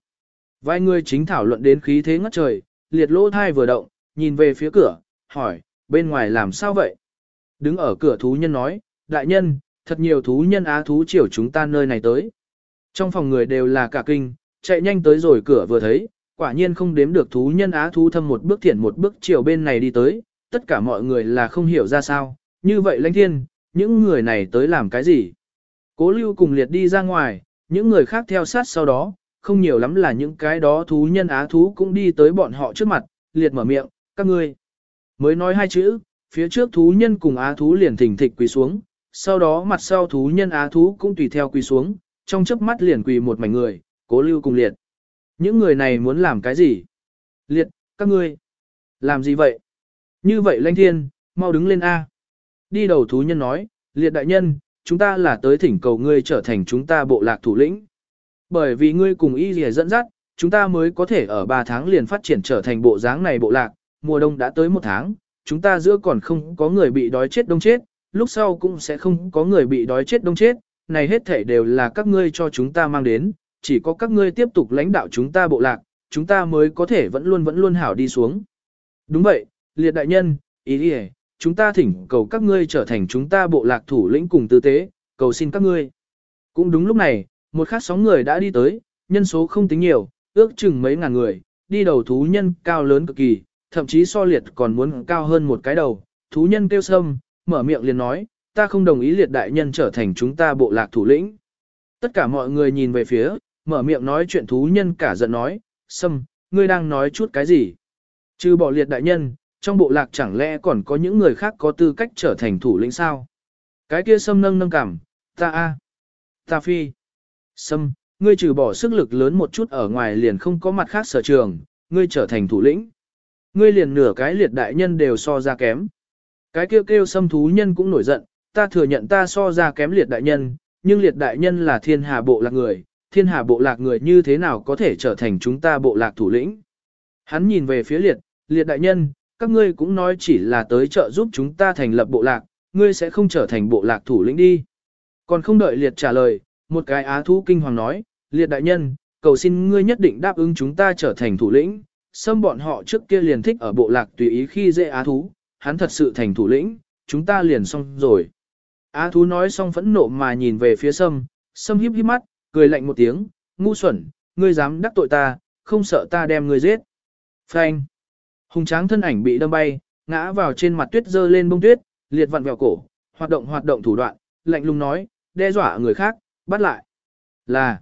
Vài người chính thảo luận đến khí thế ngất trời, liệt lỗ thai vừa động, nhìn về phía cửa, hỏi, bên ngoài làm sao vậy? Đứng ở cửa thú nhân nói, đại nhân, thật nhiều thú nhân á thú chiều chúng ta nơi này tới. Trong phòng người đều là cả kinh, chạy nhanh tới rồi cửa vừa thấy, quả nhiên không đếm được thú nhân á thú thâm một bước thiện một bước chiều bên này đi tới, tất cả mọi người là không hiểu ra sao, như vậy lãnh thiên, những người này tới làm cái gì. Cố lưu cùng liệt đi ra ngoài, những người khác theo sát sau đó, không nhiều lắm là những cái đó thú nhân á thú cũng đi tới bọn họ trước mặt, liệt mở miệng, các ngươi. Mới nói hai chữ, phía trước thú nhân cùng á thú liền thỉnh thịch quỳ xuống, sau đó mặt sau thú nhân á thú cũng tùy theo quỳ xuống, trong chớp mắt liền quỳ một mảnh người, cố lưu cùng liệt. Những người này muốn làm cái gì? Liệt, các ngươi. Làm gì vậy? Như vậy lãnh thiên, mau đứng lên A. Đi đầu thú nhân nói, liệt đại nhân, chúng ta là tới thỉnh cầu ngươi trở thành chúng ta bộ lạc thủ lĩnh. Bởi vì ngươi cùng y gì dẫn dắt, chúng ta mới có thể ở 3 tháng liền phát triển trở thành bộ dáng này bộ lạc, mùa đông đã tới một tháng, chúng ta giữa còn không có người bị đói chết đông chết, lúc sau cũng sẽ không có người bị đói chết đông chết, này hết thể đều là các ngươi cho chúng ta mang đến, chỉ có các ngươi tiếp tục lãnh đạo chúng ta bộ lạc, chúng ta mới có thể vẫn luôn vẫn luôn hảo đi xuống. Đúng vậy, liệt đại nhân, ý đi chúng ta thỉnh cầu các ngươi trở thành chúng ta bộ lạc thủ lĩnh cùng tư tế, cầu xin các ngươi. Cũng đúng lúc này, một khát sóng người đã đi tới, nhân số không tính nhiều, ước chừng mấy ngàn người, đi đầu thú nhân cao lớn cực kỳ, thậm chí so liệt còn muốn cao hơn một cái đầu. Thú nhân kêu sâm, mở miệng liền nói, ta không đồng ý liệt đại nhân trở thành chúng ta bộ lạc thủ lĩnh. Tất cả mọi người nhìn về phía, mở miệng nói chuyện thú nhân cả giận nói, sâm, ngươi đang nói chút cái gì? Trừ bỏ liệt đại nhân, trong bộ lạc chẳng lẽ còn có những người khác có tư cách trở thành thủ lĩnh sao? Cái kia sâm nâng nâng cảm, ta a, ta phi. Sâm, ngươi trừ bỏ sức lực lớn một chút ở ngoài liền không có mặt khác sở trường, ngươi trở thành thủ lĩnh ngươi liền nửa cái liệt đại nhân đều so ra kém. Cái kêu kêu xâm thú nhân cũng nổi giận, ta thừa nhận ta so ra kém liệt đại nhân, nhưng liệt đại nhân là thiên hà bộ lạc người, thiên hà bộ lạc người như thế nào có thể trở thành chúng ta bộ lạc thủ lĩnh. Hắn nhìn về phía liệt, liệt đại nhân, các ngươi cũng nói chỉ là tới trợ giúp chúng ta thành lập bộ lạc, ngươi sẽ không trở thành bộ lạc thủ lĩnh đi. Còn không đợi liệt trả lời, một cái á thú kinh hoàng nói, liệt đại nhân, cầu xin ngươi nhất định đáp ứng chúng ta trở thành thủ lĩnh, xâm bọn họ trước kia liền thích ở bộ lạc tùy ý khi dễ á thú, hắn thật sự thành thủ lĩnh, chúng ta liền xong rồi. Á thú nói xong phẫn nộ mà nhìn về phía sâm, sâm híp híp mắt, cười lạnh một tiếng, ngu xuẩn, ngươi dám đắc tội ta, không sợ ta đem ngươi giết. Phanh. Hùng tráng thân ảnh bị đâm bay, ngã vào trên mặt tuyết dơ lên bông tuyết, liệt vặn vẹo cổ, hoạt động hoạt động thủ đoạn, lạnh lùng nói, đe dọa người khác, bắt lại. Là.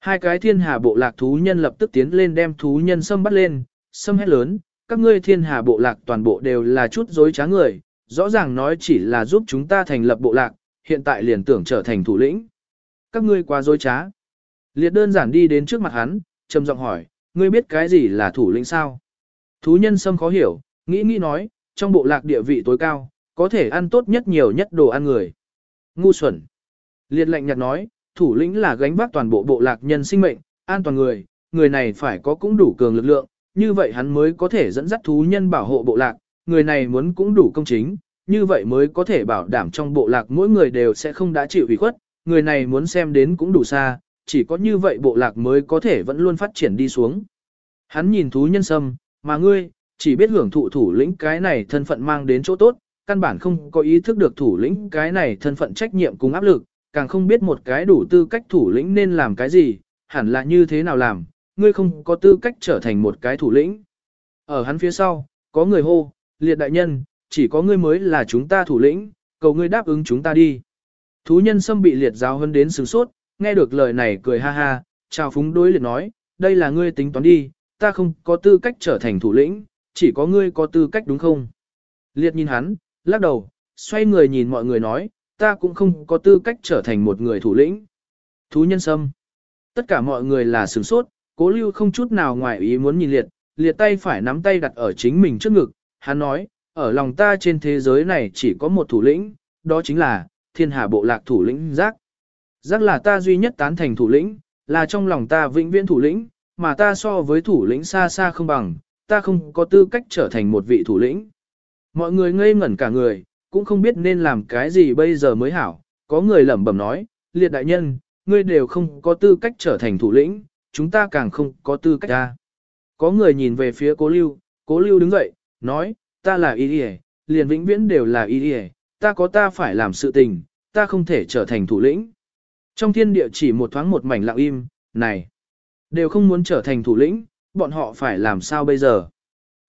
Hai cái thiên hà bộ lạc thú nhân lập tức tiến lên đem thú nhân sâm bắt lên, sâm hét lớn, các ngươi thiên hà bộ lạc toàn bộ đều là chút dối trá người, rõ ràng nói chỉ là giúp chúng ta thành lập bộ lạc, hiện tại liền tưởng trở thành thủ lĩnh. Các ngươi quá dối trá. Liệt đơn giản đi đến trước mặt hắn, trầm giọng hỏi, ngươi biết cái gì là thủ lĩnh sao? Thú nhân sâm khó hiểu, nghĩ nghĩ nói, trong bộ lạc địa vị tối cao, có thể ăn tốt nhất nhiều nhất đồ ăn người. Ngu xuẩn. Liệt lệnh nhạt nói, thủ lĩnh là gánh vác toàn bộ bộ lạc nhân sinh mệnh, an toàn người, người này phải có cũng đủ cường lực lượng, như vậy hắn mới có thể dẫn dắt thú nhân bảo hộ bộ lạc, người này muốn cũng đủ công chính, như vậy mới có thể bảo đảm trong bộ lạc mỗi người đều sẽ không đã chịu ủy khuất, người này muốn xem đến cũng đủ xa, chỉ có như vậy bộ lạc mới có thể vẫn luôn phát triển đi xuống. Hắn nhìn thú nhân sâm, mà ngươi, chỉ biết hưởng thụ thủ lĩnh cái này thân phận mang đến chỗ tốt, căn bản không có ý thức được thủ lĩnh cái này thân phận trách nhiệm cùng áp lực, càng không biết một cái đủ tư cách thủ lĩnh nên làm cái gì, hẳn là như thế nào làm, ngươi không có tư cách trở thành một cái thủ lĩnh. Ở hắn phía sau, có người hô, liệt đại nhân, chỉ có ngươi mới là chúng ta thủ lĩnh, cầu ngươi đáp ứng chúng ta đi. Thú nhân xâm bị liệt giáo hơn đến sướng sốt, nghe được lời này cười ha ha, chào phúng đối liệt nói, đây là ngươi tính toán đi, ta không có tư cách trở thành thủ lĩnh, chỉ có ngươi có tư cách đúng không? Liệt nhìn hắn, lắc đầu, xoay người nhìn mọi người nói, ta cũng không có tư cách trở thành một người thủ lĩnh. Thú nhân sâm. Tất cả mọi người là sửng sốt, cố lưu không chút nào ngoài ý muốn nhìn liệt, liệt tay phải nắm tay đặt ở chính mình trước ngực, hắn nói, ở lòng ta trên thế giới này chỉ có một thủ lĩnh, đó chính là, thiên hà bộ lạc thủ lĩnh giác. Giác là ta duy nhất tán thành thủ lĩnh, là trong lòng ta vĩnh viễn thủ lĩnh, mà ta so với thủ lĩnh xa xa không bằng, ta không có tư cách trở thành một vị thủ lĩnh. Mọi người ngây ngẩn cả người, cũng không biết nên làm cái gì bây giờ mới hảo, có người lẩm bẩm nói, liệt đại nhân, ngươi đều không có tư cách trở thành thủ lĩnh, chúng ta càng không có tư cách ra. Có người nhìn về phía cố lưu, cố lưu đứng dậy, nói, ta là y đi liền vĩnh viễn đều là y đi ta có ta phải làm sự tình, ta không thể trở thành thủ lĩnh. Trong thiên địa chỉ một thoáng một mảnh lặng im, này, đều không muốn trở thành thủ lĩnh, bọn họ phải làm sao bây giờ?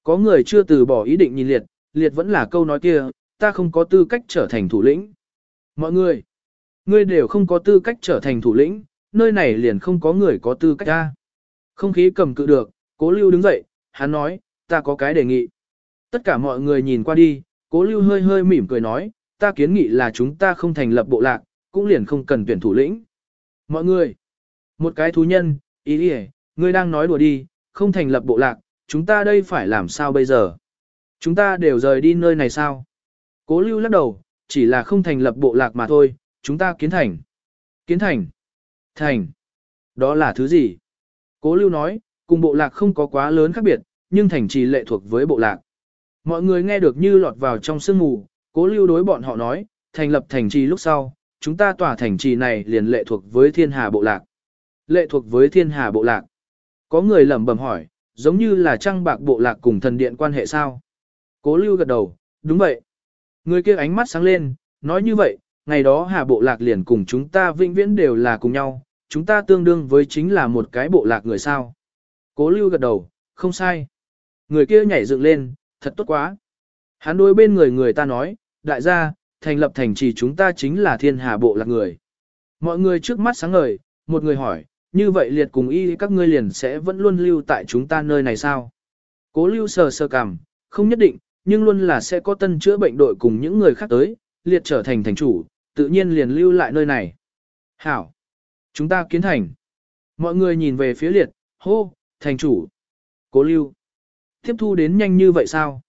Có người chưa từ bỏ ý định nhìn liệt, liệt vẫn là câu nói kia, ta không có tư cách trở thành thủ lĩnh. Mọi người, ngươi đều không có tư cách trở thành thủ lĩnh, nơi này liền không có người có tư cách ra. Không khí cầm cự được, cố lưu đứng dậy, hắn nói, ta có cái đề nghị. Tất cả mọi người nhìn qua đi, cố lưu hơi hơi mỉm cười nói, ta kiến nghị là chúng ta không thành lập bộ lạc, cũng liền không cần tuyển thủ lĩnh. Mọi người, một cái thú nhân, ý đi ngươi đang nói đùa đi, không thành lập bộ lạc, chúng ta đây phải làm sao bây giờ? Chúng ta đều rời đi nơi này sao? Cố lưu lắc đầu, chỉ là không thành lập bộ lạc mà thôi, chúng ta kiến thành. Kiến thành. Thành. Đó là thứ gì? Cố lưu nói, cùng bộ lạc không có quá lớn khác biệt, nhưng thành trì lệ thuộc với bộ lạc. Mọi người nghe được như lọt vào trong sương mù, cố lưu đối bọn họ nói, thành lập thành trì lúc sau, chúng ta tỏa thành trì này liền lệ thuộc với thiên hà bộ lạc. Lệ thuộc với thiên hà bộ lạc. Có người lẩm bẩm hỏi, giống như là trăng bạc bộ lạc cùng thần điện quan hệ sao? Cố lưu gật đầu, đúng vậy. Người kia ánh mắt sáng lên, nói như vậy, ngày đó hà bộ lạc liền cùng chúng ta vĩnh viễn đều là cùng nhau, chúng ta tương đương với chính là một cái bộ lạc người sao. Cố lưu gật đầu, không sai. Người kia nhảy dựng lên, thật tốt quá. Hắn đối bên người người ta nói, đại gia, thành lập thành trì chúng ta chính là thiên hà bộ lạc người. Mọi người trước mắt sáng ngời, một người hỏi, như vậy liệt cùng y các ngươi liền sẽ vẫn luôn lưu tại chúng ta nơi này sao? Cố lưu sờ sờ cằm, không nhất định, nhưng luôn là sẽ có tân chữa bệnh đội cùng những người khác tới, liệt trở thành thành chủ, tự nhiên liền lưu lại nơi này. Hảo! Chúng ta kiến thành. Mọi người nhìn về phía liệt, hô, thành chủ. Cố lưu. Tiếp thu đến nhanh như vậy sao?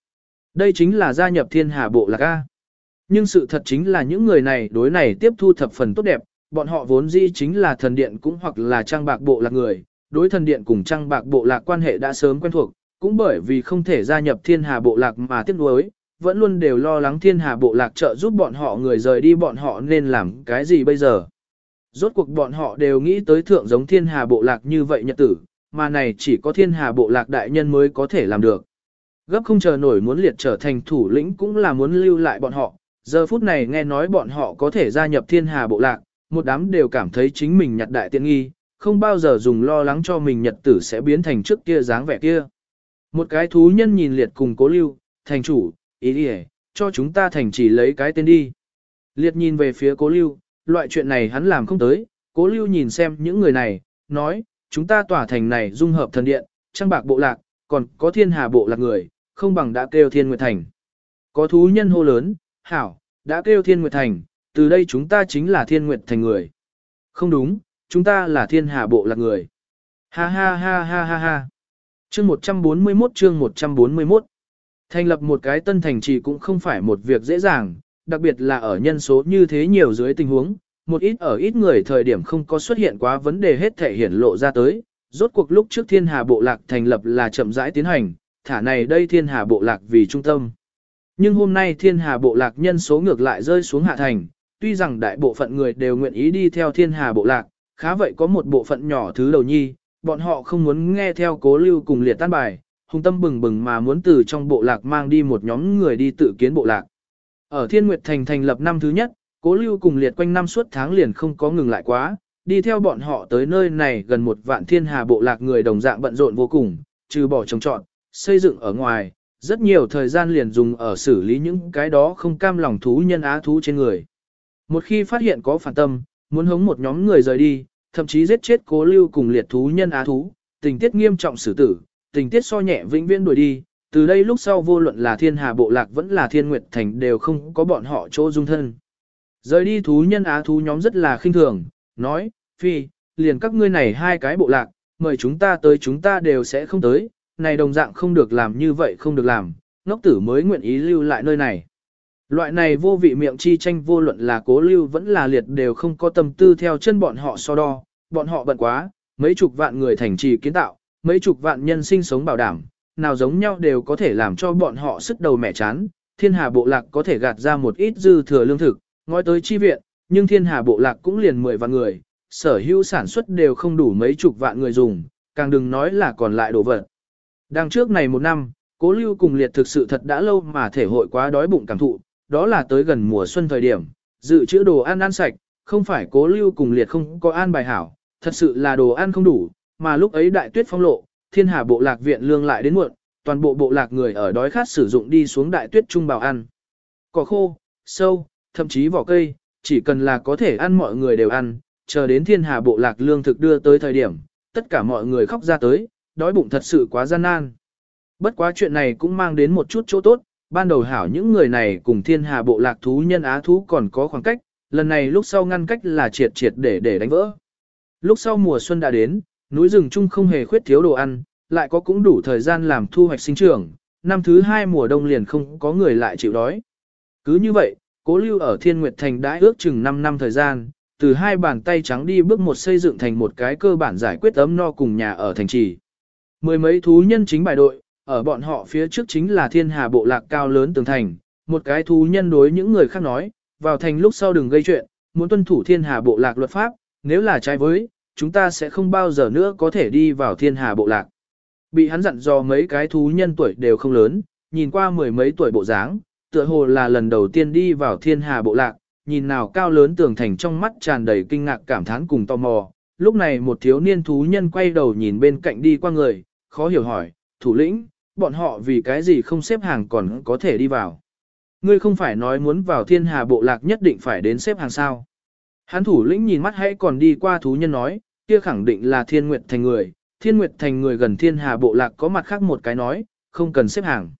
Đây chính là gia nhập thiên hà bộ lạc A. Nhưng sự thật chính là những người này đối này tiếp thu thập phần tốt đẹp, bọn họ vốn dĩ chính là thần điện cũng hoặc là trang bạc bộ lạc người, đối thần điện cùng trang bạc bộ lạc quan hệ đã sớm quen thuộc, cũng bởi vì không thể gia nhập thiên hà bộ lạc mà tiếc nuối, vẫn luôn đều lo lắng thiên hà bộ lạc trợ giúp bọn họ người rời đi bọn họ nên làm cái gì bây giờ. Rốt cuộc bọn họ đều nghĩ tới thượng giống thiên hà bộ lạc như vậy nhật tử, mà này chỉ có thiên hà bộ lạc đại nhân mới có thể làm được. Gấp không chờ nổi muốn liệt trở thành thủ lĩnh cũng là muốn lưu lại bọn họ, giờ phút này nghe nói bọn họ có thể gia nhập thiên hà bộ lạc, một đám đều cảm thấy chính mình nhặt đại tiện nghi, không bao giờ dùng lo lắng cho mình nhật tử sẽ biến thành trước kia dáng vẻ kia. Một cái thú nhân nhìn liệt cùng cố lưu, thành chủ, ý đi cho chúng ta thành chỉ lấy cái tên đi. Liệt nhìn về phía cố lưu, loại chuyện này hắn làm không tới, cố lưu nhìn xem những người này, nói, chúng ta tỏa thành này dung hợp thần điện, trang bạc bộ lạc, còn có thiên hà bộ lạc người, không bằng đã kêu thiên nguyệt thành. Có thú nhân hô lớn, hảo, đã kêu thiên nguyệt thành, từ đây chúng ta chính là thiên nguyệt thành người. Không đúng, chúng ta là thiên hà bộ lạc người. Ha ha ha ha ha ha. Chương 141 chương 141 Thành lập một cái tân thành trì cũng không phải một việc dễ dàng, đặc biệt là ở nhân số như thế nhiều dưới tình huống, một ít ở ít người thời điểm không có xuất hiện quá vấn đề hết thể hiển lộ ra tới. Rốt cuộc lúc trước thiên hà bộ lạc thành lập là chậm rãi tiến hành, thả này đây thiên hà bộ lạc vì trung tâm. Nhưng hôm nay thiên hà bộ lạc nhân số ngược lại rơi xuống hạ thành, tuy rằng đại bộ phận người đều nguyện ý đi theo thiên hà bộ lạc, khá vậy có một bộ phận nhỏ thứ đầu nhi, bọn họ không muốn nghe theo cố lưu cùng liệt tan bài, hùng tâm bừng bừng mà muốn từ trong bộ lạc mang đi một nhóm người đi tự kiến bộ lạc. Ở Thiên Nguyệt Thành thành lập năm thứ nhất, cố lưu cùng liệt quanh năm suốt tháng liền không có ngừng lại quá, đi theo bọn họ tới nơi này gần một vạn thiên hà bộ lạc người đồng dạng bận rộn vô cùng, trừ bỏ trồng trọn, xây dựng ở ngoài, rất nhiều thời gian liền dùng ở xử lý những cái đó không cam lòng thú nhân á thú trên người. Một khi phát hiện có phản tâm, muốn hống một nhóm người rời đi, thậm chí giết chết cố lưu cùng liệt thú nhân á thú, tình tiết nghiêm trọng xử tử, tình tiết so nhẹ vĩnh viễn đuổi đi, từ đây lúc sau vô luận là thiên hà bộ lạc vẫn là thiên nguyệt thành đều không có bọn họ chỗ dung thân. Rời đi thú nhân á thú nhóm rất là khinh thường, nói, phi, liền các ngươi này hai cái bộ lạc, mời chúng ta tới chúng ta đều sẽ không tới, này đồng dạng không được làm như vậy không được làm, ngốc tử mới nguyện ý lưu lại nơi này. Loại này vô vị miệng chi tranh vô luận là cố lưu vẫn là liệt đều không có tâm tư theo chân bọn họ so đo, bọn họ bận quá, mấy chục vạn người thành trì kiến tạo, mấy chục vạn nhân sinh sống bảo đảm, nào giống nhau đều có thể làm cho bọn họ sức đầu mẻ chán, thiên hà bộ lạc có thể gạt ra một ít dư thừa lương thực, ngói tới chi viện, nhưng thiên hà bộ lạc cũng liền 10 vạn người, sở hữu sản xuất đều không đủ mấy chục vạn người dùng, càng đừng nói là còn lại đồ vật. Đang trước này một năm, cố lưu cùng liệt thực sự thật đã lâu mà thể hội quá đói bụng cảm thụ, đó là tới gần mùa xuân thời điểm, dự trữ đồ ăn ăn sạch, không phải cố lưu cùng liệt không có ăn bài hảo, thật sự là đồ ăn không đủ, mà lúc ấy đại tuyết phong lộ, thiên hà bộ lạc viện lương lại đến muộn, toàn bộ bộ lạc người ở đói khát sử dụng đi xuống đại tuyết trung bào ăn. Cỏ khô, sâu, thậm chí vỏ cây, chỉ cần là có thể ăn mọi người đều ăn, chờ đến thiên hà bộ lạc lương thực đưa tới thời điểm, tất cả mọi người khóc ra tới, đói bụng thật sự quá gian nan. Bất quá chuyện này cũng mang đến một chút chỗ tốt, ban đầu hảo những người này cùng thiên hà bộ lạc thú nhân á thú còn có khoảng cách, lần này lúc sau ngăn cách là triệt triệt để để đánh vỡ. Lúc sau mùa xuân đã đến, núi rừng chung không hề khuyết thiếu đồ ăn, lại có cũng đủ thời gian làm thu hoạch sinh trưởng, năm thứ hai mùa đông liền không có người lại chịu đói. Cứ như vậy, cố lưu ở Thiên Nguyệt Thành đã ước chừng 5 năm thời gian, từ hai bàn tay trắng đi bước một xây dựng thành một cái cơ bản giải quyết ấm no cùng nhà ở thành trì. Mười mấy thú nhân chính bài đội, ở bọn họ phía trước chính là thiên hà bộ lạc cao lớn tường thành, một cái thú nhân đối những người khác nói, vào thành lúc sau đừng gây chuyện, muốn tuân thủ thiên hà bộ lạc luật pháp, nếu là trái với, chúng ta sẽ không bao giờ nữa có thể đi vào thiên hà bộ lạc. Bị hắn dặn dò mấy cái thú nhân tuổi đều không lớn, nhìn qua mười mấy tuổi bộ dáng, tựa hồ là lần đầu tiên đi vào thiên hà bộ lạc, nhìn nào cao lớn tường thành trong mắt tràn đầy kinh ngạc cảm thán cùng tò mò. Lúc này một thiếu niên thú nhân quay đầu nhìn bên cạnh đi qua người, khó hiểu hỏi, thủ lĩnh, bọn họ vì cái gì không xếp hàng còn có thể đi vào. Ngươi không phải nói muốn vào thiên hà bộ lạc nhất định phải đến xếp hàng sao. Hán thủ lĩnh nhìn mắt hãy còn đi qua thú nhân nói, kia khẳng định là thiên nguyệt thành người, thiên nguyệt thành người gần thiên hà bộ lạc có mặt khác một cái nói, không cần xếp hàng.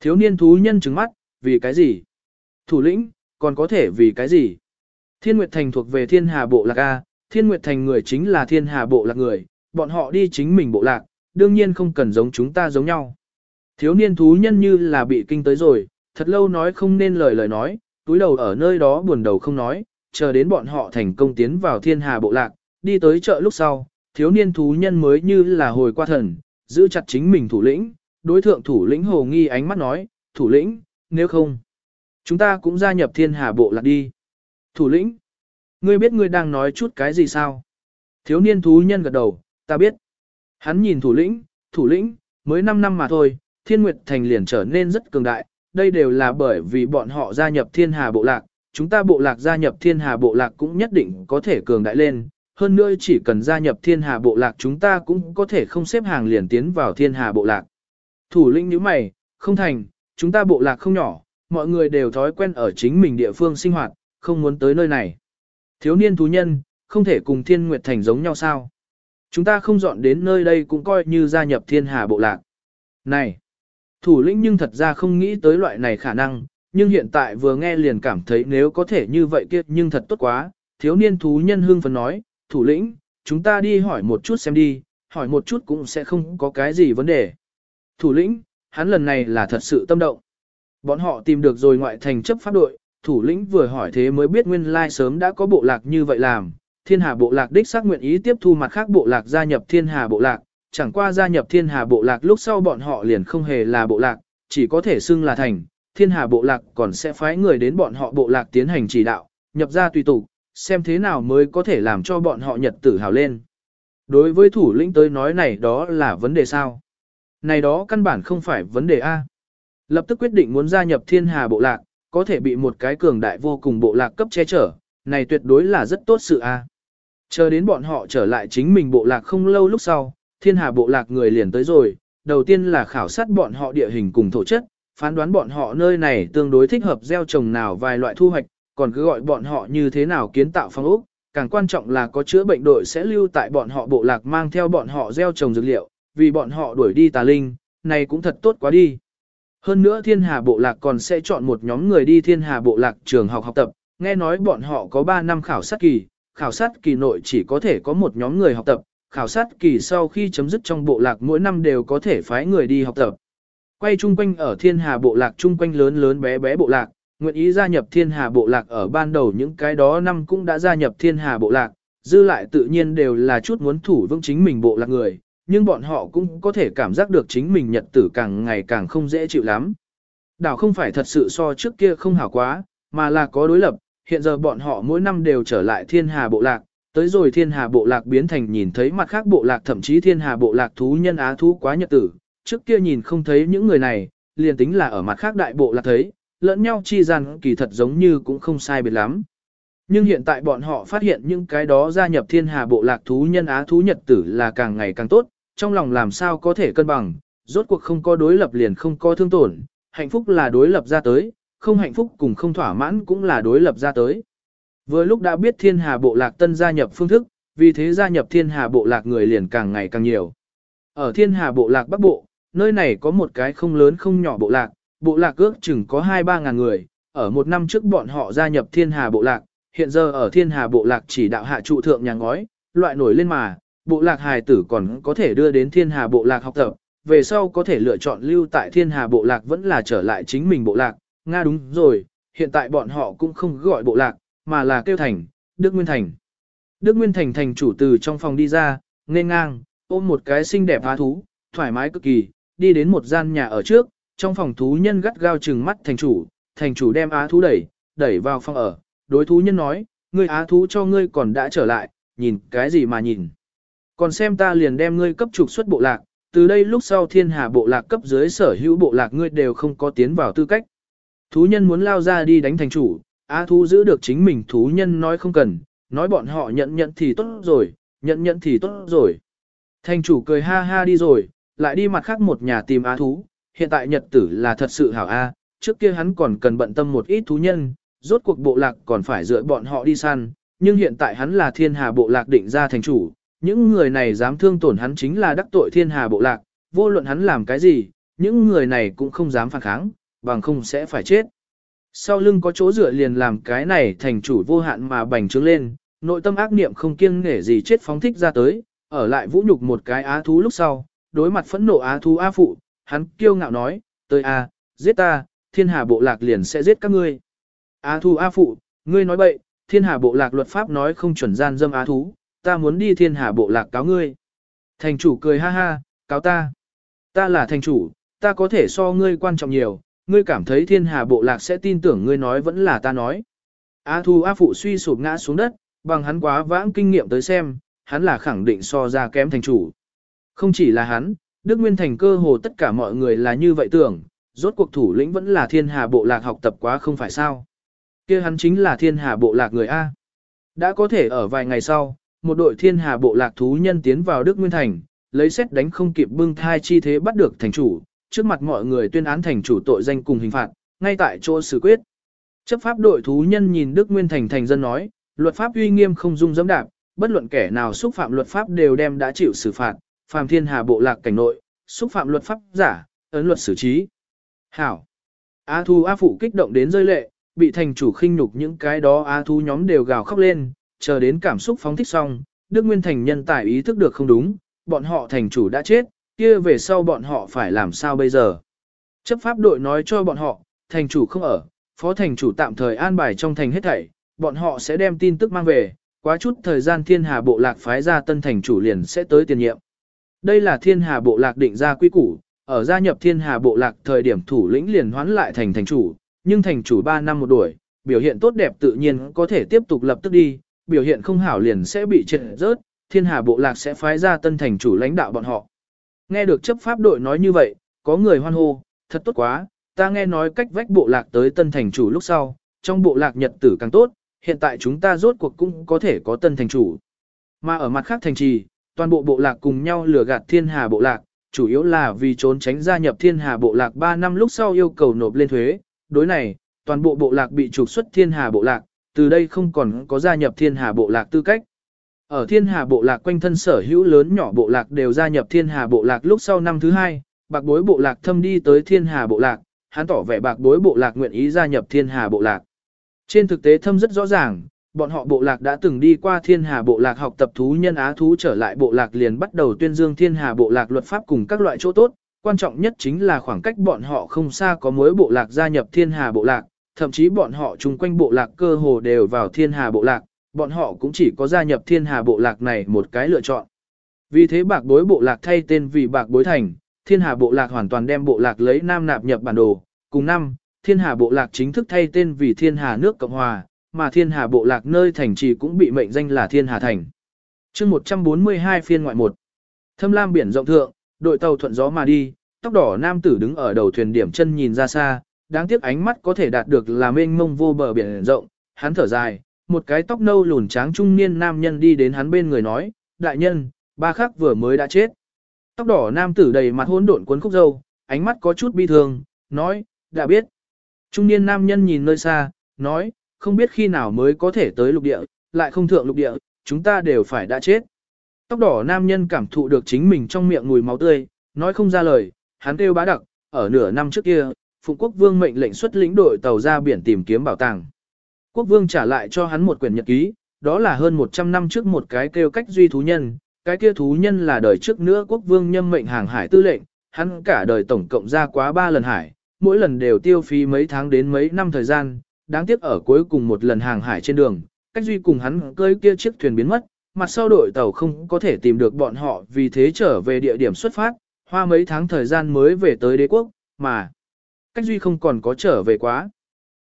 Thiếu niên thú nhân trừng mắt, vì cái gì? Thủ lĩnh, còn có thể vì cái gì? Thiên nguyệt thành thuộc về thiên hà bộ lạc A, thiên nguyệt thành người chính là thiên hà bộ lạc người, bọn họ đi chính mình bộ lạc, đương nhiên không cần giống chúng ta giống nhau. Thiếu niên thú nhân như là bị kinh tới rồi, thật lâu nói không nên lời lời nói, túi đầu ở nơi đó buồn đầu không nói, chờ đến bọn họ thành công tiến vào thiên hà bộ lạc, đi tới chợ lúc sau, thiếu niên thú nhân mới như là hồi qua thần, giữ chặt chính mình thủ lĩnh, đối thượng thủ lĩnh hồ nghi ánh mắt nói, thủ lĩnh, nếu không, chúng ta cũng gia nhập thiên hà bộ lạc đi. Thủ lĩnh, ngươi biết ngươi đang nói chút cái gì sao? Thiếu niên thú nhân gật đầu, ta biết. Hắn nhìn thủ lĩnh, thủ lĩnh, mới 5 năm mà thôi, thiên nguyệt thành liền trở nên rất cường đại, đây đều là bởi vì bọn họ gia nhập thiên hà bộ lạc, chúng ta bộ lạc gia nhập thiên hà bộ lạc cũng nhất định có thể cường đại lên, hơn nữa chỉ cần gia nhập thiên hà bộ lạc chúng ta cũng có thể không xếp hàng liền tiến vào thiên hà bộ lạc. Thủ lĩnh như mày, không thành, chúng ta bộ lạc không nhỏ, mọi người đều thói quen ở chính mình địa phương sinh hoạt, không muốn tới nơi này. Thiếu niên thú nhân, không thể cùng thiên nguyệt thành giống nhau sao? Chúng ta không dọn đến nơi đây cũng coi như gia nhập thiên hà bộ lạc. Này! Thủ lĩnh nhưng thật ra không nghĩ tới loại này khả năng, nhưng hiện tại vừa nghe liền cảm thấy nếu có thể như vậy kia nhưng thật tốt quá. Thiếu niên thú nhân hương phấn nói, thủ lĩnh, chúng ta đi hỏi một chút xem đi, hỏi một chút cũng sẽ không có cái gì vấn đề. Thủ lĩnh, hắn lần này là thật sự tâm động. Bọn họ tìm được rồi ngoại thành chấp pháp đội, thủ lĩnh vừa hỏi thế mới biết nguyên lai sớm đã có bộ lạc như vậy làm. Thiên hà bộ lạc đích xác nguyện ý tiếp thu mặt khác bộ lạc gia nhập thiên hà bộ lạc, chẳng qua gia nhập thiên hà bộ lạc lúc sau bọn họ liền không hề là bộ lạc, chỉ có thể xưng là thành. Thiên hà bộ lạc còn sẽ phái người đến bọn họ bộ lạc tiến hành chỉ đạo, nhập ra tùy tục, xem thế nào mới có thể làm cho bọn họ nhật tử hào lên. Đối với thủ lĩnh tới nói này đó là vấn đề sao? Này đó căn bản không phải vấn đề A. Lập tức quyết định muốn gia nhập thiên hà bộ lạc, có thể bị một cái cường đại vô cùng bộ lạc cấp che chở, này tuyệt đối là rất tốt sự A. Chờ đến bọn họ trở lại chính mình bộ lạc không lâu lúc sau, thiên hà bộ lạc người liền tới rồi, đầu tiên là khảo sát bọn họ địa hình cùng thổ chất, phán đoán bọn họ nơi này tương đối thích hợp gieo trồng nào vài loại thu hoạch, còn cứ gọi bọn họ như thế nào kiến tạo phong ốc, càng quan trọng là có chữa bệnh đội sẽ lưu tại bọn họ bộ lạc mang theo bọn họ gieo trồng dược liệu, vì bọn họ đuổi đi tà linh, này cũng thật tốt quá đi. Hơn nữa thiên hà bộ lạc còn sẽ chọn một nhóm người đi thiên hà bộ lạc trường học học tập, nghe nói bọn họ có 3 năm khảo sát kỳ, khảo sát kỳ nội chỉ có thể có một nhóm người học tập, khảo sát kỳ sau khi chấm dứt trong bộ lạc mỗi năm đều có thể phái người đi học tập. Quay chung quanh ở thiên hà bộ lạc chung quanh lớn lớn bé bé bộ lạc, nguyện ý gia nhập thiên hà bộ lạc ở ban đầu những cái đó năm cũng đã gia nhập thiên hà bộ lạc, dư lại tự nhiên đều là chút muốn thủ vững chính mình bộ lạc người, nhưng bọn họ cũng có thể cảm giác được chính mình nhật tử càng ngày càng không dễ chịu lắm. Đảo không phải thật sự so trước kia không hảo quá, mà là có đối lập, hiện giờ bọn họ mỗi năm đều trở lại thiên hà bộ lạc, tới rồi thiên hà bộ lạc biến thành nhìn thấy mặt khác bộ lạc thậm chí thiên hà bộ lạc thú nhân á thú quá nhật tử, trước kia nhìn không thấy những người này, liền tính là ở mặt khác đại bộ lạc thấy, lẫn nhau chi gian kỳ thật giống như cũng không sai biệt lắm. Nhưng hiện tại bọn họ phát hiện những cái đó gia nhập thiên hà bộ lạc thú nhân á thú nhật tử là càng ngày càng tốt, trong lòng làm sao có thể cân bằng, rốt cuộc không có đối lập liền không có thương tổn, hạnh phúc là đối lập ra tới, không hạnh phúc cùng không thỏa mãn cũng là đối lập ra tới. Vừa lúc đã biết thiên hà bộ lạc tân gia nhập phương thức, vì thế gia nhập thiên hà bộ lạc người liền càng ngày càng nhiều. Ở thiên hà bộ lạc bắc bộ, nơi này có một cái không lớn không nhỏ bộ lạc, bộ lạc ước chừng có 2-3 ngàn người, ở một năm trước bọn họ gia nhập thiên hà bộ lạc, hiện giờ ở thiên hà bộ lạc chỉ đạo hạ trụ thượng nhà ngói, loại nổi lên mà, bộ lạc hài tử còn có thể đưa đến thiên hà bộ lạc học tập, về sau có thể lựa chọn lưu tại thiên hà bộ lạc vẫn là trở lại chính mình bộ lạc, Nga đúng rồi, hiện tại bọn họ cũng không gọi bộ lạc, mà là kêu thành, Đức Nguyên Thành. Đức Nguyên Thành thành chủ từ trong phòng đi ra, nên ngang, ôm một cái xinh đẹp á thú, thoải mái cực kỳ, đi đến một gian nhà ở trước, trong phòng thú nhân gắt gao trừng mắt thành chủ, thành chủ đem á thú đẩy, đẩy vào phòng ở, đối thú nhân nói, ngươi á thú cho ngươi còn đã trở lại, nhìn cái gì mà nhìn. Còn xem ta liền đem ngươi cấp trục xuất bộ lạc, từ đây lúc sau thiên hà bộ lạc cấp dưới sở hữu bộ lạc ngươi đều không có tiến vào tư cách. Thú nhân muốn lao ra đi đánh thành chủ, á thú giữ được chính mình thú nhân nói không cần, nói bọn họ nhận nhận thì tốt rồi, nhận nhận thì tốt rồi. Thành chủ cười ha ha đi rồi, lại đi mặt khác một nhà tìm á thú, hiện tại nhật tử là thật sự hảo A, trước kia hắn còn cần bận tâm một ít thú nhân, rốt cuộc bộ lạc còn phải dựa bọn họ đi săn, nhưng hiện tại hắn là thiên hà bộ lạc định ra thành chủ, những người này dám thương tổn hắn chính là đắc tội thiên hà bộ lạc, vô luận hắn làm cái gì, những người này cũng không dám phản kháng, bằng không sẽ phải chết. Sau lưng có chỗ dựa liền làm cái này thành chủ vô hạn mà bành trướng lên, nội tâm ác niệm không kiêng nể gì chết phóng thích ra tới, ở lại vũ nhục một cái á thú lúc sau, đối mặt phẫn nộ á thú á phụ, hắn kiêu ngạo nói, tới a, giết ta, thiên hà bộ lạc liền sẽ giết các ngươi. Á thú A phụ, ngươi nói bậy, thiên hà bộ lạc luật pháp nói không chuẩn gian dâm á thú, ta muốn đi thiên hà bộ lạc cáo ngươi. Thành chủ cười ha ha, cáo ta. Ta là thành chủ, ta có thể so ngươi quan trọng nhiều, ngươi cảm thấy thiên hà bộ lạc sẽ tin tưởng ngươi nói vẫn là ta nói. A thu A phụ suy sụp ngã xuống đất, bằng hắn quá vãng kinh nghiệm tới xem, hắn là khẳng định so ra kém thành chủ. Không chỉ là hắn, Đức Nguyên Thành cơ hồ tất cả mọi người là như vậy tưởng, rốt cuộc thủ lĩnh vẫn là thiên hà bộ lạc học tập quá không phải sao. kia hắn chính là thiên hà bộ lạc người A. Đã có thể ở vài ngày sau, một đội thiên hà bộ lạc thú nhân tiến vào Đức Nguyên Thành, lấy xét đánh không kịp bưng thai chi thế bắt được thành chủ, trước mặt mọi người tuyên án thành chủ tội danh cùng hình phạt, ngay tại chỗ xử quyết. Chấp pháp đội thú nhân nhìn Đức Nguyên Thành thành dân nói, luật pháp uy nghiêm không dung dẫm đạp, bất luận kẻ nào xúc phạm luật pháp đều đem đã chịu xử phạt, phàm thiên hà bộ lạc cảnh nội, xúc phạm luật pháp giả, ấn luật xử trí. Hảo. A Thu A Phụ kích động đến rơi lệ, bị thành chủ khinh nhục những cái đó A Thu nhóm đều gào khóc lên, chờ đến cảm xúc phóng thích xong, Đức Nguyên Thành nhân tài ý thức được không đúng, bọn họ thành chủ đã chết, kia về sau bọn họ phải làm sao bây giờ. Chấp pháp đội nói cho bọn họ, thành chủ không ở, phó thành chủ tạm thời an bài trong thành hết thảy, bọn họ sẽ đem tin tức mang về, quá chút thời gian thiên hà bộ lạc phái ra tân thành chủ liền sẽ tới tiền nhiệm. Đây là thiên hà bộ lạc định ra quy củ, ở gia nhập thiên hà bộ lạc thời điểm thủ lĩnh liền hoán lại thành thành chủ, nhưng thành chủ 3 năm một đuổi, biểu hiện tốt đẹp tự nhiên có thể tiếp tục lập tức đi, biểu hiện không hảo liền sẽ bị triệt rớt, thiên hà bộ lạc sẽ phái ra tân thành chủ lãnh đạo bọn họ. Nghe được chấp pháp đội nói như vậy, có người hoan hô, thật tốt quá, ta nghe nói cách vách bộ lạc tới tân thành chủ lúc sau, trong bộ lạc nhật tử càng tốt, hiện tại chúng ta rốt cuộc cũng có thể có tân thành chủ. Mà ở mặt khác thành trì, toàn bộ bộ lạc cùng nhau lừa gạt thiên hà bộ lạc, chủ yếu là vì trốn tránh gia nhập thiên hà bộ lạc 3 năm lúc sau yêu cầu nộp lên thuế. Đối này, toàn bộ bộ lạc bị trục xuất thiên hà bộ lạc, từ đây không còn có gia nhập thiên hà bộ lạc tư cách. Ở thiên hà bộ lạc quanh thân sở hữu lớn nhỏ bộ lạc đều gia nhập thiên hà bộ lạc lúc sau năm thứ hai, bạc bối bộ lạc thâm đi tới thiên hà bộ lạc, hắn tỏ vẻ bạc bối bộ lạc nguyện ý gia nhập thiên hà bộ lạc. Trên thực tế thâm rất rõ ràng, bọn họ bộ lạc đã từng đi qua thiên hà bộ lạc học tập thú nhân á thú trở lại bộ lạc liền bắt đầu tuyên dương thiên hà bộ lạc luật pháp cùng các loại chỗ tốt, quan trọng nhất chính là khoảng cách bọn họ không xa có mối bộ lạc gia nhập thiên hà bộ lạc, thậm chí bọn họ chung quanh bộ lạc cơ hồ đều vào thiên hà bộ lạc, bọn họ cũng chỉ có gia nhập thiên hà bộ lạc này một cái lựa chọn. Vì thế bạc bối bộ lạc thay tên vì bạc bối thành, thiên hà bộ lạc hoàn toàn đem bộ lạc lấy nam nạp nhập bản đồ, cùng năm, thiên hà bộ lạc chính thức thay tên vì thiên hà nước Cộng Hòa, mà thiên hà bộ lạc nơi thành trì cũng bị mệnh danh là thiên hà thành. chương 142 phiên ngoại 1. Thâm lam biển rộng thượng, đội tàu thuận gió mà đi, tóc đỏ nam tử đứng ở đầu thuyền điểm chân nhìn ra xa, đáng tiếc ánh mắt có thể đạt được là mênh mông vô bờ biển rộng, hắn thở dài, một cái tóc nâu lùn tráng trung niên nam nhân đi đến hắn bên người nói, đại nhân, ba khắc vừa mới đã chết. Tóc đỏ nam tử đầy mặt hỗn độn cuốn khúc dâu, ánh mắt có chút bi thương, nói, đã biết. Trung niên nam nhân nhìn nơi xa, nói, không biết khi nào mới có thể tới lục địa, lại không thượng lục địa, chúng ta đều phải đã chết. Tóc đỏ nam nhân cảm thụ được chính mình trong miệng mùi máu tươi, nói không ra lời, hắn kêu bá đặc, ở nửa năm trước kia, Phụng Quốc Vương mệnh lệnh xuất lĩnh đội tàu ra biển tìm kiếm bảo tàng. Quốc Vương trả lại cho hắn một quyển nhật ký, đó là hơn 100 năm trước một cái kêu cách duy thú nhân, cái kia thú nhân là đời trước nữa Quốc Vương nhâm mệnh hàng hải tư lệnh, hắn cả đời tổng cộng ra quá 3 lần hải, mỗi lần đều tiêu phí mấy tháng đến mấy năm thời gian, đáng tiếc ở cuối cùng một lần hàng hải trên đường, cách duy cùng hắn cơi kia chiếc thuyền biến mất, mặt sau đội tàu không có thể tìm được bọn họ vì thế trở về địa điểm xuất phát, hoa mấy tháng thời gian mới về tới đế quốc, mà cách duy không còn có trở về quá.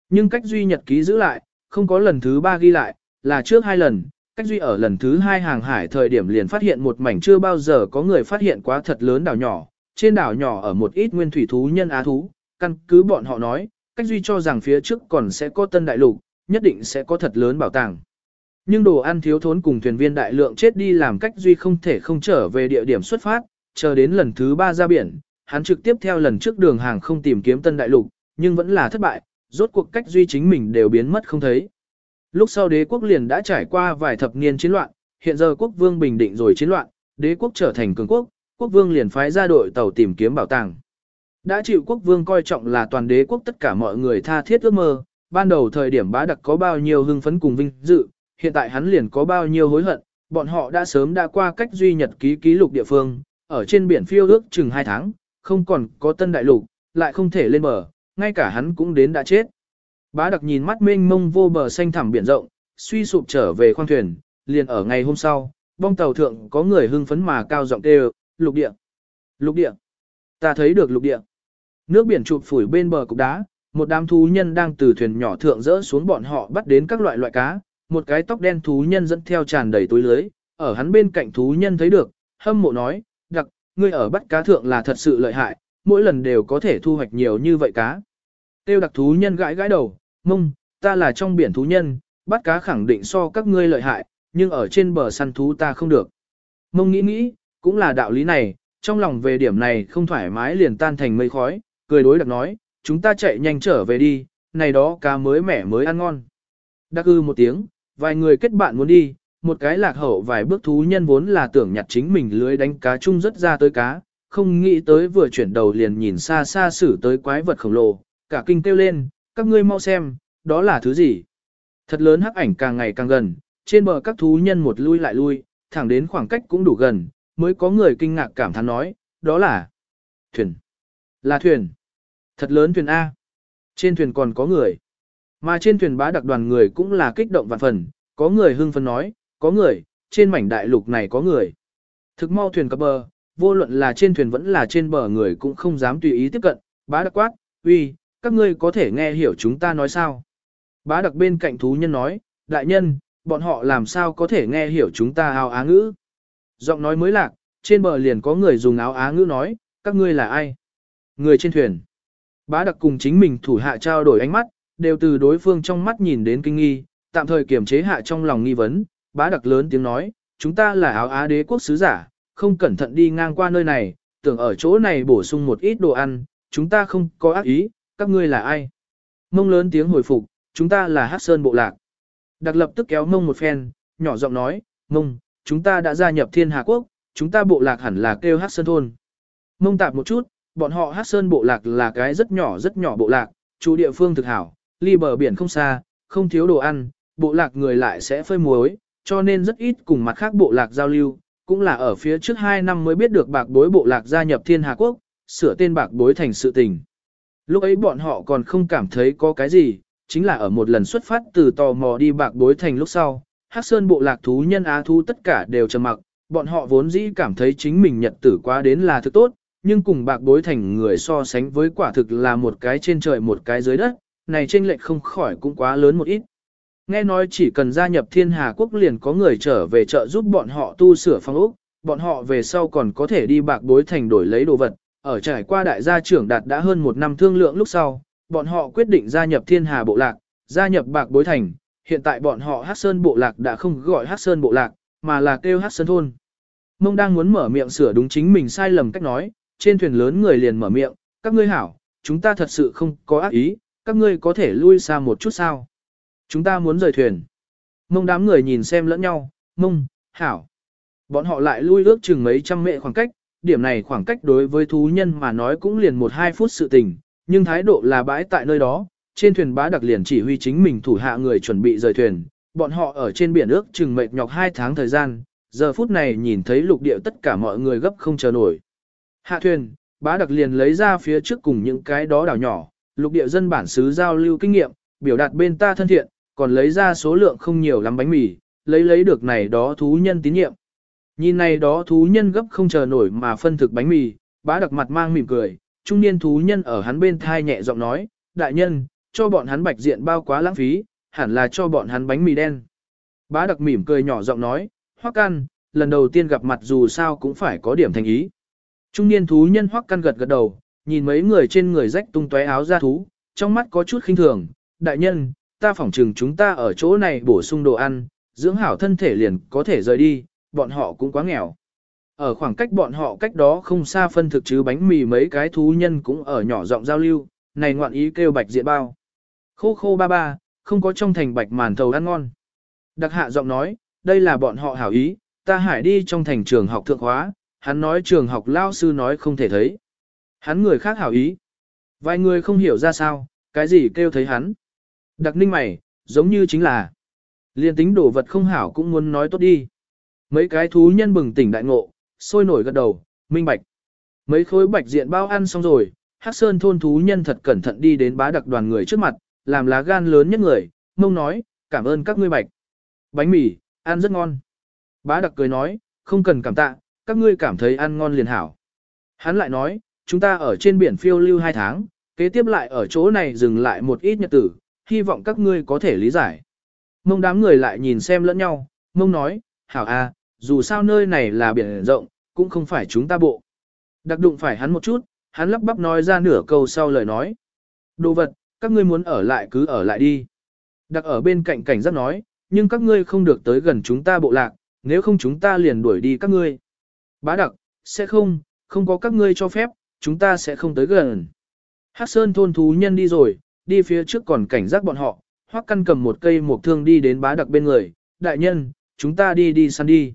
Nhưng cách duy nhật ký giữ lại, không có lần thứ ba ghi lại, là trước hai lần, cách duy ở lần thứ hai hàng hải thời điểm liền phát hiện một mảnh chưa bao giờ có người phát hiện quá thật lớn đảo nhỏ, trên đảo nhỏ ở một ít nguyên thủy thú nhân á thú, căn cứ bọn họ nói, cách duy cho rằng phía trước còn sẽ có tân đại lục, nhất định sẽ có thật lớn bảo tàng. Nhưng đồ ăn thiếu thốn cùng thuyền viên đại lượng chết đi làm cách duy không thể không trở về địa điểm xuất phát, chờ đến lần thứ ba ra biển, hắn trực tiếp theo lần trước đường hàng không tìm kiếm tân đại lục, nhưng vẫn là thất bại, rốt cuộc cách duy chính mình đều biến mất không thấy. Lúc sau đế quốc liền đã trải qua vài thập niên chiến loạn, hiện giờ quốc vương bình định rồi chiến loạn, đế quốc trở thành cường quốc, quốc vương liền phái ra đội tàu tìm kiếm bảo tàng. Đã chịu quốc vương coi trọng là toàn đế quốc tất cả mọi người tha thiết ước mơ, ban đầu thời điểm bá đặc có bao nhiêu hưng phấn cùng vinh dự, hiện tại hắn liền có bao nhiêu hối hận, bọn họ đã sớm đã qua cách duy nhật ký ký lục địa phương, ở trên biển phiêu ước chừng 2 tháng, không còn có tân đại lục, lại không thể lên bờ, ngay cả hắn cũng đến đã chết. Bá đặc nhìn mắt mênh mông vô bờ xanh thẳm biển rộng, suy sụp trở về khoang thuyền, liền ở ngày hôm sau, bong tàu thượng có người hưng phấn mà cao giọng kêu, lục địa, lục địa, ta thấy được lục địa. Nước biển chụp phủi bên bờ cục đá, một đám thú nhân đang từ thuyền nhỏ thượng rỡ xuống bọn họ bắt đến các loại loại cá, một cái tóc đen thú nhân dẫn theo tràn đầy túi lưới, ở hắn bên cạnh thú nhân thấy được, hâm mộ nói, đặc, ngươi ở bắt cá thượng là thật sự lợi hại, mỗi lần đều có thể thu hoạch nhiều như vậy cá. Tiêu đặc thú nhân gãi gãi đầu, mông, ta là trong biển thú nhân, bắt cá khẳng định so các ngươi lợi hại, nhưng ở trên bờ săn thú ta không được. Mông nghĩ nghĩ, cũng là đạo lý này, trong lòng về điểm này không thoải mái liền tan thành mây khói, cười đối đặc nói, chúng ta chạy nhanh trở về đi, này đó cá mới mẻ mới ăn ngon. Đặc ư một tiếng, vài người kết bạn muốn đi, một cái lạc hậu vài bước thú nhân vốn là tưởng nhặt chính mình lưới đánh cá chung rất ra tới cá, không nghĩ tới vừa chuyển đầu liền nhìn xa xa xử tới quái vật khổng lồ, cả kinh kêu lên, các ngươi mau xem, đó là thứ gì. Thật lớn hắc ảnh càng ngày càng gần, trên bờ các thú nhân một lui lại lui, thẳng đến khoảng cách cũng đủ gần, mới có người kinh ngạc cảm thán nói, đó là thuyền. Là thuyền. Thật lớn thuyền A. Trên thuyền còn có người. Mà trên thuyền bá đặc đoàn người cũng là kích động vạn phần, có người hưng phấn nói, có người, trên mảnh đại lục này có người. Thực mau thuyền cập bờ, vô luận là trên thuyền vẫn là trên bờ người cũng không dám tùy ý tiếp cận, bá đặc quát, uy, các ngươi có thể nghe hiểu chúng ta nói sao. Bá đặc bên cạnh thú nhân nói, đại nhân, bọn họ làm sao có thể nghe hiểu chúng ta áo á ngữ. Giọng nói mới lạc, trên bờ liền có người dùng áo á ngữ nói, các ngươi là ai? Người trên thuyền. Bá đặc cùng chính mình thủ hạ trao đổi ánh mắt, đều từ đối phương trong mắt nhìn đến kinh nghi, tạm thời kiềm chế hạ trong lòng nghi vấn, bá đặc lớn tiếng nói, chúng ta là áo á đế quốc sứ giả, không cẩn thận đi ngang qua nơi này, tưởng ở chỗ này bổ sung một ít đồ ăn, chúng ta không có ác ý, các ngươi là ai? Mông lớn tiếng hồi phục, chúng ta là Hắc Sơn Bộ Lạc. Đặc lập tức kéo mông một phen, nhỏ giọng nói, mông, chúng ta đã gia nhập Thiên Hà Quốc, chúng ta bộ lạc hẳn là kêu Hắc Sơn Thôn. Mông tạp một chút, bọn họ Hắc Sơn Bộ Lạc là cái rất nhỏ rất nhỏ bộ lạc, chủ địa phương thực hảo, ly bờ biển không xa, không thiếu đồ ăn, bộ lạc người lại sẽ phơi muối, cho nên rất ít cùng mặt khác bộ lạc giao lưu, cũng là ở phía trước 2 năm mới biết được bạc bối bộ lạc gia nhập Thiên Hà Quốc, sửa tên bạc bối thành sự tình. Lúc ấy bọn họ còn không cảm thấy có cái gì, chính là ở một lần xuất phát từ tò mò đi bạc bối thành lúc sau, Hắc Sơn bộ lạc thú nhân á thú tất cả đều trầm mặc, bọn họ vốn dĩ cảm thấy chính mình nhật tử quá đến là thứ tốt, nhưng cùng bạc bối thành người so sánh với quả thực là một cái trên trời một cái dưới đất, này trên lệch không khỏi cũng quá lớn một ít. Nghe nói chỉ cần gia nhập thiên hà quốc liền có người trở về chợ giúp bọn họ tu sửa phong ốc, bọn họ về sau còn có thể đi bạc bối thành đổi lấy đồ vật, ở trải qua đại gia trưởng đạt đã hơn một năm thương lượng lúc sau, bọn họ quyết định gia nhập thiên hà bộ lạc, gia nhập bạc bối thành, hiện tại bọn họ hát sơn bộ lạc đã không gọi hát sơn bộ lạc, mà là kêu hát sơn thôn. Mông đang muốn mở miệng sửa đúng chính mình sai lầm cách nói, trên thuyền lớn người liền mở miệng, các ngươi hảo, chúng ta thật sự không có ác ý, các ngươi có thể lui xa một chút sao. Chúng ta muốn rời thuyền. Mông đám người nhìn xem lẫn nhau, mông, hảo. Bọn họ lại lui ước chừng mấy trăm mệ khoảng cách, điểm này khoảng cách đối với thú nhân mà nói cũng liền một hai phút sự tình, nhưng thái độ là bãi tại nơi đó, trên thuyền bá đặc liền chỉ huy chính mình thủ hạ người chuẩn bị rời thuyền, bọn họ ở trên biển ước chừng mệt nhọc hai tháng thời gian, giờ phút này nhìn thấy lục địa tất cả mọi người gấp không chờ nổi. Hạ thuyền, bá đặc liền lấy ra phía trước cùng những cái đó đảo nhỏ, lục địa dân bản xứ giao lưu kinh nghiệm, biểu đạt bên ta thân thiện, còn lấy ra số lượng không nhiều lắm bánh mì, lấy lấy được này đó thú nhân tín nhiệm. Nhìn này đó thú nhân gấp không chờ nổi mà phân thực bánh mì, bá đặc mặt mang mỉm cười, trung niên thú nhân ở hắn bên thai nhẹ giọng nói, đại nhân, cho bọn hắn bạch diện bao quá lãng phí, hẳn là cho bọn hắn bánh mì đen. Bá đặc mỉm cười nhỏ giọng nói, hoắc căn, lần đầu tiên gặp mặt dù sao cũng phải có điểm thành ý. Trung niên thú nhân hoắc căn gật gật đầu, nhìn mấy người trên người rách tung tóe áo ra thú, trong mắt có chút khinh thường, đại nhân, ta phỏng chừng chúng ta ở chỗ này bổ sung đồ ăn, dưỡng hảo thân thể liền có thể rời đi, bọn họ cũng quá nghèo. Ở khoảng cách bọn họ cách đó không xa phân thực chứ bánh mì mấy cái thú nhân cũng ở nhỏ giọng giao lưu, này ngoạn ý kêu bạch diện bao. Khô khô ba ba, không có trong thành bạch màn thầu ăn ngon. Đặc hạ giọng nói, đây là bọn họ hảo ý, ta hải đi trong thành trường học thượng hóa, hắn nói trường học lao sư nói không thể thấy. Hắn người khác hảo ý. Vài người không hiểu ra sao, cái gì kêu thấy hắn. Đặc ninh mày, giống như chính là. Liên tính đồ vật không hảo cũng muốn nói tốt đi. Mấy cái thú nhân bừng tỉnh đại ngộ, sôi nổi gật đầu, minh bạch. Mấy khối bạch diện bao ăn xong rồi, Hắc Sơn thôn thú nhân thật cẩn thận đi đến bá đặc đoàn người trước mặt, làm lá gan lớn nhất người, mông nói, cảm ơn các ngươi bạch. Bánh mì, ăn rất ngon. Bá đặc cười nói, không cần cảm tạ, các ngươi cảm thấy ăn ngon liền hảo. Hắn lại nói, chúng ta ở trên biển phiêu lưu hai tháng, kế tiếp lại ở chỗ này dừng lại một ít nhật tử, hy vọng các ngươi có thể lý giải. Mông đám người lại nhìn xem lẫn nhau, mông nói, hảo a, dù sao nơi này là biển rộng, cũng không phải chúng ta bộ. Đặc đụng phải hắn một chút, hắn lắp bắp nói ra nửa câu sau lời nói. Đồ vật, các ngươi muốn ở lại cứ ở lại đi. Đặc ở bên cạnh cảnh giác nói, nhưng các ngươi không được tới gần chúng ta bộ lạc, nếu không chúng ta liền đuổi đi các ngươi. Bá đặc, sẽ không, không có các ngươi cho phép, chúng ta sẽ không tới gần. Hắc Sơn thôn thú nhân đi rồi, đi phía trước còn cảnh giác bọn họ, hoắc căn cầm một cây mộc thương đi đến bá đặc bên người, đại nhân, chúng ta đi đi săn đi.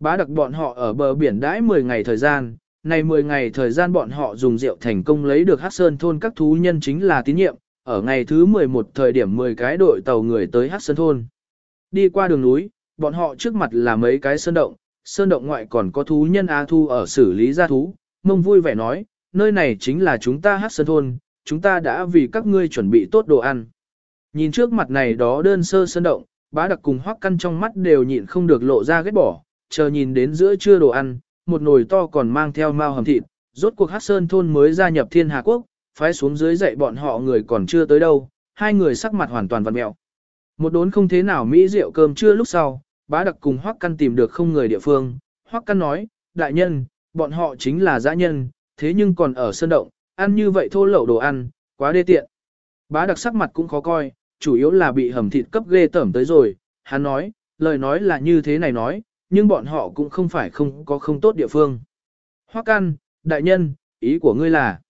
Bá đặc bọn họ ở bờ biển đãi 10 ngày thời gian, này 10 ngày thời gian bọn họ dùng rượu thành công lấy được Hắc Sơn thôn các thú nhân chính là tín nhiệm, ở ngày thứ 11 thời điểm 10 cái đội tàu người tới Hắc Sơn thôn. Đi qua đường núi, bọn họ trước mặt là mấy cái sơn động, sơn động ngoại còn có thú nhân A Thu ở xử lý gia thú, mông vui vẻ nói, nơi này chính là chúng ta Hắc Sơn thôn, chúng ta đã vì các ngươi chuẩn bị tốt đồ ăn. Nhìn trước mặt này đó đơn sơ sơn động, bá đặc cùng hoắc căn trong mắt đều nhịn không được lộ ra ghét bỏ, chờ nhìn đến giữa trưa đồ ăn, một nồi to còn mang theo mao hầm thịt, rốt cuộc Hắc Sơn thôn mới gia nhập Thiên Hà Quốc, phái xuống dưới dạy bọn họ người còn chưa tới đâu, hai người sắc mặt hoàn toàn vặn mẹo. Một đốn không thế nào mỹ rượu cơm trưa lúc sau, bá đặc cùng Hoắc Căn tìm được không người địa phương, Hoắc Căn nói, đại nhân, bọn họ chính là dã nhân, thế nhưng còn ở sơn động, ăn như vậy thô lậu đồ ăn, quá đê tiện. Bá đặc sắc mặt cũng khó coi, chủ yếu là bị hầm thịt cấp ghê tởm tới rồi, hắn nói, lời nói là như thế này nói, nhưng bọn họ cũng không phải không có không tốt địa phương. Hoắc Căn, đại nhân, ý của ngươi là,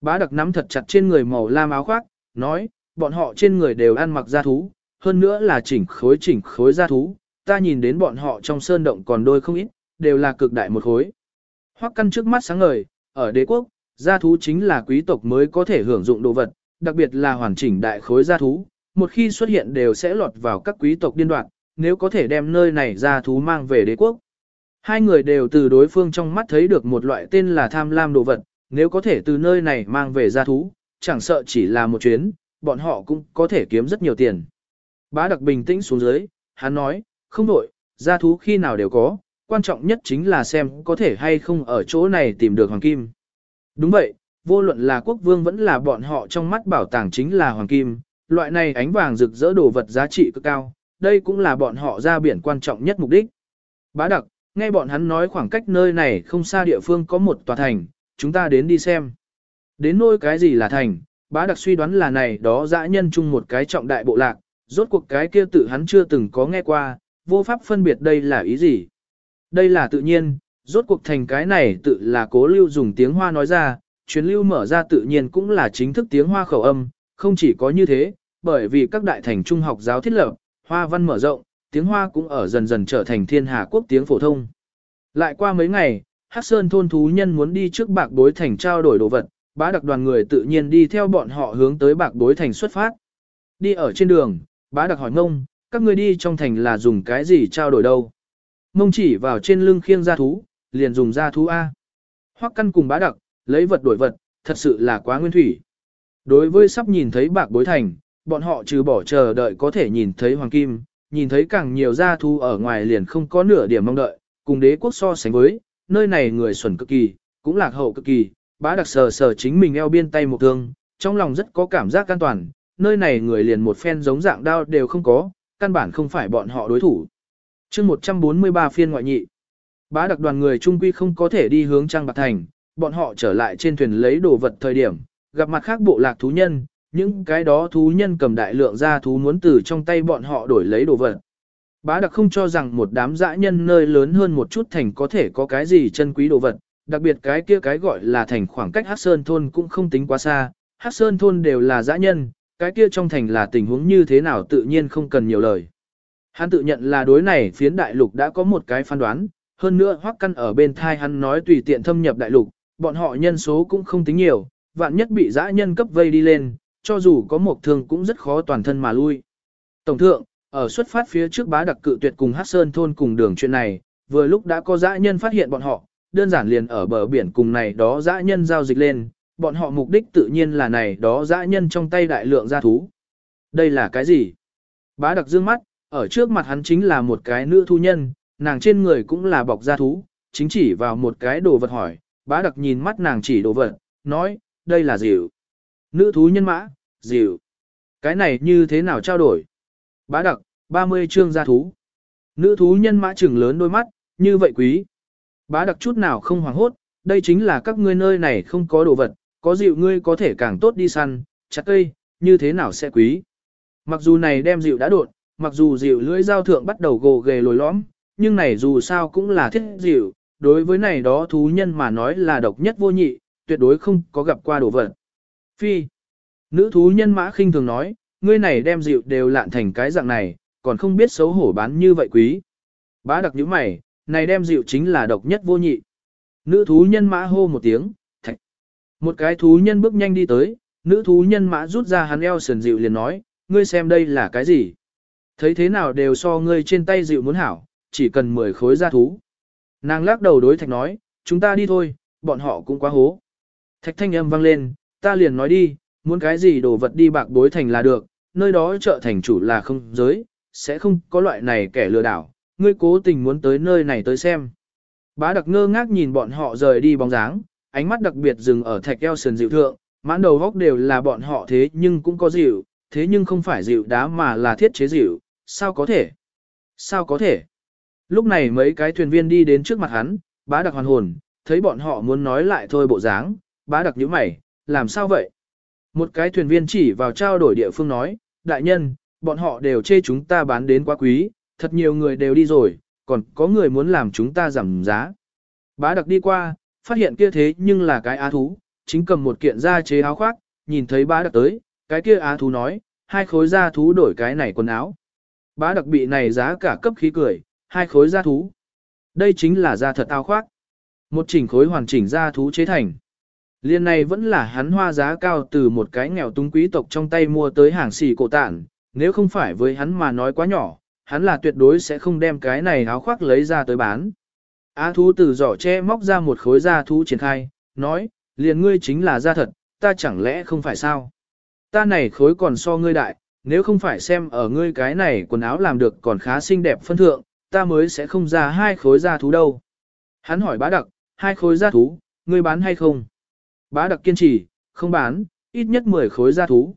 bá đặc nắm thật chặt trên người màu lam áo khoác, nói, bọn họ trên người đều ăn mặc da thú, hơn nữa là chỉnh khối chỉnh khối da thú, ta nhìn đến bọn họ trong sơn động còn đôi không ít, đều là cực đại một khối. Hoắc căn trước mắt sáng ngời, ở đế quốc, gia thú chính là quý tộc mới có thể hưởng dụng đồ vật, đặc biệt là hoàn chỉnh đại khối gia thú, một khi xuất hiện đều sẽ lọt vào các quý tộc điên đoạn, nếu có thể đem nơi này gia thú mang về đế quốc. Hai người đều từ đối phương trong mắt thấy được một loại tên là tham lam đồ vật, nếu có thể từ nơi này mang về gia thú, chẳng sợ chỉ là một chuyến, bọn họ cũng có thể kiếm rất nhiều tiền. Bá đặc bình tĩnh xuống dưới, hắn nói, không đổi, gia thú khi nào đều có, quan trọng nhất chính là xem có thể hay không ở chỗ này tìm được hoàng kim. Đúng vậy, vô luận là quốc vương vẫn là bọn họ trong mắt bảo tàng chính là hoàng kim, loại này ánh vàng rực rỡ đồ vật giá trị cực cao, đây cũng là bọn họ ra biển quan trọng nhất mục đích. Bá đặc, nghe bọn hắn nói khoảng cách nơi này không xa địa phương có một tòa thành, chúng ta đến đi xem. Đến nôi cái gì là thành, bá đặc suy đoán là này đó dã nhân chung một cái trọng đại bộ lạc, rốt cuộc cái kia tự hắn chưa từng có nghe qua, vô pháp phân biệt đây là ý gì. Đây là tự nhiên, rốt cuộc thành cái này tự là cố lưu dùng tiếng hoa nói ra, chuyến lưu mở ra tự nhiên cũng là chính thức tiếng hoa khẩu âm, không chỉ có như thế, bởi vì các đại thành trung học giáo thiết lập, hoa văn mở rộng, tiếng hoa cũng ở dần dần trở thành thiên hà quốc tiếng phổ thông. Lại qua mấy ngày, Hắc Sơn thôn thú nhân muốn đi trước bạc bối thành trao đổi đồ vật, bá đặc đoàn người tự nhiên đi theo bọn họ hướng tới bạc bối thành xuất phát. Đi ở trên đường, bá đặc hỏi ngông, các ngươi đi trong thành là dùng cái gì trao đổi đâu? Mông chỉ vào trên lưng khiêng gia thú, liền dùng gia thú A. Hoắc căn cùng bá đặc, lấy vật đổi vật, thật sự là quá nguyên thủy. Đối với sắp nhìn thấy bạc bối thành, bọn họ trừ bỏ chờ đợi có thể nhìn thấy hoàng kim, nhìn thấy càng nhiều gia thú ở ngoài liền không có nửa điểm mong đợi, cùng đế quốc so sánh với, nơi này người xuẩn cực kỳ, cũng lạc hậu cực kỳ, bá đặc sờ sờ chính mình eo biên tay một thương, trong lòng rất có cảm giác an toàn, nơi này người liền một phen giống dạng đao đều không có, căn bản không phải bọn họ đối thủ. chương 143 phiên ngoại nhị, bá đặc đoàn người trung quy không có thể đi hướng Trang Bạc Thành, bọn họ trở lại trên thuyền lấy đồ vật thời điểm, gặp mặt khác bộ lạc thú nhân, những cái đó thú nhân cầm đại lượng ra thú muốn từ trong tay bọn họ đổi lấy đồ vật. Bá đặc không cho rằng một đám dã nhân nơi lớn hơn một chút thành có thể có cái gì chân quý đồ vật, đặc biệt cái kia cái gọi là thành khoảng cách Hát Sơn thôn cũng không tính quá xa, Hát Sơn thôn đều là dã nhân, cái kia trong thành là tình huống như thế nào tự nhiên không cần nhiều lời. Hắn tự nhận là đối này phiến đại lục đã có một cái phán đoán, hơn nữa hoắc căn ở bên thai hắn nói tùy tiện thâm nhập đại lục, bọn họ nhân số cũng không tính nhiều, vạn nhất bị dã nhân cấp vây đi lên, cho dù có một thương cũng rất khó toàn thân mà lui. Tổng thượng, ở xuất phát phía trước bá đặc cự tuyệt cùng Hát Sơn thôn cùng đường chuyện này, vừa lúc đã có dã nhân phát hiện bọn họ, đơn giản liền ở bờ biển cùng này đó dã nhân giao dịch lên, bọn họ mục đích tự nhiên là này đó dã nhân trong tay đại lượng gia thú. Đây là cái gì? Bá đặc dương mắt, ở trước mặt hắn chính là một cái nữ thu nhân, nàng trên người cũng là bọc da thú, chính chỉ vào một cái đồ vật hỏi, bá đặc nhìn mắt nàng chỉ đồ vật, nói, đây là dịu. Nữ thú nhân mã, dịu. Cái này như thế nào trao đổi? Bá đặc, 30 chương gia thú. Nữ thú nhân mã trừng lớn đôi mắt, như vậy quý. Bá đặc chút nào không hoảng hốt, đây chính là các ngươi nơi này không có đồ vật, có dịu ngươi có thể càng tốt đi săn, chặt cây, như thế nào sẽ quý. Mặc dù này đem dịu đã đột, mặc dù dịu lưỡi dao thượng bắt đầu gồ ghề lồi lõm, nhưng này dù sao cũng là thiết dịu, đối với này đó thú nhân mà nói là độc nhất vô nhị, tuyệt đối không có gặp qua đồ vật. Phi. Nữ thú nhân mã khinh thường nói, ngươi này đem dịu đều lạn thành cái dạng này, còn không biết xấu hổ bán như vậy quý. Bá đặc như mày, này đem dịu chính là độc nhất vô nhị. Nữ thú nhân mã hô một tiếng, thạch. Một cái thú nhân bước nhanh đi tới, nữ thú nhân mã rút ra hắn eo sườn dịu liền nói, ngươi xem đây là cái gì? Thấy thế nào đều so ngươi trên tay dịu muốn hảo, chỉ cần 10 khối gia thú. Nàng lắc đầu đối thạch nói, chúng ta đi thôi, bọn họ cũng quá hố. Thạch thanh âm vang lên, ta liền nói đi, muốn cái gì đồ vật đi bạc bối thành là được, nơi đó chợ thành chủ là không giới, sẽ không có loại này kẻ lừa đảo, ngươi cố tình muốn tới nơi này tới xem. Bá đặc ngơ ngác nhìn bọn họ rời đi bóng dáng, ánh mắt đặc biệt dừng ở thạch eo sườn dịu thượng, mãn đầu góc đều là bọn họ thế nhưng cũng có dịu, thế nhưng không phải dịu đá mà là thiết chế dịu, sao có thể? Sao có thể? Lúc này mấy cái thuyền viên đi đến trước mặt hắn, bá đặc hoàn hồn, thấy bọn họ muốn nói lại thôi bộ dáng, bá đặc nhíu mày, làm sao vậy? Một cái thuyền viên chỉ vào trao đổi địa phương nói, đại nhân, bọn họ đều chê chúng ta bán đến quá quý, thật nhiều người đều đi rồi, còn có người muốn làm chúng ta giảm giá. Bá đặc đi qua, phát hiện kia thế nhưng là cái á thú, chính cầm một kiện da chế áo khoác, nhìn thấy bá đặc tới, cái kia á thú nói, hai khối da thú đổi cái này quần áo. Bá đặc bị này giá cả cấp khí cười, hai khối da thú. Đây chính là da thật ao khoác. Một chỉnh khối hoàn chỉnh da thú chế thành. Liên này vẫn là hắn hoa giá cao từ một cái nghèo túng quý tộc trong tay mua tới hàng xỉ cổ tản, nếu không phải với hắn mà nói quá nhỏ, hắn là tuyệt đối sẽ không đem cái này áo khoác lấy ra tới bán. Á thú từ giỏ che móc ra một khối da thú triển khai, nói, liền ngươi chính là da thật, ta chẳng lẽ không phải sao? Ta này khối còn so ngươi đại, nếu không phải xem ở ngươi cái này quần áo làm được còn khá xinh đẹp phân thượng, ta mới sẽ không ra hai khối da thú đâu. Hắn hỏi bá đặc, hai khối da thú, ngươi bán hay không? Bá đặc kiên trì, không bán, ít nhất 10 khối da thú.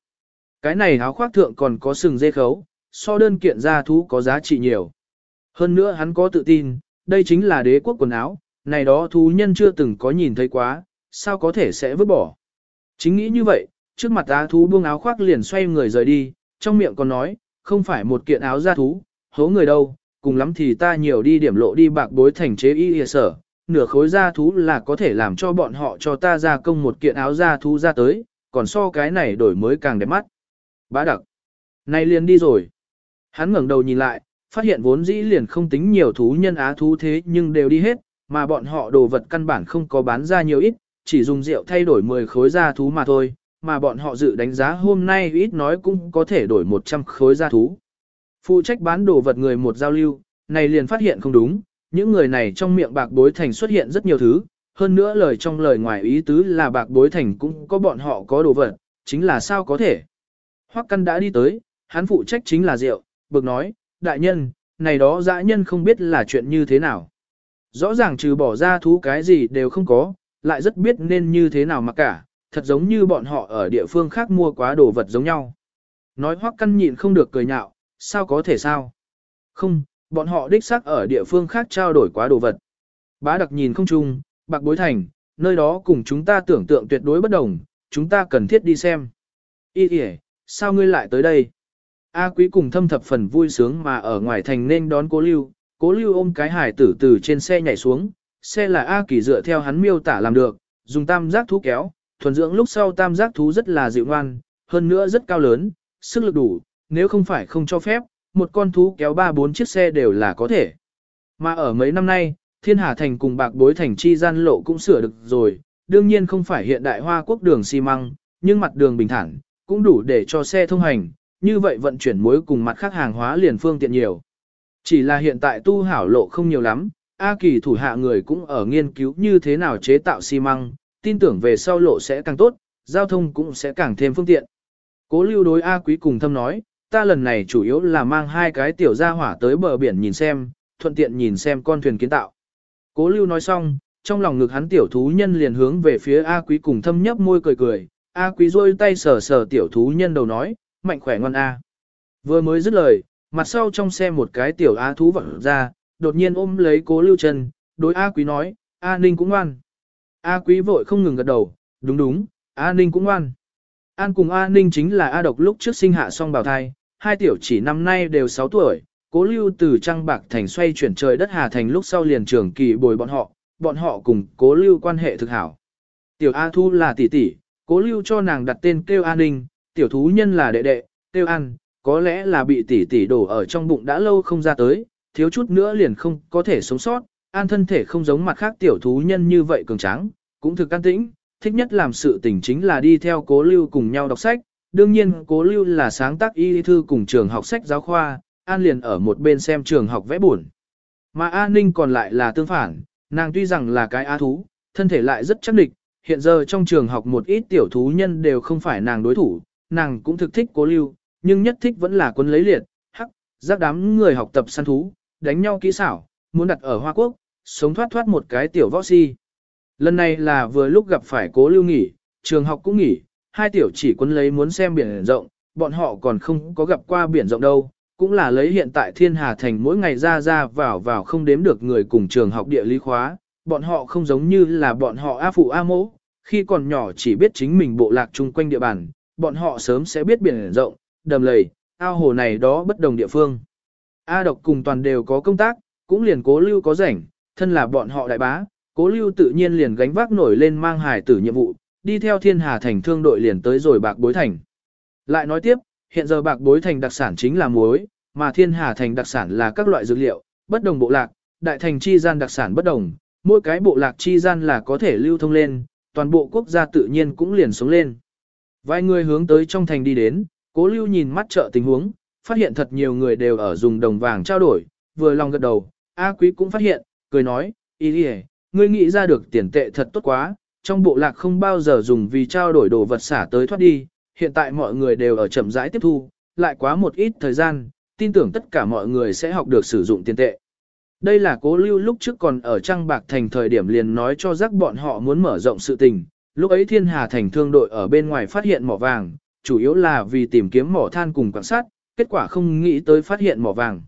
Cái này áo khoác thượng còn có sừng dê khấu, so đơn kiện da thú có giá trị nhiều. Hơn nữa hắn có tự tin, đây chính là đế quốc quần áo, này đó thú nhân chưa từng có nhìn thấy quá, sao có thể sẽ vứt bỏ. Chính nghĩ như vậy, trước mặt á thú buông áo khoác liền xoay người rời đi, trong miệng còn nói, không phải một kiện áo da thú, hố người đâu, cùng lắm thì ta nhiều đi điểm lộ đi bạc bối thành chế y y sở, nửa khối da thú là có thể làm cho bọn họ cho ta ra công một kiện áo da thú ra tới, còn so cái này đổi mới càng đẹp mắt. Bá đặc. nay liền đi rồi. Hắn ngẩng đầu nhìn lại, phát hiện vốn dĩ liền không tính nhiều thú nhân á thú thế nhưng đều đi hết, mà bọn họ đồ vật căn bản không có bán ra nhiều ít, chỉ dùng rượu thay đổi 10 khối da thú mà thôi, mà bọn họ dự đánh giá hôm nay ít nói cũng có thể đổi 100 khối da thú. Phụ trách bán đồ vật người một giao lưu, này liền phát hiện không đúng, những người này trong miệng bạc bối thành xuất hiện rất nhiều thứ, hơn nữa lời trong lời ngoài ý tứ là bạc bối thành cũng có bọn họ có đồ vật, chính là sao có thể. Hoắc căn đã đi tới, hắn phụ trách chính là rượu, bực nói, đại nhân, này đó dã nhân không biết là chuyện như thế nào. Rõ ràng trừ bỏ ra thú cái gì đều không có, lại rất biết nên như thế nào mà cả, thật giống như bọn họ ở địa phương khác mua quá đồ vật giống nhau. Nói hoắc căn nhịn không được cười nhạo, sao có thể sao? Không, bọn họ đích xác ở địa phương khác trao đổi quá đồ vật. Bá đặc nhìn không chung, bạc bối thành, nơi đó cùng chúng ta tưởng tượng tuyệt đối bất đồng, chúng ta cần thiết đi xem. Ý kìa, sao ngươi lại tới đây? A quý cùng thâm thập phần vui sướng mà ở ngoài thành nên đón cố lưu, cố lưu ôm cái hải tử từ trên xe nhảy xuống, xe là A kỳ dựa theo hắn miêu tả làm được, dùng tam giác thú kéo, thuần dưỡng lúc sau tam giác thú rất là dịu ngoan, hơn nữa rất cao lớn, sức lực đủ, nếu không phải không cho phép, một con thú kéo ba bốn chiếc xe đều là có thể. Mà ở mấy năm nay, Thiên Hà Thành cùng Bạc Bối Thành chi gian lộ cũng sửa được rồi, đương nhiên không phải hiện đại hoa quốc đường xi măng, nhưng mặt đường bình thản, cũng đủ để cho xe thông hành, như vậy vận chuyển muối cùng mặt khác hàng hóa liền phương tiện nhiều. Chỉ là hiện tại tu hảo lộ không nhiều lắm, A Kỳ thủ hạ người cũng ở nghiên cứu như thế nào chế tạo xi măng, tin tưởng về sau lộ sẽ càng tốt, giao thông cũng sẽ càng thêm phương tiện. Cố lưu đối A Quý cùng thâm nói, ta lần này chủ yếu là mang hai cái tiểu gia hỏa tới bờ biển nhìn xem, thuận tiện nhìn xem con thuyền kiến tạo. Cố lưu nói xong, trong lòng ngực hắn tiểu thú nhân liền hướng về phía A Quý cùng thâm nhấp môi cười cười, A Quý rôi tay sờ sờ tiểu thú nhân đầu nói, mạnh khỏe ngon A. Vừa mới dứt lời, mặt sau trong xe một cái tiểu A thú vỡ ra, đột nhiên ôm lấy cố lưu chân, đối A Quý nói, A Ninh cũng ngoan. A Quý vội không ngừng gật đầu, đúng đúng, A Ninh cũng ngoan. An cùng A Ninh chính là A độc lúc trước sinh hạ song bào thai, hai tiểu chỉ năm nay đều 6 tuổi, cố lưu từ trăng bạc thành xoay chuyển trời đất hà thành lúc sau liền trường kỳ bồi bọn họ, bọn họ cùng cố lưu quan hệ thực hảo. Tiểu A Thu là tỷ tỷ, cố lưu cho nàng đặt tên kêu an Ninh, tiểu thú nhân là đệ đệ, kêu An, có lẽ là bị tỷ tỷ đổ ở trong bụng đã lâu không ra tới, thiếu chút nữa liền không có thể sống sót, An thân thể không giống mặt khác tiểu thú nhân như vậy cường tráng, cũng thực an tĩnh, thích nhất làm sự tình chính là đi theo cố lưu cùng nhau đọc sách, đương nhiên cố lưu là sáng tác y thư cùng trường học sách giáo khoa, An liền ở một bên xem trường học vẽ buồn. Mà A Ninh còn lại là tương phản, nàng tuy rằng là cái A thú, thân thể lại rất chắc địch, hiện giờ trong trường học một ít tiểu thú nhân đều không phải nàng đối thủ, nàng cũng thực thích cố lưu, nhưng nhất thích vẫn là quân lấy liệt, hắc, giác đám người học tập săn thú, đánh nhau kỹ xảo, muốn đặt ở Hoa Quốc, sống thoát thoát một cái tiểu võ si. Lần này là vừa lúc gặp phải cố lưu nghỉ, trường học cũng nghỉ, hai tiểu chỉ quân lấy muốn xem biển rộng, bọn họ còn không có gặp qua biển rộng đâu, cũng là lấy hiện tại thiên hà thành mỗi ngày ra ra vào vào không đếm được người cùng trường học địa lý khóa, bọn họ không giống như là bọn họ A phụ A mỗ, khi còn nhỏ chỉ biết chính mình bộ lạc chung quanh địa bàn, bọn họ sớm sẽ biết biển rộng, đầm lầy, ao hồ này đó bất đồng địa phương. A độc cùng toàn đều có công tác, cũng liền cố lưu có rảnh, thân là bọn họ đại bá, cố lưu tự nhiên liền gánh vác nổi lên mang hải tử nhiệm vụ, đi theo thiên hà thành thương đội liền tới rồi bạc bối thành. Lại nói tiếp, hiện giờ bạc bối thành đặc sản chính là muối, mà thiên hà thành đặc sản là các loại dược liệu, bất đồng bộ lạc, đại thành chi gian đặc sản bất đồng, mỗi cái bộ lạc chi gian là có thể lưu thông lên, toàn bộ quốc gia tự nhiên cũng liền sống lên. Vài người hướng tới trong thành đi đến, cố lưu nhìn mắt chợ tình huống, phát hiện thật nhiều người đều ở dùng đồng vàng trao đổi, vừa lòng gật đầu, A quý cũng phát hiện, cười nói, ý đi ngươi nghĩ ra được tiền tệ thật tốt quá, trong bộ lạc không bao giờ dùng vì trao đổi đồ vật xả tới thoát đi, hiện tại mọi người đều ở chậm rãi tiếp thu, lại quá một ít thời gian, tin tưởng tất cả mọi người sẽ học được sử dụng tiền tệ. Đây là cố lưu lúc trước còn ở Trăng Bạc Thành thời điểm liền nói cho rắc bọn họ muốn mở rộng sự tình, lúc ấy Thiên Hà Thành thương đội ở bên ngoài phát hiện mỏ vàng, chủ yếu là vì tìm kiếm mỏ than cùng quan sát, kết quả không nghĩ tới phát hiện mỏ vàng.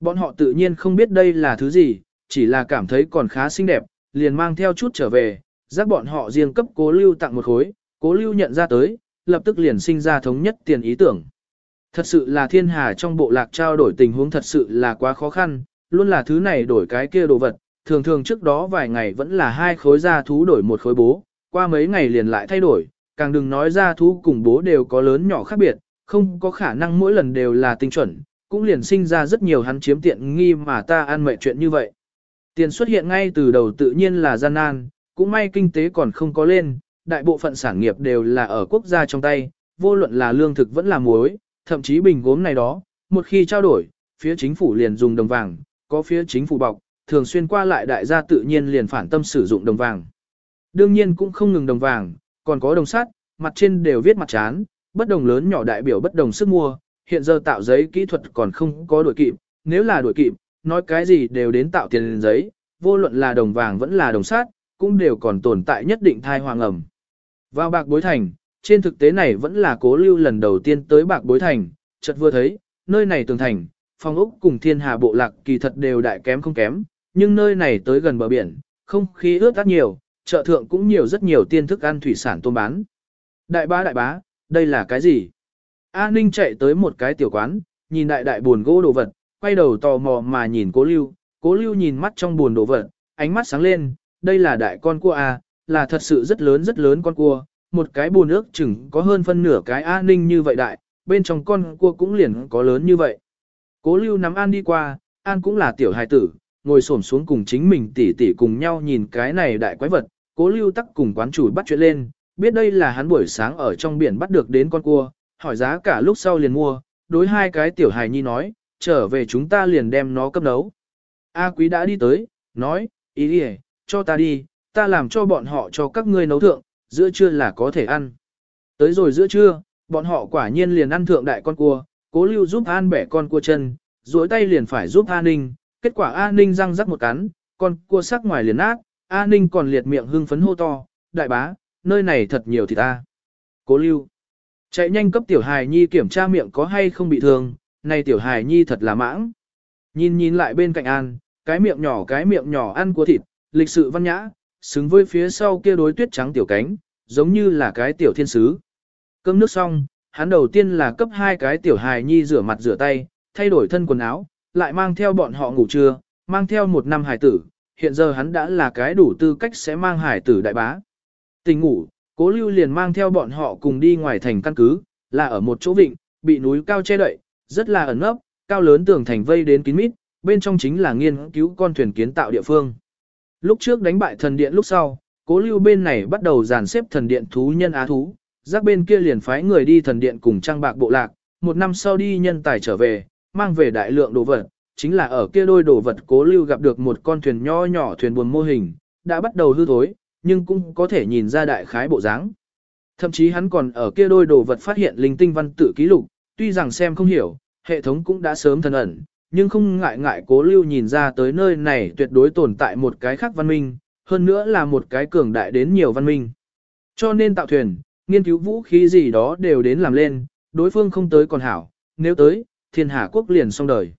Bọn họ tự nhiên không biết đây là thứ gì, chỉ là cảm thấy còn khá xinh đẹp, liền mang theo chút trở về, giác bọn họ riêng cấp cố lưu tặng một khối, cố lưu nhận ra tới, lập tức liền sinh ra thống nhất tiền ý tưởng. Thật sự là thiên hà trong bộ lạc trao đổi tình huống thật sự là quá khó khăn, luôn là thứ này đổi cái kia đồ vật, thường thường trước đó vài ngày vẫn là hai khối gia thú đổi một khối bố, qua mấy ngày liền lại thay đổi, càng đừng nói gia thú cùng bố đều có lớn nhỏ khác biệt, không có khả năng mỗi lần đều là tinh chuẩn, cũng liền sinh ra rất nhiều hắn chiếm tiện nghi mà ta ăn mệ chuyện như vậy. Tiền xuất hiện ngay từ đầu tự nhiên là gian nan, cũng may kinh tế còn không có lên, đại bộ phận sản nghiệp đều là ở quốc gia trong tay, vô luận là lương thực vẫn là muối, thậm chí bình gốm này đó, một khi trao đổi, phía chính phủ liền dùng đồng vàng, có phía chính phủ bọc, thường xuyên qua lại đại gia tự nhiên liền phản tâm sử dụng đồng vàng. Đương nhiên cũng không ngừng đồng vàng, còn có đồng sắt, mặt trên đều viết mặt chán, bất đồng lớn nhỏ đại biểu bất đồng sức mua, hiện giờ tạo giấy kỹ thuật còn không có đổi kịp, nếu là đổi kịp, nói cái gì đều đến tạo tiền giấy, vô luận là đồng vàng vẫn là đồng sắt, cũng đều còn tồn tại nhất định thai hoàng ẩm. Vào bạc bối thành, trên thực tế này vẫn là cố lưu lần đầu tiên tới bạc bối thành, chợt vừa thấy, nơi này tường thành, phong ốc cùng thiên hà bộ lạc kỳ thật đều đại kém không kém, nhưng nơi này tới gần bờ biển, không khí ướt át nhiều, chợ thượng cũng nhiều rất nhiều tiên thức ăn thủy sản tôm bán. Đại bá đại bá, đây là cái gì? A Ninh chạy tới một cái tiểu quán, nhìn đại đại buồn gỗ đồ vật, quay đầu tò mò mà nhìn cố lưu, cố lưu nhìn mắt trong buồn đồ vật, ánh mắt sáng lên, đây là đại con cua A, là thật sự rất lớn rất lớn con cua, một cái bùn nước chừng có hơn phân nửa cái A Ninh như vậy đại, bên trong con cua cũng liền có lớn như vậy. Cố lưu nắm An đi qua, An cũng là tiểu hài tử, ngồi xổm xuống cùng chính mình tỉ tỉ cùng nhau nhìn cái này đại quái vật, cố lưu tắc cùng quán chủ bắt chuyện lên, biết đây là hắn buổi sáng ở trong biển bắt được đến con cua, hỏi giá cả lúc sau liền mua, đối hai cái tiểu hài nhi nói, trở về chúng ta liền đem nó cấp nấu. A quý đã đi tới, nói, ý đi cho ta đi, ta làm cho bọn họ cho các ngươi nấu thượng, giữa trưa là có thể ăn. Tới rồi giữa trưa, bọn họ quả nhiên liền ăn thượng đại con cua, cố lưu giúp An bẻ con cua chân, duỗi tay liền phải giúp An Ninh, kết quả An Ninh răng rắc một cắn, con cua sắc ngoài liền nát, An Ninh còn liệt miệng hưng phấn hô to, đại bá, nơi này thật nhiều thịt ta. Cố lưu, chạy nhanh cấp tiểu hài nhi kiểm tra miệng có hay không bị thương, này tiểu hài nhi thật là mãng. Nhìn nhìn lại bên cạnh An, cái miệng nhỏ cái miệng nhỏ ăn cua thịt, lịch sự văn nhã, xứng với phía sau kia đối tuyết trắng tiểu cánh, giống như là cái tiểu thiên sứ. Cơm nước xong, hắn đầu tiên là cấp hai cái tiểu hài nhi rửa mặt rửa tay, thay đổi thân quần áo, lại mang theo bọn họ ngủ trưa, mang theo một năm hài tử, hiện giờ hắn đã là cái đủ tư cách sẽ mang hài tử đại bá. Tình ngủ, cố lưu liền mang theo bọn họ cùng đi ngoài thành căn cứ, là ở một chỗ vịnh, bị núi cao che đậy, rất là ẩn ấp, cao lớn tường thành vây đến kín mít, bên trong chính là nghiên cứu con thuyền kiến tạo địa phương. Lúc trước đánh bại thần điện lúc sau, cố lưu bên này bắt đầu dàn xếp thần điện thú nhân á thú, giác bên kia liền phái người đi thần điện cùng trang bạc bộ lạc, một năm sau đi nhân tài trở về, mang về đại lượng đồ vật, chính là ở kia đôi đồ vật cố lưu gặp được một con thuyền nho nhỏ thuyền buồm mô hình, đã bắt đầu hư thối, nhưng cũng có thể nhìn ra đại khái bộ dáng. Thậm chí hắn còn ở kia đôi đồ vật phát hiện linh tinh văn tự ký lục, tuy rằng xem không hiểu, hệ thống cũng đã sớm thần ẩn, nhưng không ngại ngại cố lưu nhìn ra tới nơi này tuyệt đối tồn tại một cái khác văn minh, hơn nữa là một cái cường đại đến nhiều văn minh. Cho nên tạo thuyền, nghiên cứu vũ khí gì đó đều đến làm lên, đối phương không tới còn hảo, nếu tới, thiên hà quốc liền xong đời.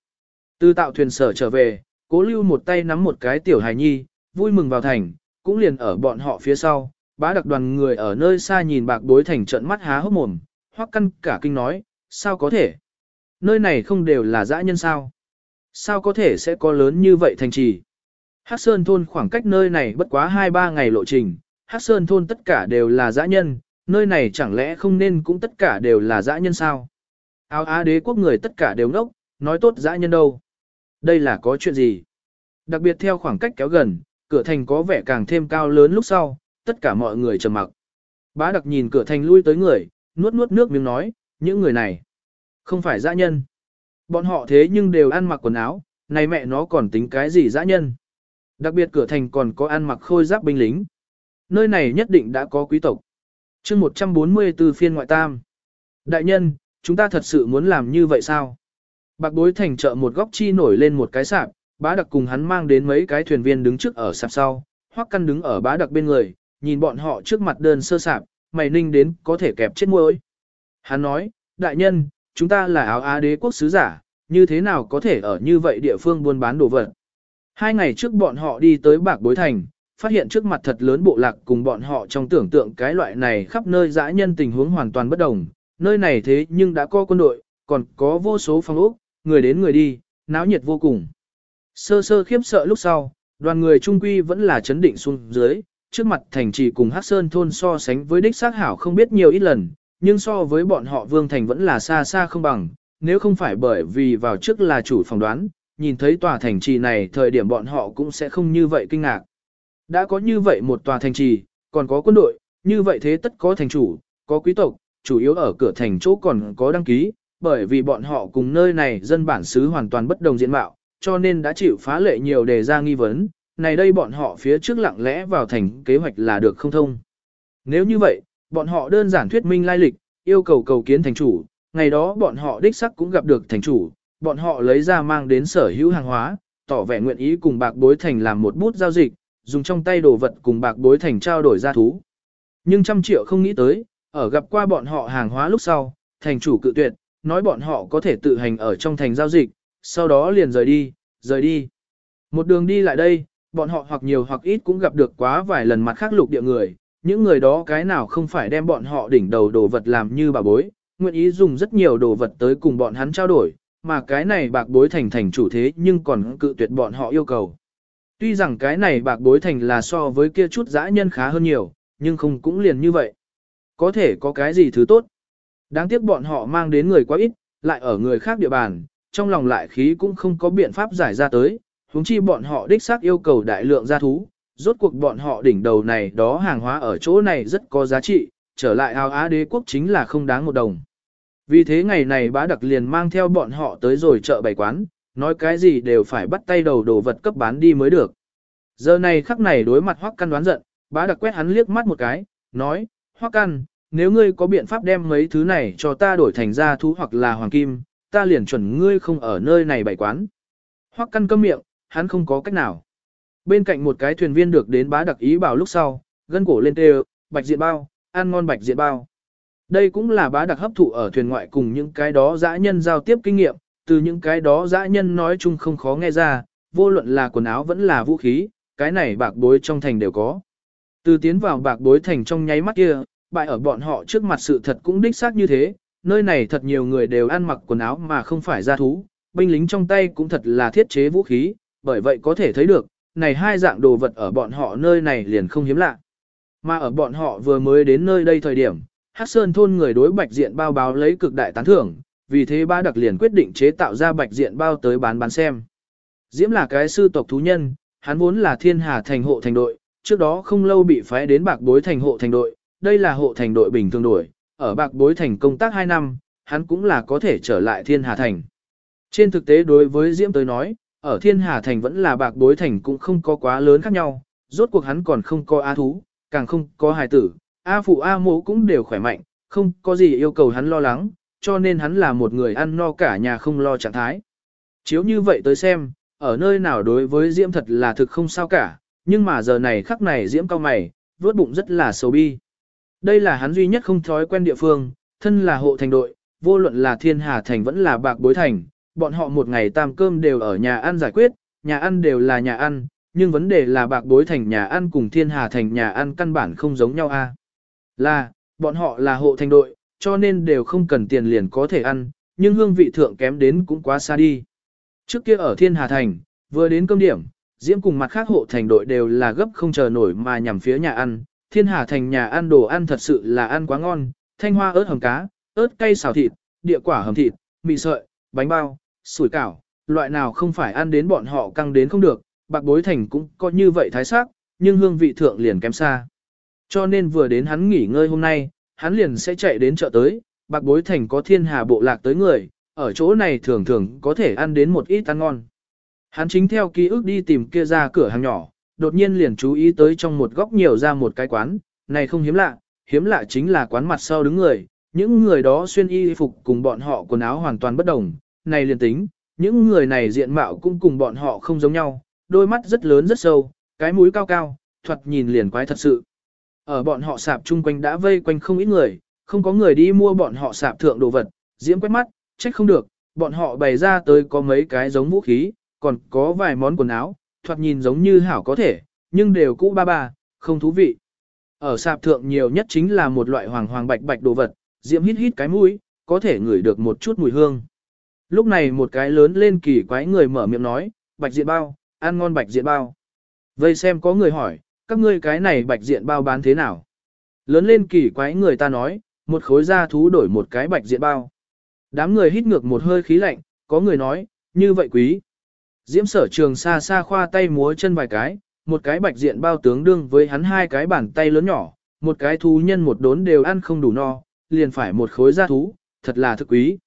Từ tạo thuyền sở trở về, cố lưu một tay nắm một cái tiểu hài nhi, vui mừng vào thành, cũng liền ở bọn họ phía sau, bá đặc đoàn người ở nơi xa nhìn bạc bối thành trận mắt há hốc mồm, hoắc căn cả kinh nói, sao có thể? Nơi này không đều là dã nhân sao? Sao có thể sẽ có lớn như vậy thành trì? Hắc Sơn thôn khoảng cách nơi này bất quá 2-3 ngày lộ trình, Hắc Sơn thôn tất cả đều là dã nhân, nơi này chẳng lẽ không nên cũng tất cả đều là dã nhân sao? Áo Á đế quốc người tất cả đều ngốc, nói tốt dã nhân đâu? Đây là có chuyện gì? Đặc biệt theo khoảng cách kéo gần, cửa thành có vẻ càng thêm cao lớn lúc sau, tất cả mọi người trầm mặc. Bá đặc nhìn cửa thành lui tới người, nuốt nuốt nước miếng nói, những người này, không phải dã nhân. Bọn họ thế nhưng đều ăn mặc quần áo, này mẹ nó còn tính cái gì dã nhân. Đặc biệt cửa thành còn có ăn mặc khôi giáp binh lính. Nơi này nhất định đã có quý tộc. chương 144 phiên ngoại tam. Đại nhân, chúng ta thật sự muốn làm như vậy sao? Bạc bối thành chợ một góc chi nổi lên một cái sạp, bá đặc cùng hắn mang đến mấy cái thuyền viên đứng trước ở sạp sau, hoắc căn đứng ở bá đặc bên người, nhìn bọn họ trước mặt đơn sơ sạp, mày ninh đến có thể kẹp chết môi. Hắn nói, đại nhân, chúng ta là áo Á đế quốc sứ giả, như thế nào có thể ở như vậy địa phương buôn bán đồ vật. Hai ngày trước bọn họ đi tới bạc bối thành, phát hiện trước mặt thật lớn bộ lạc cùng bọn họ trong tưởng tượng cái loại này khắp nơi dã nhân tình huống hoàn toàn bất đồng. Nơi này thế nhưng đã có quân đội, còn có vô số phòng ốc, người đến người đi, náo nhiệt vô cùng. Sơ sơ khiếp sợ lúc sau, đoàn người trung quy vẫn là chấn định xuống dưới, trước mặt thành trì cùng Hắc Sơn thôn so sánh với đích xác hảo không biết nhiều ít lần, nhưng so với bọn họ Vương Thành vẫn là xa xa không bằng, nếu không phải bởi vì vào trước là chủ phỏng đoán, nhìn thấy tòa thành trì này thời điểm bọn họ cũng sẽ không như vậy kinh ngạc. Đã có như vậy một tòa thành trì, còn có quân đội, như vậy thế tất có thành chủ, có quý tộc, chủ yếu ở cửa thành chỗ còn có đăng ký, bởi vì bọn họ cùng nơi này dân bản xứ hoàn toàn bất đồng diện mạo, cho nên đã chịu phá lệ nhiều đề ra nghi vấn, này đây bọn họ phía trước lặng lẽ vào thành kế hoạch là được không thông. Nếu như vậy, bọn họ đơn giản thuyết minh lai lịch, yêu cầu cầu kiến thành chủ, ngày đó bọn họ đích sắc cũng gặp được thành chủ, bọn họ lấy ra mang đến sở hữu hàng hóa, tỏ vẻ nguyện ý cùng bạc bối thành làm một bút giao dịch, dùng trong tay đồ vật cùng bạc bối thành trao đổi ra thú. Nhưng trăm triệu không nghĩ tới, ở gặp qua bọn họ hàng hóa lúc sau, thành chủ cự tuyệt, nói bọn họ có thể tự hành ở trong thành giao dịch, sau đó liền rời đi, rời đi. Một đường đi lại đây, bọn họ hoặc nhiều hoặc ít cũng gặp được quá vài lần mặt khác lục địa người, những người đó cái nào không phải đem bọn họ đỉnh đầu đồ vật làm như bà bối, nguyện ý dùng rất nhiều đồ vật tới cùng bọn hắn trao đổi, mà cái này bạc bối thành thành chủ thế nhưng còn cự tuyệt bọn họ yêu cầu. Tuy rằng cái này bạc bối thành là so với kia chút dã nhân khá hơn nhiều, nhưng không cũng liền như vậy. Có thể có cái gì thứ tốt. Đáng tiếc bọn họ mang đến người quá ít, lại ở người khác địa bàn, trong lòng lại khí cũng không có biện pháp giải ra tới, huống chi bọn họ đích xác yêu cầu đại lượng gia thú, rốt cuộc bọn họ đỉnh đầu này đó hàng hóa ở chỗ này rất có giá trị, trở lại ao á đế quốc chính là không đáng một đồng. Vì thế ngày này bá đặc liền mang theo bọn họ tới rồi chợ bày quán, nói cái gì đều phải bắt tay đầu đồ vật cấp bán đi mới được. Giờ này khắc này đối mặt Hoắc Căn đoán giận, bá đặc quét hắn liếc mắt một cái, nói, Hoắc Căn, nếu ngươi có biện pháp đem mấy thứ này cho ta đổi thành gia thú hoặc là hoàng kim, ta liền chuẩn ngươi không ở nơi này bày quán. Hoắc Căn câm miệng, hắn không có cách nào. Bên cạnh một cái thuyền viên được đến bá đặc ý bảo lúc sau, gân cổ lên tê bạch diện bao, ăn ngon bạch diện bao. Đây cũng là bá đặc hấp thụ ở thuyền ngoại cùng những cái đó dã nhân giao tiếp kinh nghiệm, từ những cái đó dã nhân nói chung không khó nghe ra, vô luận là quần áo vẫn là vũ khí, cái này bạc bối trong thành đều có. Từ tiến vào bạc bối thành trong nháy mắt kia, bại ở bọn họ trước mặt sự thật cũng đích xác như thế, nơi này thật nhiều người đều ăn mặc quần áo mà không phải ra thú, binh lính trong tay cũng thật là thiết chế vũ khí, bởi vậy có thể thấy được, này hai dạng đồ vật ở bọn họ nơi này liền không hiếm lạ. Mà ở bọn họ vừa mới đến nơi đây thời điểm, Hắc Sơn thôn người đối bạch diện bao báo lấy cực đại tán thưởng, vì thế ba đặc liền quyết định chế tạo ra bạch diện bao tới bán bán xem. Diễm là cái sư tộc thú nhân, hắn vốn là thiên hà thành hộ thành đội, trước đó không lâu bị phái đến bạc bối thành hộ thành đội, đây là hộ thành đội bình thường đổi, ở bạc bối thành công tác 2 năm, hắn cũng là có thể trở lại thiên hà thành. Trên thực tế đối với Diễm tới nói, ở thiên hà thành vẫn là bạc bối thành cũng không có quá lớn khác nhau, rốt cuộc hắn còn không có A thú, càng không có hài tử, A phụ A mẫu cũng đều khỏe mạnh, không có gì yêu cầu hắn lo lắng, cho nên hắn là một người ăn no cả nhà không lo trạng thái. Chiếu như vậy tới xem, ở nơi nào đối với Diễm thật là thực không sao cả, nhưng mà giờ này khắc này Diễm cao mày, vớt bụng rất là xấu bi. Đây là hắn duy nhất không thói quen địa phương, thân là hộ thành đội, vô luận là thiên hà thành vẫn là bạc bối thành, bọn họ một ngày tam cơm đều ở nhà ăn giải quyết, nhà ăn đều là nhà ăn, nhưng vấn đề là bạc bối thành nhà ăn cùng thiên hà thành nhà ăn căn bản không giống nhau a. Là, bọn họ là hộ thành đội, cho nên đều không cần tiền liền có thể ăn, nhưng hương vị thượng kém đến cũng quá xa đi. Trước kia ở thiên hà thành, vừa đến cơm điểm, Diễm cùng mặt khác hộ thành đội đều là gấp không chờ nổi mà nhằm phía nhà ăn, thiên hà thành nhà ăn đồ ăn thật sự là ăn quá ngon, thanh hoa ớt hầm cá, ớt cay xào thịt, địa quả hầm thịt, mì sợi, bánh bao, sủi cảo, loại nào không phải ăn đến bọn họ căng đến không được, bạc bối thành cũng có như vậy thái sắc, nhưng hương vị thượng liền kém xa. Cho nên vừa đến hắn nghỉ ngơi hôm nay, hắn liền sẽ chạy đến chợ tới, bạc bối thành có thiên hà bộ lạc tới người, ở chỗ này thường thường có thể ăn đến một ít ăn ngon. Hắn chính theo ký ức đi tìm kia ra cửa hàng nhỏ, đột nhiên liền chú ý tới trong một góc nhiều ra một cái quán, này không hiếm lạ, hiếm lạ chính là quán mặt sau đứng người, những người đó xuyên y phục cùng bọn họ quần áo hoàn toàn bất đồng, này liền tính, những người này diện mạo cũng cùng bọn họ không giống nhau, đôi mắt rất lớn rất sâu, cái mũi cao cao, thoạt nhìn liền quái thật sự. Ở bọn họ sạp chung quanh đã vây quanh không ít người, không có người đi mua bọn họ sạp thượng đồ vật, diễm quét mắt, trách không được, bọn họ bày ra tới có mấy cái giống vũ khí, còn có vài món quần áo, thoạt nhìn giống như hảo có thể, nhưng đều cũ ba ba, không thú vị. Ở sạp thượng nhiều nhất chính là một loại hoàng hoàng bạch bạch đồ vật, diễm hít hít cái mũi, có thể ngửi được một chút mùi hương. Lúc này một cái lớn lên kỳ quái người mở miệng nói, bạch diện bao, ăn ngon bạch diện bao. Vây xem có người hỏi, các ngươi cái này bạch diện bao bán thế nào? Lớn lên kỳ quái người ta nói, một khối da thú đổi một cái bạch diện bao. Đám người hít ngược một hơi khí lạnh, có người nói, như vậy quý. Diễm sở trường xa xa khoa tay múa chân vài cái, một cái bạch diện bao tướng đương với hắn hai cái bàn tay lớn nhỏ, một cái thú nhân một đốn đều ăn không đủ no, liền phải một khối da thú, thật là thực quý.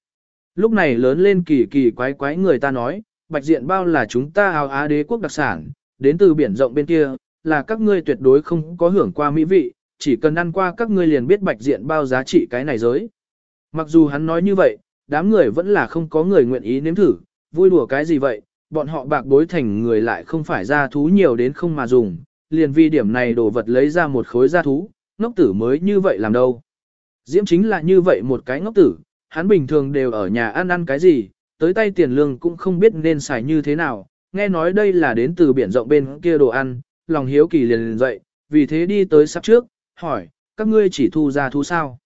Lúc này lớn lên kỳ kỳ quái quái người ta nói, bạch diện bao là chúng ta ao á đế quốc đặc sản, đến từ biển rộng bên kia, là các ngươi tuyệt đối không có hưởng qua mỹ vị, chỉ cần ăn qua các ngươi liền biết bạch diện bao giá trị cái này giới. Mặc dù hắn nói như vậy, đám người vẫn là không có người nguyện ý nếm thử, vui đùa cái gì vậy, bọn họ bạc bối thành người lại không phải ra thú nhiều đến không mà dùng, liền vì điểm này đồ vật lấy ra một khối gia thú, ngốc tử mới như vậy làm đâu. Diễm chính là như vậy một cái ngốc tử, hắn bình thường đều ở nhà ăn ăn cái gì, tới tay tiền lương cũng không biết nên xài như thế nào, nghe nói đây là đến từ biển rộng bên kia đồ ăn, lòng hiếu kỳ liền liền dậy, vì thế đi tới sắp trước, hỏi, các ngươi chỉ thu ra thú sao?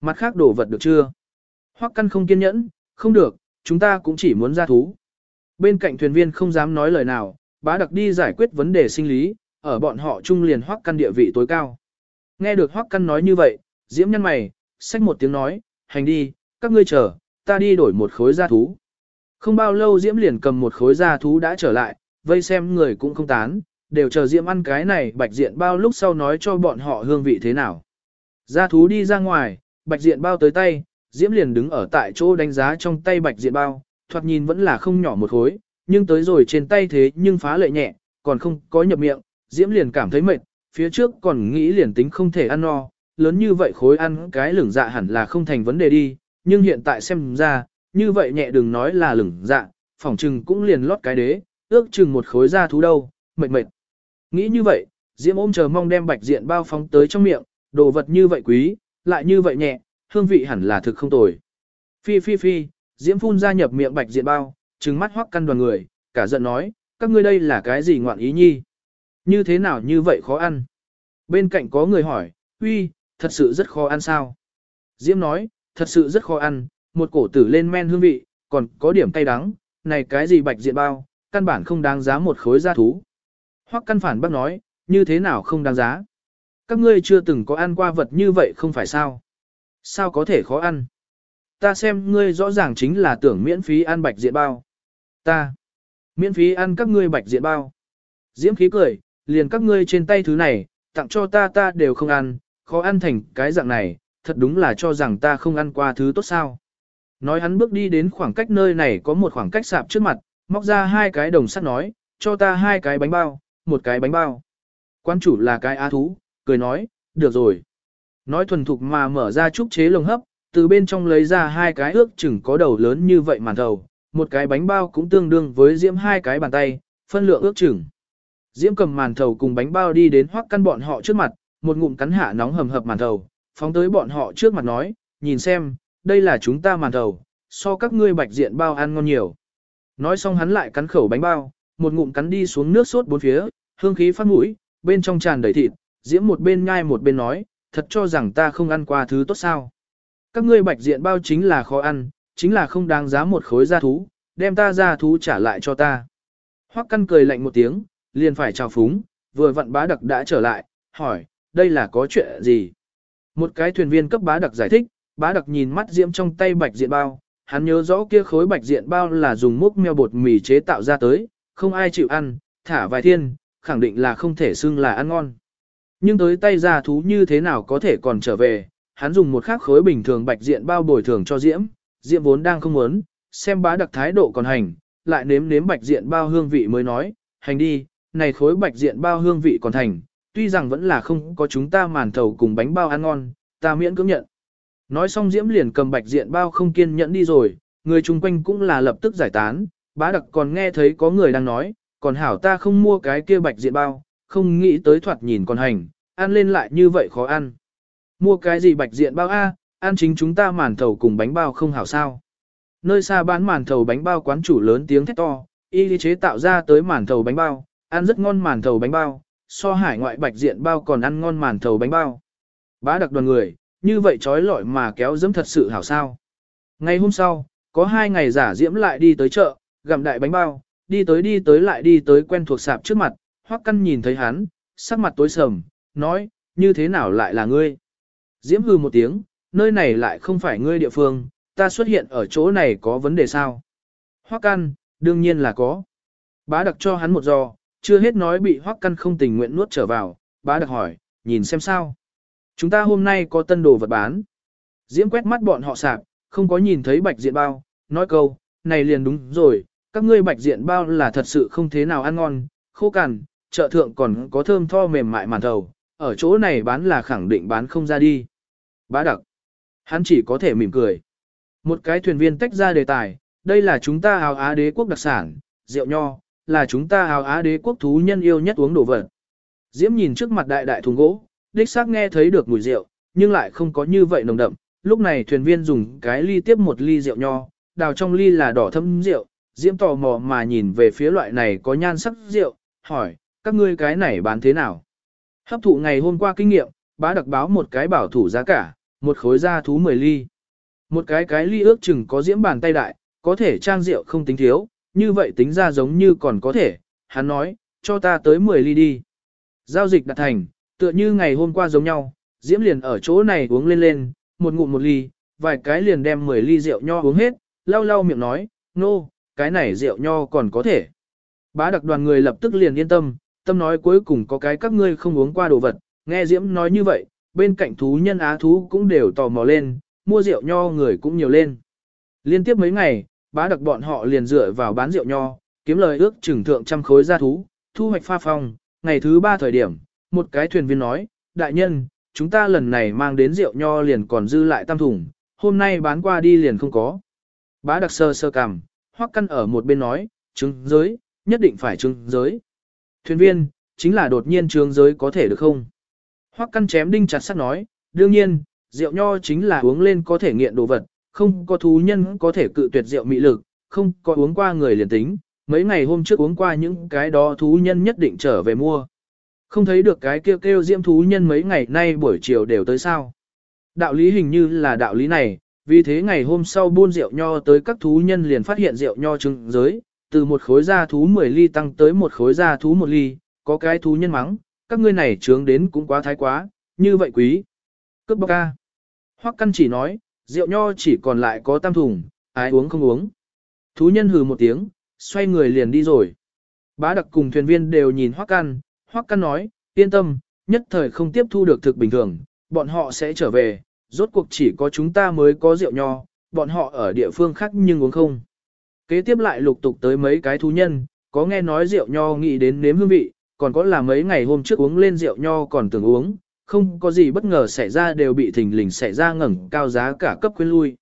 Mặt khác đồ vật được chưa? Hoắc căn không kiên nhẫn, không được, chúng ta cũng chỉ muốn ra thú. Bên cạnh thuyền viên không dám nói lời nào, bá đặc đi giải quyết vấn đề sinh lý, ở bọn họ chung liền hoắc căn địa vị tối cao. Nghe được hoắc căn nói như vậy, diễm nhân mày, xách một tiếng nói, hành đi, các ngươi chờ, ta đi đổi một khối gia thú. Không bao lâu diễm liền cầm một khối gia thú đã trở lại, vây xem người cũng không tán, đều chờ diễm ăn cái này bạch diện bao lúc sau nói cho bọn họ hương vị thế nào. Gia thú đi ra ngoài, bạch diện bao tới tay, diễm liền đứng ở tại chỗ đánh giá trong tay bạch diện bao, thoạt nhìn vẫn là không nhỏ một khối, nhưng tới rồi trên tay thế nhưng phá lệ nhẹ, còn không có nhập miệng, Diễm liền cảm thấy mệt, phía trước còn nghĩ liền tính không thể ăn no, lớn như vậy khối ăn cái lửng dạ hẳn là không thành vấn đề đi, nhưng hiện tại xem ra, như vậy nhẹ đừng nói là lửng dạ, phỏng trừng cũng liền lót cái đế, ước chừng một khối da thú đâu, mệt mệt. Nghĩ như vậy, Diễm ôm chờ mong đem bạch diện bao phóng tới trong miệng, đồ vật như vậy quý, lại như vậy nhẹ, hương vị hẳn là thực không tồi. Phi phi phi, Diễm phun ra nhập miệng bạch diện bao, trừng mắt hoắc căn đoàn người, cả giận nói, các ngươi đây là cái gì ngoạn ý nhi? Như thế nào như vậy khó ăn? Bên cạnh có người hỏi, uy, thật sự rất khó ăn sao? Diễm nói, thật sự rất khó ăn, một cổ tử lên men hương vị, còn có điểm cay đắng, này cái gì bạch diện bao, căn bản không đáng giá một khối gia thú. Hoắc căn phản bác nói, như thế nào không đáng giá? Các ngươi chưa từng có ăn qua vật như vậy không phải sao? Sao có thể khó ăn? Ta xem ngươi rõ ràng chính là tưởng miễn phí ăn bạch diện bao. Ta, miễn phí ăn các ngươi bạch diện bao. Diễm khí cười, liền các ngươi trên tay thứ này, tặng cho ta ta đều không ăn, khó ăn thành cái dạng này, thật đúng là cho rằng ta không ăn qua thứ tốt sao. Nói hắn bước đi đến khoảng cách nơi này có một khoảng cách sạp trước mặt, móc ra hai cái đồng sắt nói, cho ta hai cái bánh bao, một cái bánh bao. Quan chủ là cái á thú, cười nói, được rồi. Nói thuần thục mà mở ra trúc chế lồng hấp, từ bên trong lấy ra hai cái ước chừng có đầu lớn như vậy màn thầu, một cái bánh bao cũng tương đương với diễm hai cái bàn tay, phân lượng ước chừng. Diễm cầm màn thầu cùng bánh bao đi đến hoắc căn bọn họ trước mặt, một ngụm cắn hạ nóng hầm hập màn thầu, phóng tới bọn họ trước mặt nói, nhìn xem, đây là chúng ta màn thầu, so các ngươi bạch diện bao ăn ngon nhiều. Nói xong hắn lại cắn khẩu bánh bao, một ngụm cắn đi xuống nước sốt bốn phía, hương khí phát mũi, bên trong tràn đầy thịt, diễm một bên nhai một bên nói, thật cho rằng ta không ăn qua thứ tốt sao. Các ngươi bạch diện bao chính là khó ăn, chính là không đáng giá một khối gia thú, đem ta gia thú trả lại cho ta. Hoắc căn cười lạnh một tiếng, liền phải chào phúng, vừa vặn bá đặc đã trở lại, hỏi, đây là có chuyện gì? Một cái thuyền viên cấp bá đặc giải thích, bá đặc nhìn mắt diễm trong tay bạch diện bao, hắn nhớ rõ kia khối bạch diện bao là dùng múc meo bột mì chế tạo ra tới, không ai chịu ăn, thả vài thiên, khẳng định là không thể xưng là ăn ngon. Nhưng tới tay ra thú như thế nào có thể còn trở về, hắn dùng một khắc khối bình thường bạch diện bao bồi thường cho diễm, diễm vốn đang không muốn, xem bá đặc thái độ còn hành, lại nếm nếm bạch diện bao hương vị mới nói, hành đi, này khối bạch diện bao hương vị còn thành, tuy rằng vẫn là không có chúng ta màn thầu cùng bánh bao ăn ngon, ta miễn cưỡng nhận. Nói xong Diễm liền cầm bạch diện bao không kiên nhẫn đi rồi, người chung quanh cũng là lập tức giải tán, bá đặc còn nghe thấy có người đang nói, còn hảo ta không mua cái kia bạch diện bao, không nghĩ tới thoạt nhìn còn hành, ăn lên lại như vậy khó ăn. Mua cái gì bạch diện bao a, ăn chính chúng ta màn thầu cùng bánh bao không hảo sao. Nơi xa bán màn thầu bánh bao quán chủ lớn tiếng thét to, y chế tạo ra tới màn thầu bánh bao, ăn rất ngon màn thầu bánh bao, so hải ngoại bạch diện bao còn ăn ngon màn thầu bánh bao. Bá đặc đoàn người, như vậy trói lọi mà kéo dẫm thật sự hảo sao. Ngày hôm sau, có hai ngày giả diễm lại đi tới chợ, gặm đại bánh bao, đi tới đi tới lại đi tới quen thuộc sạp trước mặt, hoắc căn nhìn thấy hắn, sắc mặt tối sầm, nói, như thế nào lại là ngươi? Diễm hư một tiếng, nơi này lại không phải ngươi địa phương, ta xuất hiện ở chỗ này có vấn đề sao? Hoắc căn, đương nhiên là có. Bá đặc cho hắn một giò, chưa hết nói bị hoắc căn không tình nguyện nuốt trở vào, bá đặc hỏi, nhìn xem sao. Chúng ta hôm nay có tân đồ vật bán. Diễm quét mắt bọn họ sạp, không có nhìn thấy bạch diện bao, nói câu, này liền đúng rồi, các ngươi bạch diện bao là thật sự không thế nào ăn ngon, khô cằn, chợ thượng còn có thơm tho mềm mại màn thầu, ở chỗ này bán là khẳng định bán không ra đi. Bá đặc, hắn chỉ có thể mỉm cười. Một cái thuyền viên tách ra đề tài, đây là chúng ta hào á đế quốc đặc sản, rượu nho, là chúng ta hào á đế quốc thú nhân yêu nhất uống đồ vật. Diễm nhìn trước mặt đại đại thùng gỗ, đích xác nghe thấy được mùi rượu, nhưng lại không có như vậy nồng đậm. Lúc này thuyền viên dùng cái ly tiếp một ly rượu nho, đào trong ly là đỏ thâm rượu, Diễm tò mò mà nhìn về phía loại này có nhan sắc rượu, hỏi, các ngươi cái này bán thế nào? Hấp thụ ngày hôm qua kinh nghiệm, bá đặc báo một cái bảo thủ giá cả, một khối da thú 10 ly. Một cái cái ly ước chừng có diễm bàn tay đại, có thể trang rượu không tính thiếu, như vậy tính ra giống như còn có thể, hắn nói, cho ta tới 10 ly đi. Giao dịch đạt thành, tựa như ngày hôm qua giống nhau, Diễm liền ở chỗ này uống lên lên, một ngụm một ly, vài cái liền đem 10 ly rượu nho uống hết, lau lau miệng nói, nô, no, cái này rượu nho còn có thể. Bá đặc đoàn người lập tức liền yên tâm, tâm nói cuối cùng có cái các ngươi không uống qua đồ vật, nghe Diễm nói như vậy, bên cạnh thú nhân á thú cũng đều tò mò lên, mua rượu nho người cũng nhiều lên. Liên tiếp mấy ngày, bá đặc bọn họ liền dựa vào bán rượu nho, kiếm lời ước chừng thượng trăm khối gia thú, thu hoạch pha phong, ngày thứ ba thời điểm, một cái thuyền viên nói, đại nhân, chúng ta lần này mang đến rượu nho liền còn dư lại tam thùng, hôm nay bán qua đi liền không có. Bá đặc sơ sơ cằm, hoắc căn ở một bên nói, trứng giới, nhất định phải trứng giới. Thuyền viên, chính là đột nhiên trứng giới có thể được không? Hoắc căn chém đinh chặt sắt nói, đương nhiên, rượu nho chính là uống lên có thể nghiện đồ vật, không có thú nhân có thể cự tuyệt rượu mị lực, không có uống qua người liền tính, mấy ngày hôm trước uống qua những cái đó thú nhân nhất định trở về mua. Không thấy được cái kêu kêu diễm thú nhân mấy ngày nay buổi chiều đều tới sao. Đạo lý hình như là đạo lý này, vì thế ngày hôm sau buôn rượu nho tới các thú nhân liền phát hiện rượu nho trứng giới, từ một khối da thú 10 ly tăng tới một khối da thú 1 ly, có cái thú nhân mắng, các ngươi này trướng đến cũng quá thái quá, như vậy quý. Cướp bóc ca. Hoắc căn chỉ nói, rượu nho chỉ còn lại có tam thùng, ai uống không uống. Thú nhân hừ một tiếng, xoay người liền đi rồi. Bá đặc cùng thuyền viên đều nhìn Hoắc căn, Hoắc căn nói, yên tâm, nhất thời không tiếp thu được thực bình thường, bọn họ sẽ trở về, rốt cuộc chỉ có chúng ta mới có rượu nho, bọn họ ở địa phương khác nhưng uống không. Kế tiếp lại lục tục tới mấy cái thú nhân, có nghe nói rượu nho nghĩ đến nếm hương vị, còn có là mấy ngày hôm trước uống lên rượu nho còn tưởng uống, không có gì bất ngờ xảy ra đều bị thình lình xảy ra ngẩng cao giá cả cấp khuyên lui.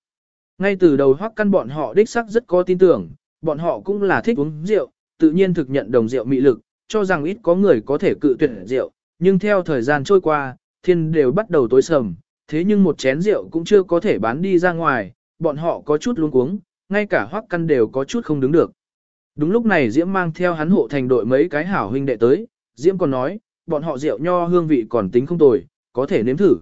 Ngay từ đầu hoắc căn bọn họ đích sắc rất có tin tưởng, bọn họ cũng là thích uống rượu, tự nhiên thực nhận đồng rượu mị lực, cho rằng ít có người có thể cự tuyệt rượu, nhưng theo thời gian trôi qua, thiên đều bắt đầu tối sầm, thế nhưng một chén rượu cũng chưa có thể bán đi ra ngoài, bọn họ có chút luống cuống, ngay cả hoắc căn đều có chút không đứng được. Đúng lúc này Diễm mang theo hắn hộ thành đội mấy cái hảo huynh đệ tới, Diễm còn nói, bọn họ rượu nho hương vị còn tính không tồi, có thể nếm thử.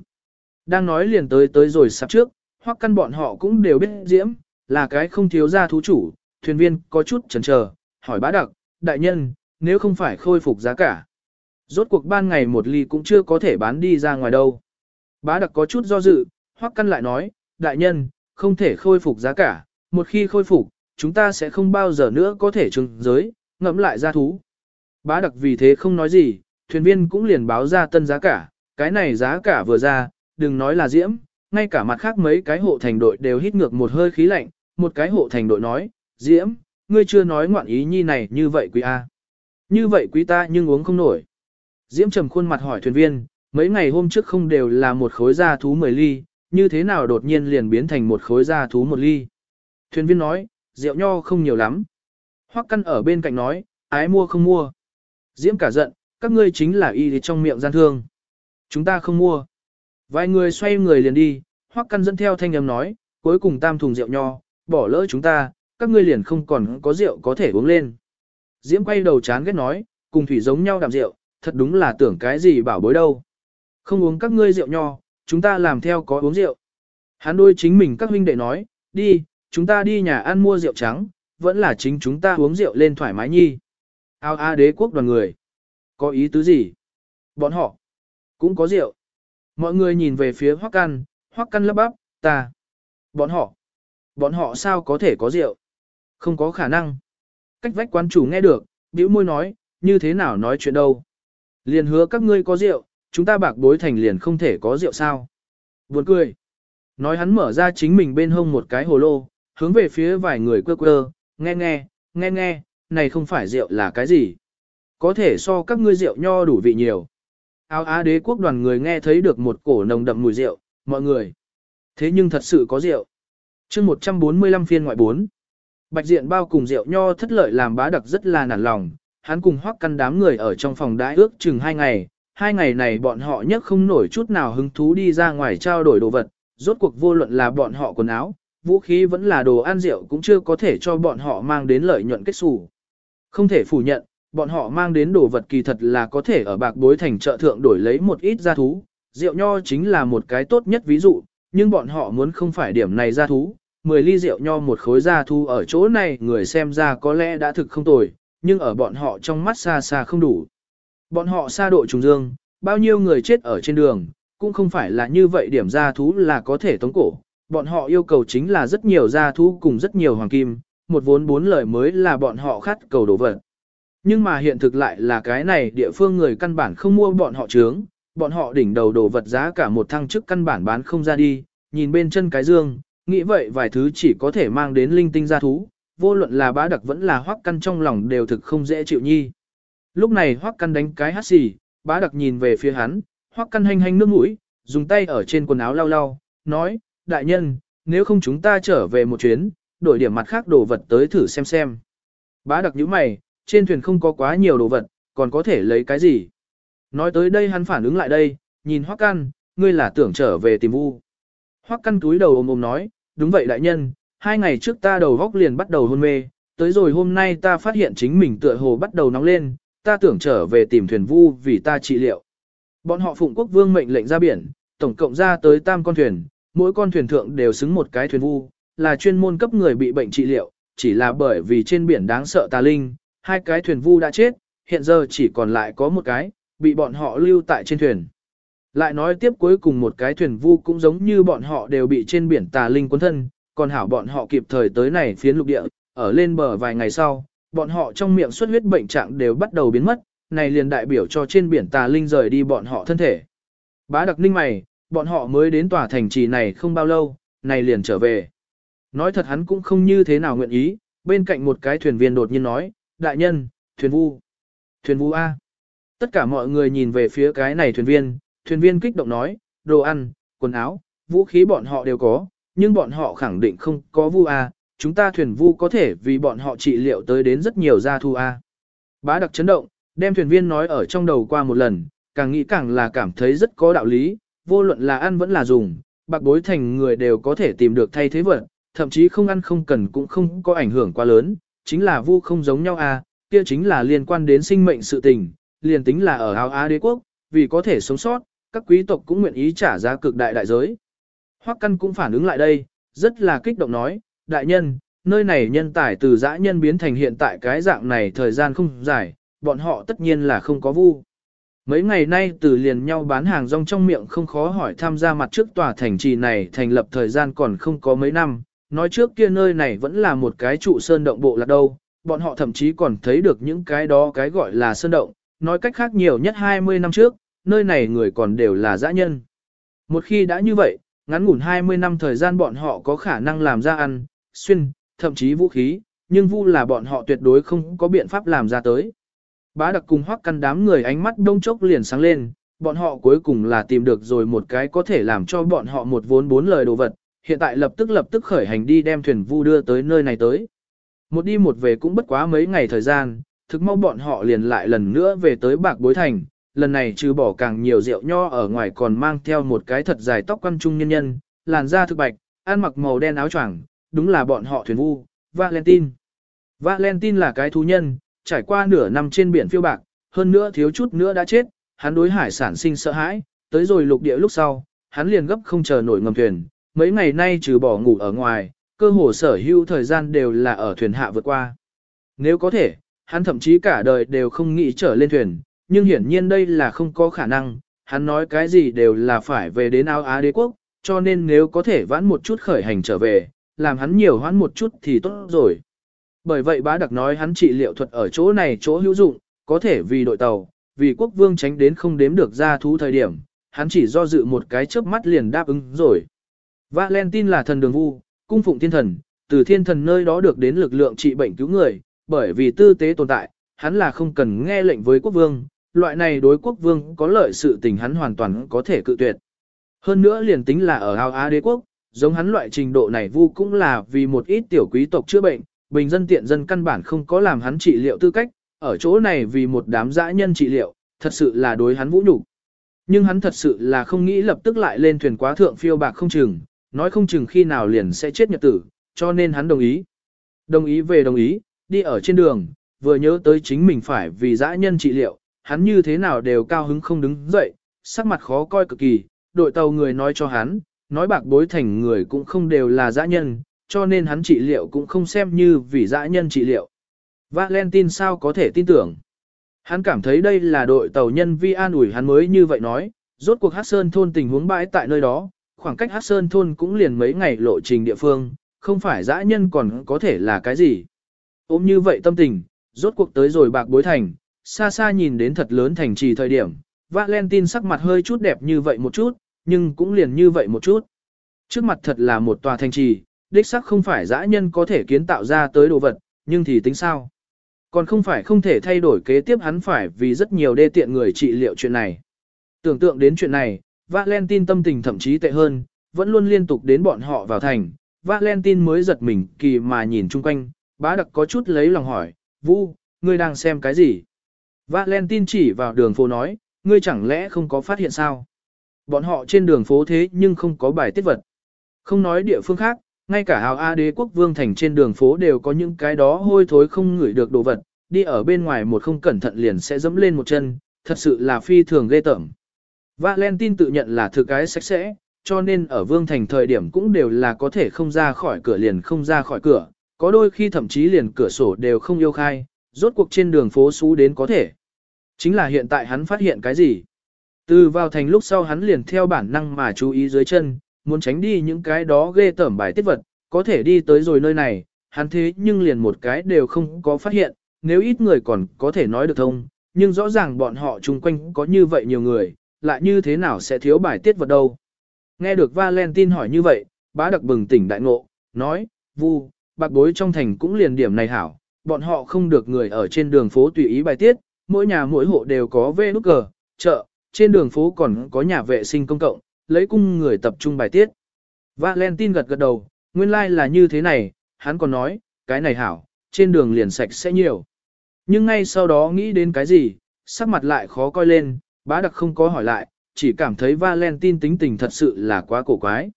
Đang nói liền tới tới rồi sắp trước, hoắc căn bọn họ cũng đều biết Diễm, là cái không thiếu gia thú chủ, thuyền viên có chút chần chờ, hỏi bá đặc, đại nhân, nếu không phải khôi phục giá cả. Rốt cuộc ban ngày một ly cũng chưa có thể bán đi ra ngoài đâu. Bá đặc có chút do dự, hoắc căn lại nói, đại nhân, không thể khôi phục giá cả, một khi khôi phục, chúng ta sẽ không bao giờ nữa có thể trừng giới, ngẫm lại ra thú. Bá đặc vì thế không nói gì, thuyền viên cũng liền báo ra tân giá cả, cái này giá cả vừa ra, đừng nói là diễm, ngay cả mặt khác mấy cái hộ thành đội đều hít ngược một hơi khí lạnh, một cái hộ thành đội nói, diễm, ngươi chưa nói ngoạn ý nhi này như vậy quý A. Như vậy quý ta nhưng uống không nổi. Diễm trầm khuôn mặt hỏi thuyền viên, mấy ngày hôm trước không đều là một khối da thú 10 ly, như thế nào đột nhiên liền biến thành một khối da thú một ly. Thuyền viên nói, rượu nho không nhiều lắm. Hoắc căn ở bên cạnh nói, ái mua không mua. Diễm cả giận, các ngươi chính là y trong miệng gian thương. Chúng ta không mua. Vài người xoay người liền đi, Hoắc căn dẫn theo thanh âm nói, cuối cùng tam thùng rượu nho, bỏ lỡ chúng ta, các ngươi liền không còn có rượu có thể uống lên. Diễm quay đầu chán ghét nói, cùng thủy giống nhau đạm rượu, thật đúng là tưởng cái gì bảo bối đâu. Không uống các ngươi rượu nho, chúng ta làm theo có uống rượu. Hắn đôi chính mình các huynh đệ nói, đi, chúng ta đi nhà ăn mua rượu trắng, vẫn là chính chúng ta uống rượu lên thoải mái nhi. Ao a đế quốc đoàn người. Có ý tứ gì? Bọn họ cũng có rượu. Mọi người nhìn về phía Hoắc Căn, Hoắc Căn lắp bắp, ta. Bọn họ. Bọn họ sao có thể có rượu? Không có khả năng. Cách vách quan chủ nghe được, bĩu môi nói, như thế nào nói chuyện đâu. Liền hứa các ngươi có rượu, chúng ta bạc bối thành liền không thể có rượu sao. Buồn cười. Nói hắn mở ra chính mình bên hông một cái hồ lô, hướng về phía vài người quơ quơ, nghe nghe, nghe nghe, này không phải rượu là cái gì. Có thể so các ngươi rượu nho đủ vị nhiều. Áo á đế quốc đoàn người nghe thấy được một cổ nồng đậm mùi rượu, mọi người. Thế nhưng thật sự có rượu. chương 145 phiên ngoại 4. Bạch diện bao cùng rượu nho thất lợi làm bá đặc rất là nản lòng. Hắn cùng hoắc căn đám người ở trong phòng đãi ước chừng hai ngày. Hai ngày này bọn họ nhất không nổi chút nào hứng thú đi ra ngoài trao đổi đồ vật. Rốt cuộc vô luận là bọn họ quần áo, vũ khí vẫn là đồ ăn rượu cũng chưa có thể cho bọn họ mang đến lợi nhuận kết xù. Không thể phủ nhận, bọn họ mang đến đồ vật kỳ thật là có thể ở bạc bối thành chợ thượng đổi lấy một ít gia thú. Rượu nho chính là một cái tốt nhất ví dụ, nhưng bọn họ muốn không phải điểm này gia thú. 10 ly rượu nho một khối gia thú ở chỗ này người xem ra có lẽ đã thực không tồi, nhưng ở bọn họ trong mắt xa xa không đủ. Bọn họ xa độ trùng dương, bao nhiêu người chết ở trên đường, cũng không phải là như vậy điểm gia thú là có thể tống cổ, bọn họ yêu cầu chính là rất nhiều gia thú cùng rất nhiều hoàng kim, một vốn bốn lời mới là bọn họ khát cầu đồ vật. Nhưng mà hiện thực lại là cái này địa phương người căn bản không mua bọn họ trướng, bọn họ đỉnh đầu đồ vật giá cả một thăng chức căn bản bán không ra đi, nhìn bên chân cái dương, nghĩ vậy vài thứ chỉ có thể mang đến linh tinh gia thú, vô luận là bá đặc vẫn là hoắc căn trong lòng đều thực không dễ chịu nhi. lúc này Hoắc Căn đánh cái hắt xì, bá đặc nhìn về phía hắn, Hoắc Căn hành hành nước mũi, dùng tay ở trên quần áo lau lau, nói, đại nhân, nếu không chúng ta trở về một chuyến, đổi điểm mặt khác đồ vật tới thử xem xem. Bá đặc nhíu mày, trên thuyền không có quá nhiều đồ vật, còn có thể lấy cái gì. Nói tới đây hắn phản ứng lại đây, nhìn Hoắc Căn, ngươi là tưởng trở về tìm Vu. Hoắc Căn túi đầu ôm ôm nói, đúng vậy đại nhân, hai ngày trước ta đầu góc liền bắt đầu hôn mê, tới rồi hôm nay ta phát hiện chính mình tựa hồ bắt đầu nóng lên, ta tưởng trở về tìm thuyền Vu vì ta trị liệu. Bọn họ phụng quốc vương mệnh lệnh ra biển, tổng cộng ra tới tam con thuyền, mỗi con thuyền thượng đều xứng một cái thuyền Vu, là chuyên môn cấp người bị bệnh trị liệu, chỉ là bởi vì trên biển đáng sợ tà linh, hai cái thuyền Vu đã chết, hiện giờ chỉ còn lại có một cái, bị bọn họ lưu tại trên thuyền. Lại nói tiếp cuối cùng một cái thuyền vu cũng giống như bọn họ đều bị trên biển tà linh cuốn thân, còn hảo bọn họ kịp thời tới này phiến lục địa, ở lên bờ vài ngày sau, bọn họ trong miệng xuất huyết bệnh trạng đều bắt đầu biến mất, này liền đại biểu cho trên biển tà linh rời đi bọn họ thân thể. Bá đặc ninh mày, bọn họ mới đến tòa thành trì này không bao lâu, này liền trở về. Nói thật hắn cũng không như thế nào nguyện ý, bên cạnh một cái thuyền viên đột nhiên nói, đại nhân, thuyền vu. Thuyền vu A. Tất cả mọi người nhìn về phía cái này thuyền viên, thuyền viên kích động nói, đồ ăn, quần áo, vũ khí bọn họ đều có, nhưng bọn họ khẳng định không có vu A, chúng ta thuyền vu có thể vì bọn họ trị liệu tới đến rất nhiều gia thu A. Bá đặc chấn động, đem thuyền viên nói ở trong đầu qua một lần, càng nghĩ càng là cảm thấy rất có đạo lý, vô luận là ăn vẫn là dùng, bạc bối thành người đều có thể tìm được thay thế vật, thậm chí không ăn không cần cũng không có ảnh hưởng quá lớn, chính là vu không giống nhau à? kia chính là liên quan đến sinh mệnh sự tình, liền tính là ở áo Á đế quốc, vì có thể sống sót, các quý tộc cũng nguyện ý trả giá cực đại đại giới. Hoắc Căn cũng phản ứng lại đây, rất là kích động nói, đại nhân, nơi này nhân tài từ dã nhân biến thành hiện tại cái dạng này thời gian không dài, bọn họ tất nhiên là không có vu. Mấy ngày nay từ liền nhau bán hàng rong trong miệng không khó hỏi tham gia mặt trước tòa thành trì này thành lập thời gian còn không có mấy năm, nói trước kia nơi này vẫn là một cái trụ sơn động bộ là đâu, bọn họ thậm chí còn thấy được những cái đó cái gọi là sơn động, nói cách khác nhiều nhất 20 năm trước, nơi này người còn đều là dã nhân. Một khi đã như vậy, ngắn ngủn 20 năm thời gian bọn họ có khả năng làm ra ăn, xuyên, thậm chí vũ khí, nhưng vu là bọn họ tuyệt đối không có biện pháp làm ra tới. Bá đặc cùng hoắc căn đám người ánh mắt đông chốc liền sáng lên, bọn họ cuối cùng là tìm được rồi một cái có thể làm cho bọn họ một vốn bốn lời đồ vật, hiện tại lập tức lập tức khởi hành đi đem thuyền vu đưa tới nơi này tới. Một đi một về cũng bất quá mấy ngày thời gian, thực mau bọn họ liền lại lần nữa về tới bạc bối thành, lần này trừ bỏ càng nhiều rượu nho ở ngoài còn mang theo một cái thật dài tóc quan trung nhân nhân, làn da thực bạch, ăn mặc màu đen áo choàng, đúng là bọn họ thuyền vu, Valentine. Valentine là cái thú nhân, trải qua nửa năm trên biển phiêu bạc, hơn nữa thiếu chút nữa đã chết, hắn đối hải sản sinh sợ hãi, tới rồi lục địa lúc sau, hắn liền gấp không chờ nổi ngầm thuyền, mấy ngày nay trừ bỏ ngủ ở ngoài, cơ hồ sở hữu thời gian đều là ở thuyền hạ vượt qua. Nếu có thể, hắn thậm chí cả đời đều không nghĩ trở lên thuyền, nhưng hiển nhiên đây là không có khả năng, hắn nói cái gì đều là phải về đến áo Á đế quốc, cho nên nếu có thể vãn một chút khởi hành trở về, làm hắn nhiều hoãn một chút thì tốt rồi. Bởi vậy bá đặc nói hắn trị liệu thuật ở chỗ này chỗ hữu dụng, có thể vì đội tàu, vì quốc vương tránh đến không đếm được ra thú thời điểm, hắn chỉ do dự một cái chớp mắt liền đáp ứng rồi. Valentine là thần đường vu, cung phụng thiên thần, từ thiên thần nơi đó được đến lực lượng trị bệnh cứu người, bởi vì tư tế tồn tại, hắn là không cần nghe lệnh với quốc vương, loại này đối quốc vương có lợi sự tình hắn hoàn toàn có thể cự tuyệt. Hơn nữa liền tính là ở Hào Á đế quốc, giống hắn loại trình độ này vu cũng là vì một ít tiểu quý tộc chữa bệnh, bình dân tiện dân căn bản không có làm hắn trị liệu tư cách, ở chỗ này vì một đám dã nhân trị liệu, thật sự là đối hắn vũ nhục. Nhưng hắn thật sự là không nghĩ lập tức lại lên thuyền quá thượng phiêu bạc không chừng, nói không chừng khi nào liền sẽ chết nhật tử, cho nên hắn đồng ý. Đồng ý về đồng ý, đi ở trên đường, vừa nhớ tới chính mình phải vì dã nhân trị liệu, hắn như thế nào đều cao hứng không đứng dậy, sắc mặt khó coi cực kỳ, đội tàu người nói cho hắn, nói bạc bối thành người cũng không đều là dã nhân, cho nên hắn trị liệu cũng không xem như vì dã nhân trị liệu. Valentine sao có thể tin tưởng? Hắn cảm thấy đây là đội tàu nhân vi an ủi hắn mới như vậy nói, rốt cuộc Hát Sơn thôn tình huống bãi tại nơi đó, khoảng cách Hát Sơn thôn cũng liền mấy ngày lộ trình địa phương, không phải dã nhân còn có thể là cái gì. Ôm như vậy tâm tình, rốt cuộc tới rồi bạc bối thành, xa xa nhìn đến thật lớn thành trì thời điểm, Valentine sắc mặt hơi chút đẹp như vậy một chút, nhưng cũng liền như vậy một chút. Trước mặt thật là một tòa thành trì, đích sắc không phải dã nhân có thể kiến tạo ra tới đồ vật, nhưng thì tính sao? Còn không phải không thể thay đổi kế tiếp hắn phải vì rất nhiều đê tiện người trị liệu chuyện này. Tưởng tượng đến chuyện này, Valentine tâm tình thậm chí tệ hơn, vẫn luôn liên tục đến bọn họ vào thành. Valentine mới giật mình kỳ mà nhìn chung quanh, bá đặc có chút lấy lòng hỏi, Vu, ngươi đang xem cái gì? Valentine chỉ vào đường phố nói, ngươi chẳng lẽ không có phát hiện sao? Bọn họ trên đường phố thế nhưng không có bài tiết vật. Không nói địa phương khác, ngay cả hào A đế quốc vương thành trên đường phố đều có những cái đó hôi thối không ngửi được đồ vật, đi ở bên ngoài một không cẩn thận liền sẽ dẫm lên một chân, thật sự là phi thường ghê tởm. Valentine tự nhận là thực cái sạch sẽ, cho nên ở vương thành thời điểm cũng đều là có thể không ra khỏi cửa liền không ra khỏi cửa, có đôi khi thậm chí liền cửa sổ đều không yêu khai, rốt cuộc trên đường phố xú đến có thể. Chính là hiện tại hắn phát hiện cái gì? Từ vào thành lúc sau hắn liền theo bản năng mà chú ý dưới chân, muốn tránh đi những cái đó ghê tởm bài tiết vật, có thể đi tới rồi nơi này, hắn thế nhưng liền một cái đều không có phát hiện, nếu ít người còn có thể nói được thông, nhưng rõ ràng bọn họ chung quanh có như vậy nhiều người, lại như thế nào sẽ thiếu bài tiết vật đâu. Nghe được Valentine hỏi như vậy, bá đặc bừng tỉnh đại ngộ, nói, vu, bạc bối trong thành cũng liền điểm này hảo, bọn họ không được người ở trên đường phố tùy ý bài tiết, mỗi nhà mỗi hộ đều có vê nút cờ, chợ, trên đường phố còn có nhà vệ sinh công cộng, lấy cung người tập trung bài tiết. Valentine gật gật đầu, nguyên lai like là như thế này, hắn còn nói, cái này hảo, trên đường liền sạch sẽ nhiều. Nhưng ngay sau đó nghĩ đến cái gì, sắc mặt lại khó coi lên, bá đặc không có hỏi lại, chỉ cảm thấy Valentine tính tình thật sự là quá cổ quái.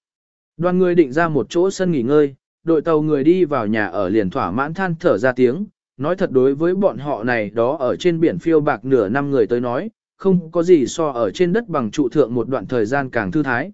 Đoàn người định ra một chỗ sân nghỉ ngơi, đội tàu người đi vào nhà ở liền thỏa mãn than thở ra tiếng, nói thật đối với bọn họ này đó ở trên biển phiêu bạc nửa năm người tới nói, không có gì so ở trên đất bằng trụ thượng một đoạn thời gian càng thư thái.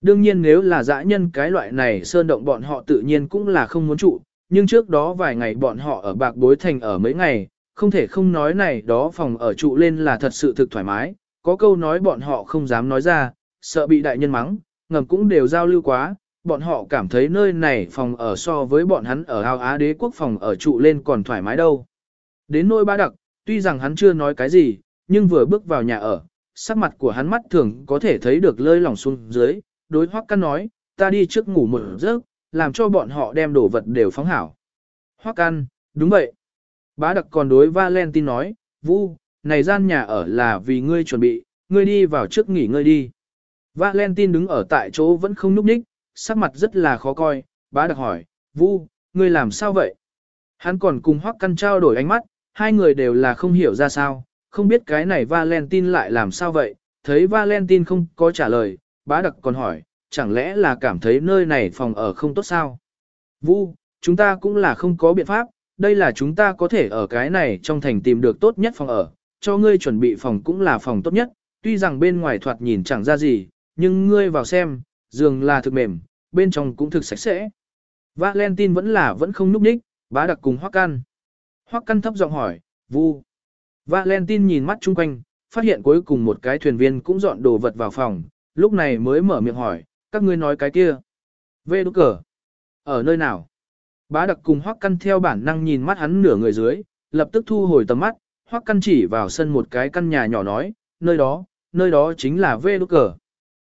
Đương nhiên nếu là dã nhân cái loại này sơn động bọn họ tự nhiên cũng là không muốn trụ, nhưng trước đó vài ngày bọn họ ở bạc bối thành ở mấy ngày, không thể không nói này đó phòng ở trụ lên là thật sự thực thoải mái, có câu nói bọn họ không dám nói ra, sợ bị đại nhân mắng, ngầm cũng đều giao lưu quá, bọn họ cảm thấy nơi này phòng ở so với bọn hắn ở ao Á đế quốc phòng ở trụ lên còn thoải mái đâu. Đến nôi ba đặc, tuy rằng hắn chưa nói cái gì, nhưng vừa bước vào nhà ở, sắc mặt của hắn mắt thường có thể thấy được lơi lỏng xuống dưới, đối hoắc căn nói, ta đi trước ngủ một giấc, làm cho bọn họ đem đồ vật đều phóng hảo. Hoắc căn, đúng vậy. Bá đặc còn đối Valentine nói, Vu, này gian nhà ở là vì ngươi chuẩn bị, ngươi đi vào trước nghỉ ngơi đi. Valentine đứng ở tại chỗ vẫn không nhúc nhích, sắc mặt rất là khó coi, bá đặc hỏi, Vu, ngươi làm sao vậy? Hắn còn cùng Hoắc Căn trao đổi ánh mắt, hai người đều là không hiểu ra sao, không biết cái này Valentine lại làm sao vậy, thấy Valentine không có trả lời, bá đặc còn hỏi, chẳng lẽ là cảm thấy nơi này phòng ở không tốt sao? Vu, chúng ta cũng là không có biện pháp, đây là chúng ta có thể ở cái này trong thành tìm được tốt nhất phòng ở, cho ngươi chuẩn bị phòng cũng là phòng tốt nhất, tuy rằng bên ngoài thoạt nhìn chẳng ra gì, nhưng ngươi vào xem, giường là thực mềm, bên trong cũng thực sạch sẽ. Valentine vẫn là vẫn không núp ních, bá đặc cùng Hoắc Căn. Hoắc Căn thấp giọng hỏi, Vu. Valentine nhìn mắt chung quanh, phát hiện cuối cùng một cái thuyền viên cũng dọn đồ vật vào phòng, lúc này mới mở miệng hỏi, các ngươi nói cái kia. Vê đúc cờ. Ở nơi nào? Bá đặc cùng Hoắc Căn theo bản năng nhìn mắt hắn nửa người dưới, lập tức thu hồi tầm mắt, Hoắc Căn chỉ vào sân một cái căn nhà nhỏ nói, nơi đó, nơi đó chính là Vê đốt cờ.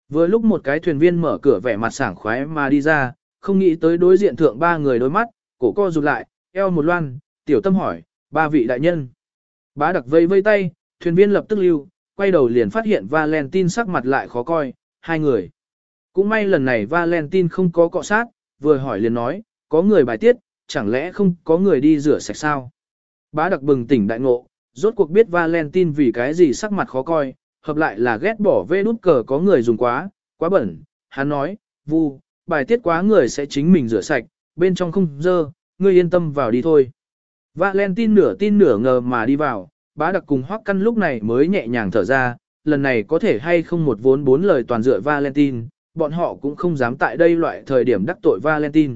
Vừa lúc một cái thuyền viên mở cửa vẻ mặt sảng khoái mà đi ra, không nghĩ tới đối diện thượng ba người đôi mắt, cổ co rụt lại, eo một loan, tiểu tâm hỏi, ba vị đại nhân. Bá đặc vây vây tay, thuyền viên lập tức lưu, quay đầu liền phát hiện Valentine sắc mặt lại khó coi, hai người. Cũng may lần này Valentine không có cọ sát, vừa hỏi liền nói, có người bài tiết, chẳng lẽ không có người đi rửa sạch sao? Bá đặc bừng tỉnh đại ngộ, rốt cuộc biết Valentine vì cái gì sắc mặt khó coi, hợp lại là ghét bỏ vê nút cờ có người dùng quá, quá bẩn. Hắn nói, vu, bài tiết quá người sẽ chính mình rửa sạch, bên trong không dơ, ngươi yên tâm vào đi thôi. Valentine nửa tin nửa ngờ mà đi vào, bá đặc cùng hoắc căn lúc này mới nhẹ nhàng thở ra, lần này có thể hay không một vốn bốn lời toàn dựa Valentine, bọn họ cũng không dám tại đây loại thời điểm đắc tội Valentine.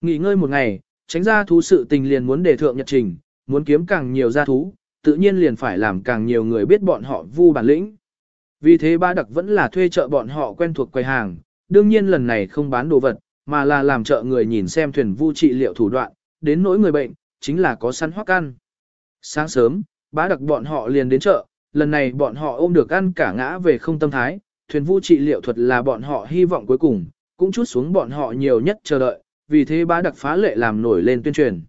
Nghỉ ngơi một ngày, tránh ra thú sự tình liền muốn đề thượng nhật trình, muốn kiếm càng nhiều gia thú, tự nhiên liền phải làm càng nhiều người biết bọn họ vu bản lĩnh. Vì thế ba đặc vẫn là thuê chợ bọn họ quen thuộc quầy hàng, đương nhiên lần này không bán đồ vật, mà là làm chợ người nhìn xem thuyền vu trị liệu thủ đoạn, đến nỗi người bệnh, chính là có săn hoắc ăn. Sáng sớm, bá đặc bọn họ liền đến chợ, lần này bọn họ ôm được ăn cả ngã về không tâm thái, thuyền vu trị liệu thuật là bọn họ hy vọng cuối cùng, cũng chút xuống bọn họ nhiều nhất chờ đợi, vì thế bá đặc phá lệ làm nổi lên tuyên truyền.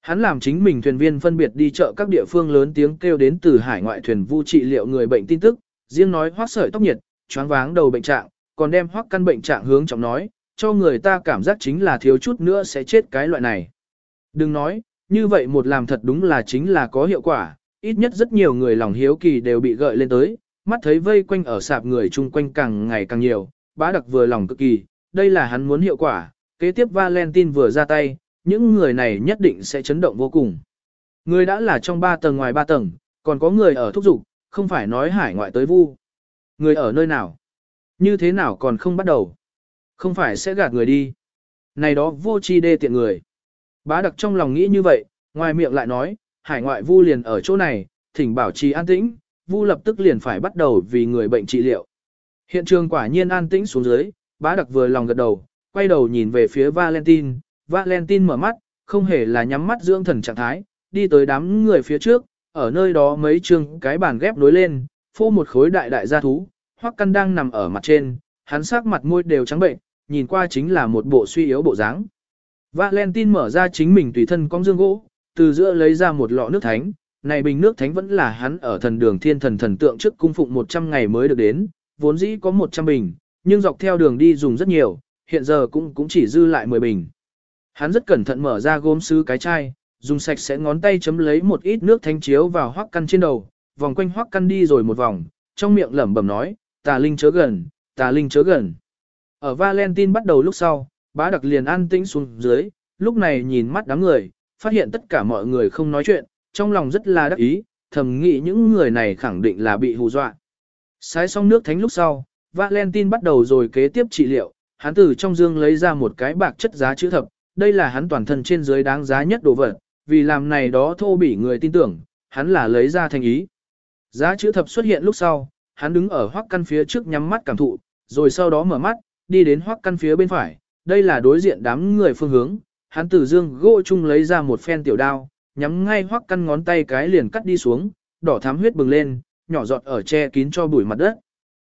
Hắn làm chính mình thuyền viên phân biệt đi chợ các địa phương lớn tiếng kêu đến từ hải ngoại thuyền vu trị liệu người bệnh tin tức, riêng nói hoác sởi tóc nhiệt, choáng váng đầu bệnh trạng, còn đem hoác căn bệnh trạng hướng trọng nói, cho người ta cảm giác chính là thiếu chút nữa sẽ chết cái loại này. Đừng nói, như vậy một làm thật đúng là chính là có hiệu quả, ít nhất rất nhiều người lòng hiếu kỳ đều bị gợi lên tới, mắt thấy vây quanh ở sạp người chung quanh càng ngày càng nhiều, bá đặc vừa lòng cực kỳ, đây là hắn muốn hiệu quả, kế tiếp Valentine vừa ra tay, những người này nhất định sẽ chấn động vô cùng. Người đã là trong ba tầng ngoài ba tầng, còn có người ở thúc dục, không phải nói hải ngoại tới vu. Người ở nơi nào? Như thế nào còn không bắt đầu? Không phải sẽ gạt người đi. Này đó vô chi đê tiện người. Bá đặc trong lòng nghĩ như vậy, ngoài miệng lại nói, hải ngoại vu liền ở chỗ này, thỉnh bảo trì an tĩnh, vu lập tức liền phải bắt đầu vì người bệnh trị liệu. Hiện trường quả nhiên an tĩnh xuống dưới, bá đặc vừa lòng gật đầu, quay đầu nhìn về phía Valentine, Valentine mở mắt, không hề là nhắm mắt dưỡng thần trạng thái, đi tới đám người phía trước, ở nơi đó mấy chương cái bàn ghép nối lên, phô một khối đại đại gia thú, hoắc căn đang nằm ở mặt trên, hắn sắc mặt môi đều trắng bệnh, nhìn qua chính là một bộ suy yếu bộ dáng. Valentine mở ra chính mình tùy thân con dương gỗ, từ giữa lấy ra một lọ nước thánh, này bình nước thánh vẫn là hắn ở thần đường thiên thần thần tượng trước cung phụng 100 ngày mới được đến, vốn dĩ có 100 bình, nhưng dọc theo đường đi dùng rất nhiều, hiện giờ cũng cũng chỉ dư lại 10 bình. Hắn rất cẩn thận mở ra gốm sứ cái chai, dùng sạch sẽ ngón tay chấm lấy một ít nước thánh chiếu vào hoắc căn trên đầu, vòng quanh hoắc căn đi rồi một vòng, trong miệng lẩm bẩm nói, tà linh chớ gần, tà linh chớ gần. Ở Valentine bắt đầu lúc sau, bá đặc liền an tĩnh xuống dưới, lúc này nhìn mắt đám người, phát hiện tất cả mọi người không nói chuyện, trong lòng rất là đắc ý, thầm nghĩ những người này khẳng định là bị hù dọa. Sái xong nước thánh lúc sau, Valentine bắt đầu rồi kế tiếp trị liệu, hắn từ trong dương lấy ra một cái bạc chất giá chữ thập, đây là hắn toàn thân trên dưới đáng giá nhất đồ vật, vì làm này đó thô bỉ người tin tưởng, hắn là lấy ra thành ý. Giá chữ thập xuất hiện lúc sau, hắn đứng ở hoắc căn phía trước nhắm mắt cảm thụ, rồi sau đó mở mắt, đi đến hoắc căn phía bên phải, đây là đối diện đám người phương hướng, hắn từ dương gỗ chung lấy ra một phen tiểu đao, nhắm ngay hoắc căn ngón tay cái liền cắt đi xuống, đỏ thắm huyết bừng lên, nhỏ giọt ở che kín cho bụi mặt đất.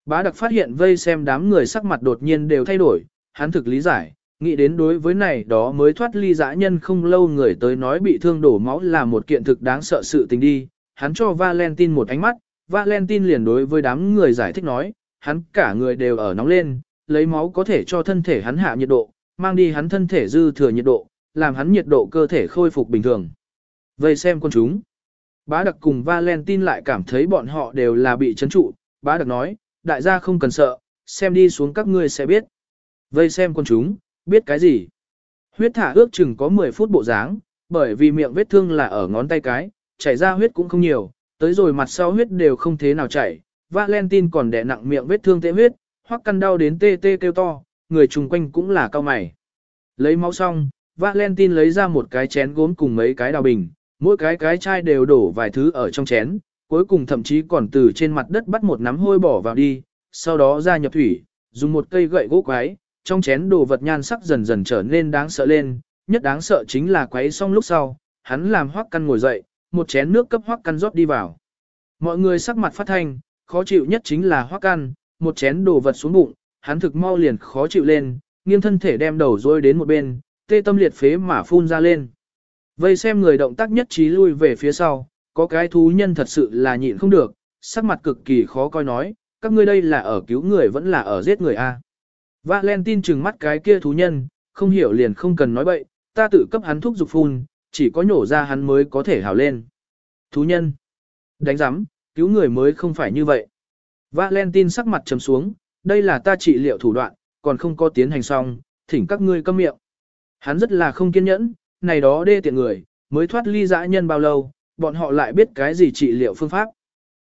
Bá đặc phát hiện vây xem đám người sắc mặt đột nhiên đều thay đổi, hắn thực lý giải, nghĩ đến đối với này đó mới thoát ly dã nhân không lâu người tới nói bị thương đổ máu là một kiện thực đáng sợ sự tình đi, hắn cho Valentine một ánh mắt, Valentine liền đối với đám người giải thích nói, hắn cả người đều ở nóng lên, lấy máu có thể cho thân thể hắn hạ nhiệt độ, mang đi hắn thân thể dư thừa nhiệt độ, làm hắn nhiệt độ cơ thể khôi phục bình thường. Vậy xem con chúng. Bá đặc cùng Valentine lại cảm thấy bọn họ đều là bị chấn trụ, bá đặc nói, đại gia không cần sợ, xem đi xuống các ngươi sẽ biết. Vây xem con chúng, biết cái gì? Huyết thả ước chừng có 10 phút bộ dáng, bởi vì miệng vết thương là ở ngón tay cái, chảy ra huyết cũng không nhiều, tới rồi mặt sau huyết đều không thế nào chảy. Valentine còn đè nặng miệng vết thương tê huyết, hoặc căn đau đến tê tê kêu to, người chung quanh cũng là cao mày. Lấy máu xong, Valentine lấy ra một cái chén gốm cùng mấy cái đào bình, mỗi cái cái chai đều đổ vài thứ ở trong chén, cuối cùng thậm chí còn từ trên mặt đất bắt một nắm hôi bỏ vào đi, sau đó ra nhập thủy, dùng một cây gậy gỗ quái, trong chén đồ vật nhan sắc dần dần trở nên đáng sợ lên, nhất đáng sợ chính là quấy xong lúc sau, hắn làm hoắc căn ngồi dậy, một chén nước cấp hoắc căn rót đi vào. Mọi người sắc mặt phát thanh, khó chịu nhất chính là hoắc căn, một chén đồ vật xuống bụng, hắn thực mau liền khó chịu lên, nghiêng thân thể đem đầu rôi đến một bên, tê tâm liệt phế mà phun ra lên. Vây xem người động tác nhất trí lui về phía sau, có cái thú nhân thật sự là nhịn không được, sắc mặt cực kỳ khó coi nói, các ngươi đây là ở cứu người vẫn là ở giết người a. Valentine trừng mắt cái kia thú nhân, không hiểu liền không cần nói bậy, ta tự cấp hắn thuốc dục phun, chỉ có nhổ ra hắn mới có thể hào lên. Thú nhân, đánh giám, cứu người mới không phải như vậy. Valentine sắc mặt trầm xuống, đây là ta trị liệu thủ đoạn, còn không có tiến hành xong, thỉnh các ngươi câm miệng. Hắn rất là không kiên nhẫn, này đó đê tiện người, mới thoát ly dã nhân bao lâu, bọn họ lại biết cái gì trị liệu phương pháp.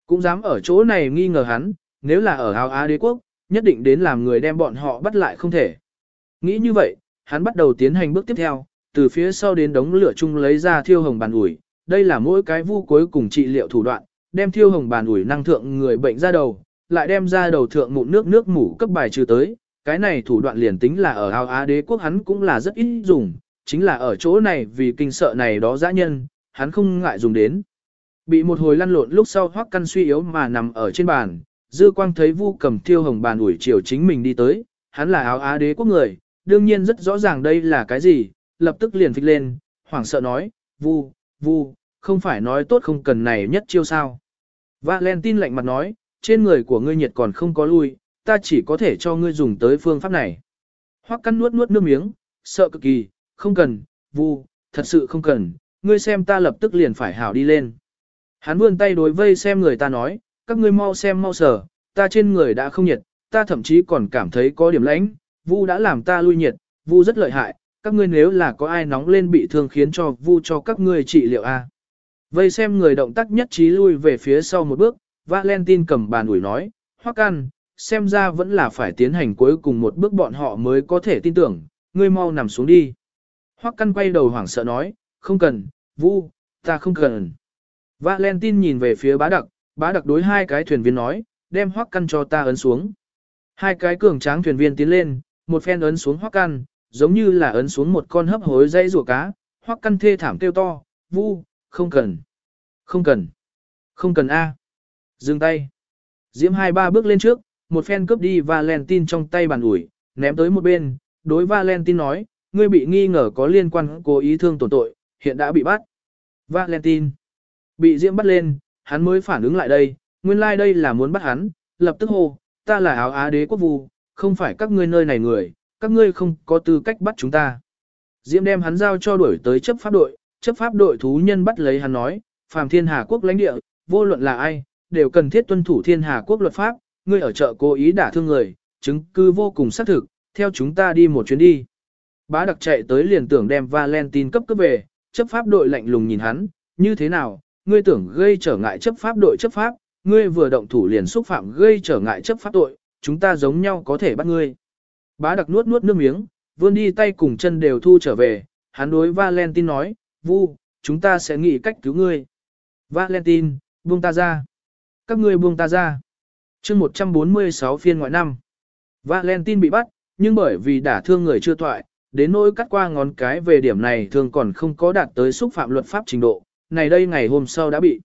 Cũng dám ở chỗ này nghi ngờ hắn, nếu là ở Hào Á đế quốc, nhất định đến làm người đem bọn họ bắt lại không thể. Nghĩ như vậy, hắn bắt đầu tiến hành bước tiếp theo, từ phía sau đến đống lửa chung lấy ra thiêu hồng bàn ủi, đây là mỗi cái vu cuối cùng trị liệu thủ đoạn, đem thiêu hồng bàn ủi năng thượng người bệnh ra đầu, lại đem ra đầu thượng mụn nước nước mủ cấp bài trừ tới, cái này thủ đoạn liền tính là ở ao Á đế quốc hắn cũng là rất ít dùng, chính là ở chỗ này vì kinh sợ này đó dã nhân, hắn không ngại dùng đến. Bị một hồi lăn lộn lúc sau hoắc căn suy yếu mà nằm ở trên bàn, dư quang thấy vu cầm tiêu hồng bàn ủi chiều chính mình đi tới, hắn là áo á đế quốc người, đương nhiên rất rõ ràng đây là cái gì, lập tức liền phịch lên, hoảng sợ nói, vu, vu, không phải nói tốt không cần này nhất chiêu sao. Valentine lạnh mặt nói, trên người của ngươi nhiệt còn không có lui, ta chỉ có thể cho ngươi dùng tới phương pháp này. Hoắc căn nuốt nuốt nước miếng, sợ cực kỳ, không cần, vu, thật sự không cần, ngươi xem ta lập tức liền phải hảo đi lên. Hắn vươn tay đối vây xem người ta nói, các ngươi mau xem mau sở, ta trên người đã không nhiệt, ta thậm chí còn cảm thấy có điểm lãnh, vu đã làm ta lui nhiệt, vu rất lợi hại, các ngươi nếu là có ai nóng lên bị thương khiến cho vu cho các ngươi trị liệu a. Vây xem người động tác nhất trí lui về phía sau một bước, Valentine cầm bàn ủi nói, Hoắc An, xem ra vẫn là phải tiến hành cuối cùng một bước bọn họ mới có thể tin tưởng, ngươi mau nằm xuống đi. Hoắc Căn quay đầu hoảng sợ nói, không cần, Vu, ta không cần. Valentine nhìn về phía bá đặc, bá đặc đối hai cái thuyền viên nói, đem Hoắc Căn cho ta ấn xuống. Hai cái cường tráng thuyền viên tiến lên, một phen ấn xuống Hoắc Căn, giống như là ấn xuống một con hấp hối dây rùa cá, Hoắc Căn thê thảm kêu to, Vu, không cần, không cần, không cần a. Dừng tay. Diễm hai ba bước lên trước, một phen cướp đi Valentine trong tay bàn ủi, ném tới một bên, đối Valentine nói, ngươi bị nghi ngờ có liên quan cố ý thương tổn tội, hiện đã bị bắt. Valentine bị Diễm bắt lên, hắn mới phản ứng lại đây, nguyên lai like đây là muốn bắt hắn, lập tức hô, ta là áo á đế quốc vu, không phải các ngươi nơi này người, các ngươi không có tư cách bắt chúng ta. Diễm đem hắn giao cho đuổi tới chấp pháp đội, chấp pháp đội thú nhân bắt lấy hắn nói, phàm thiên hà quốc lãnh địa, vô luận là ai, đều cần thiết tuân thủ thiên hà quốc luật pháp, ngươi ở chợ cố ý đả thương người, chứng cứ vô cùng xác thực, theo chúng ta đi một chuyến đi. Bá đặc chạy tới liền tưởng đem Valentine cấp cấp về, chấp pháp đội lạnh lùng nhìn hắn, như thế nào, ngươi tưởng gây trở ngại chấp pháp đội chấp pháp, ngươi vừa động thủ liền xúc phạm gây trở ngại chấp pháp tội, chúng ta giống nhau có thể bắt ngươi. Bá đặc nuốt nuốt nước miếng, vươn đi tay cùng chân đều thu trở về, hắn đối Valentine nói, Vu, chúng ta sẽ nghĩ cách cứu ngươi. Valentine, buông ta ra. Các ngươi buông ta ra. chương 146 phiên ngoại năm. Valentine bị bắt, nhưng bởi vì đả thương người chưa toại, đến nỗi cắt qua ngón cái về điểm này thường còn không có đạt tới xúc phạm luật pháp trình độ, này đây ngày hôm sau đã bị.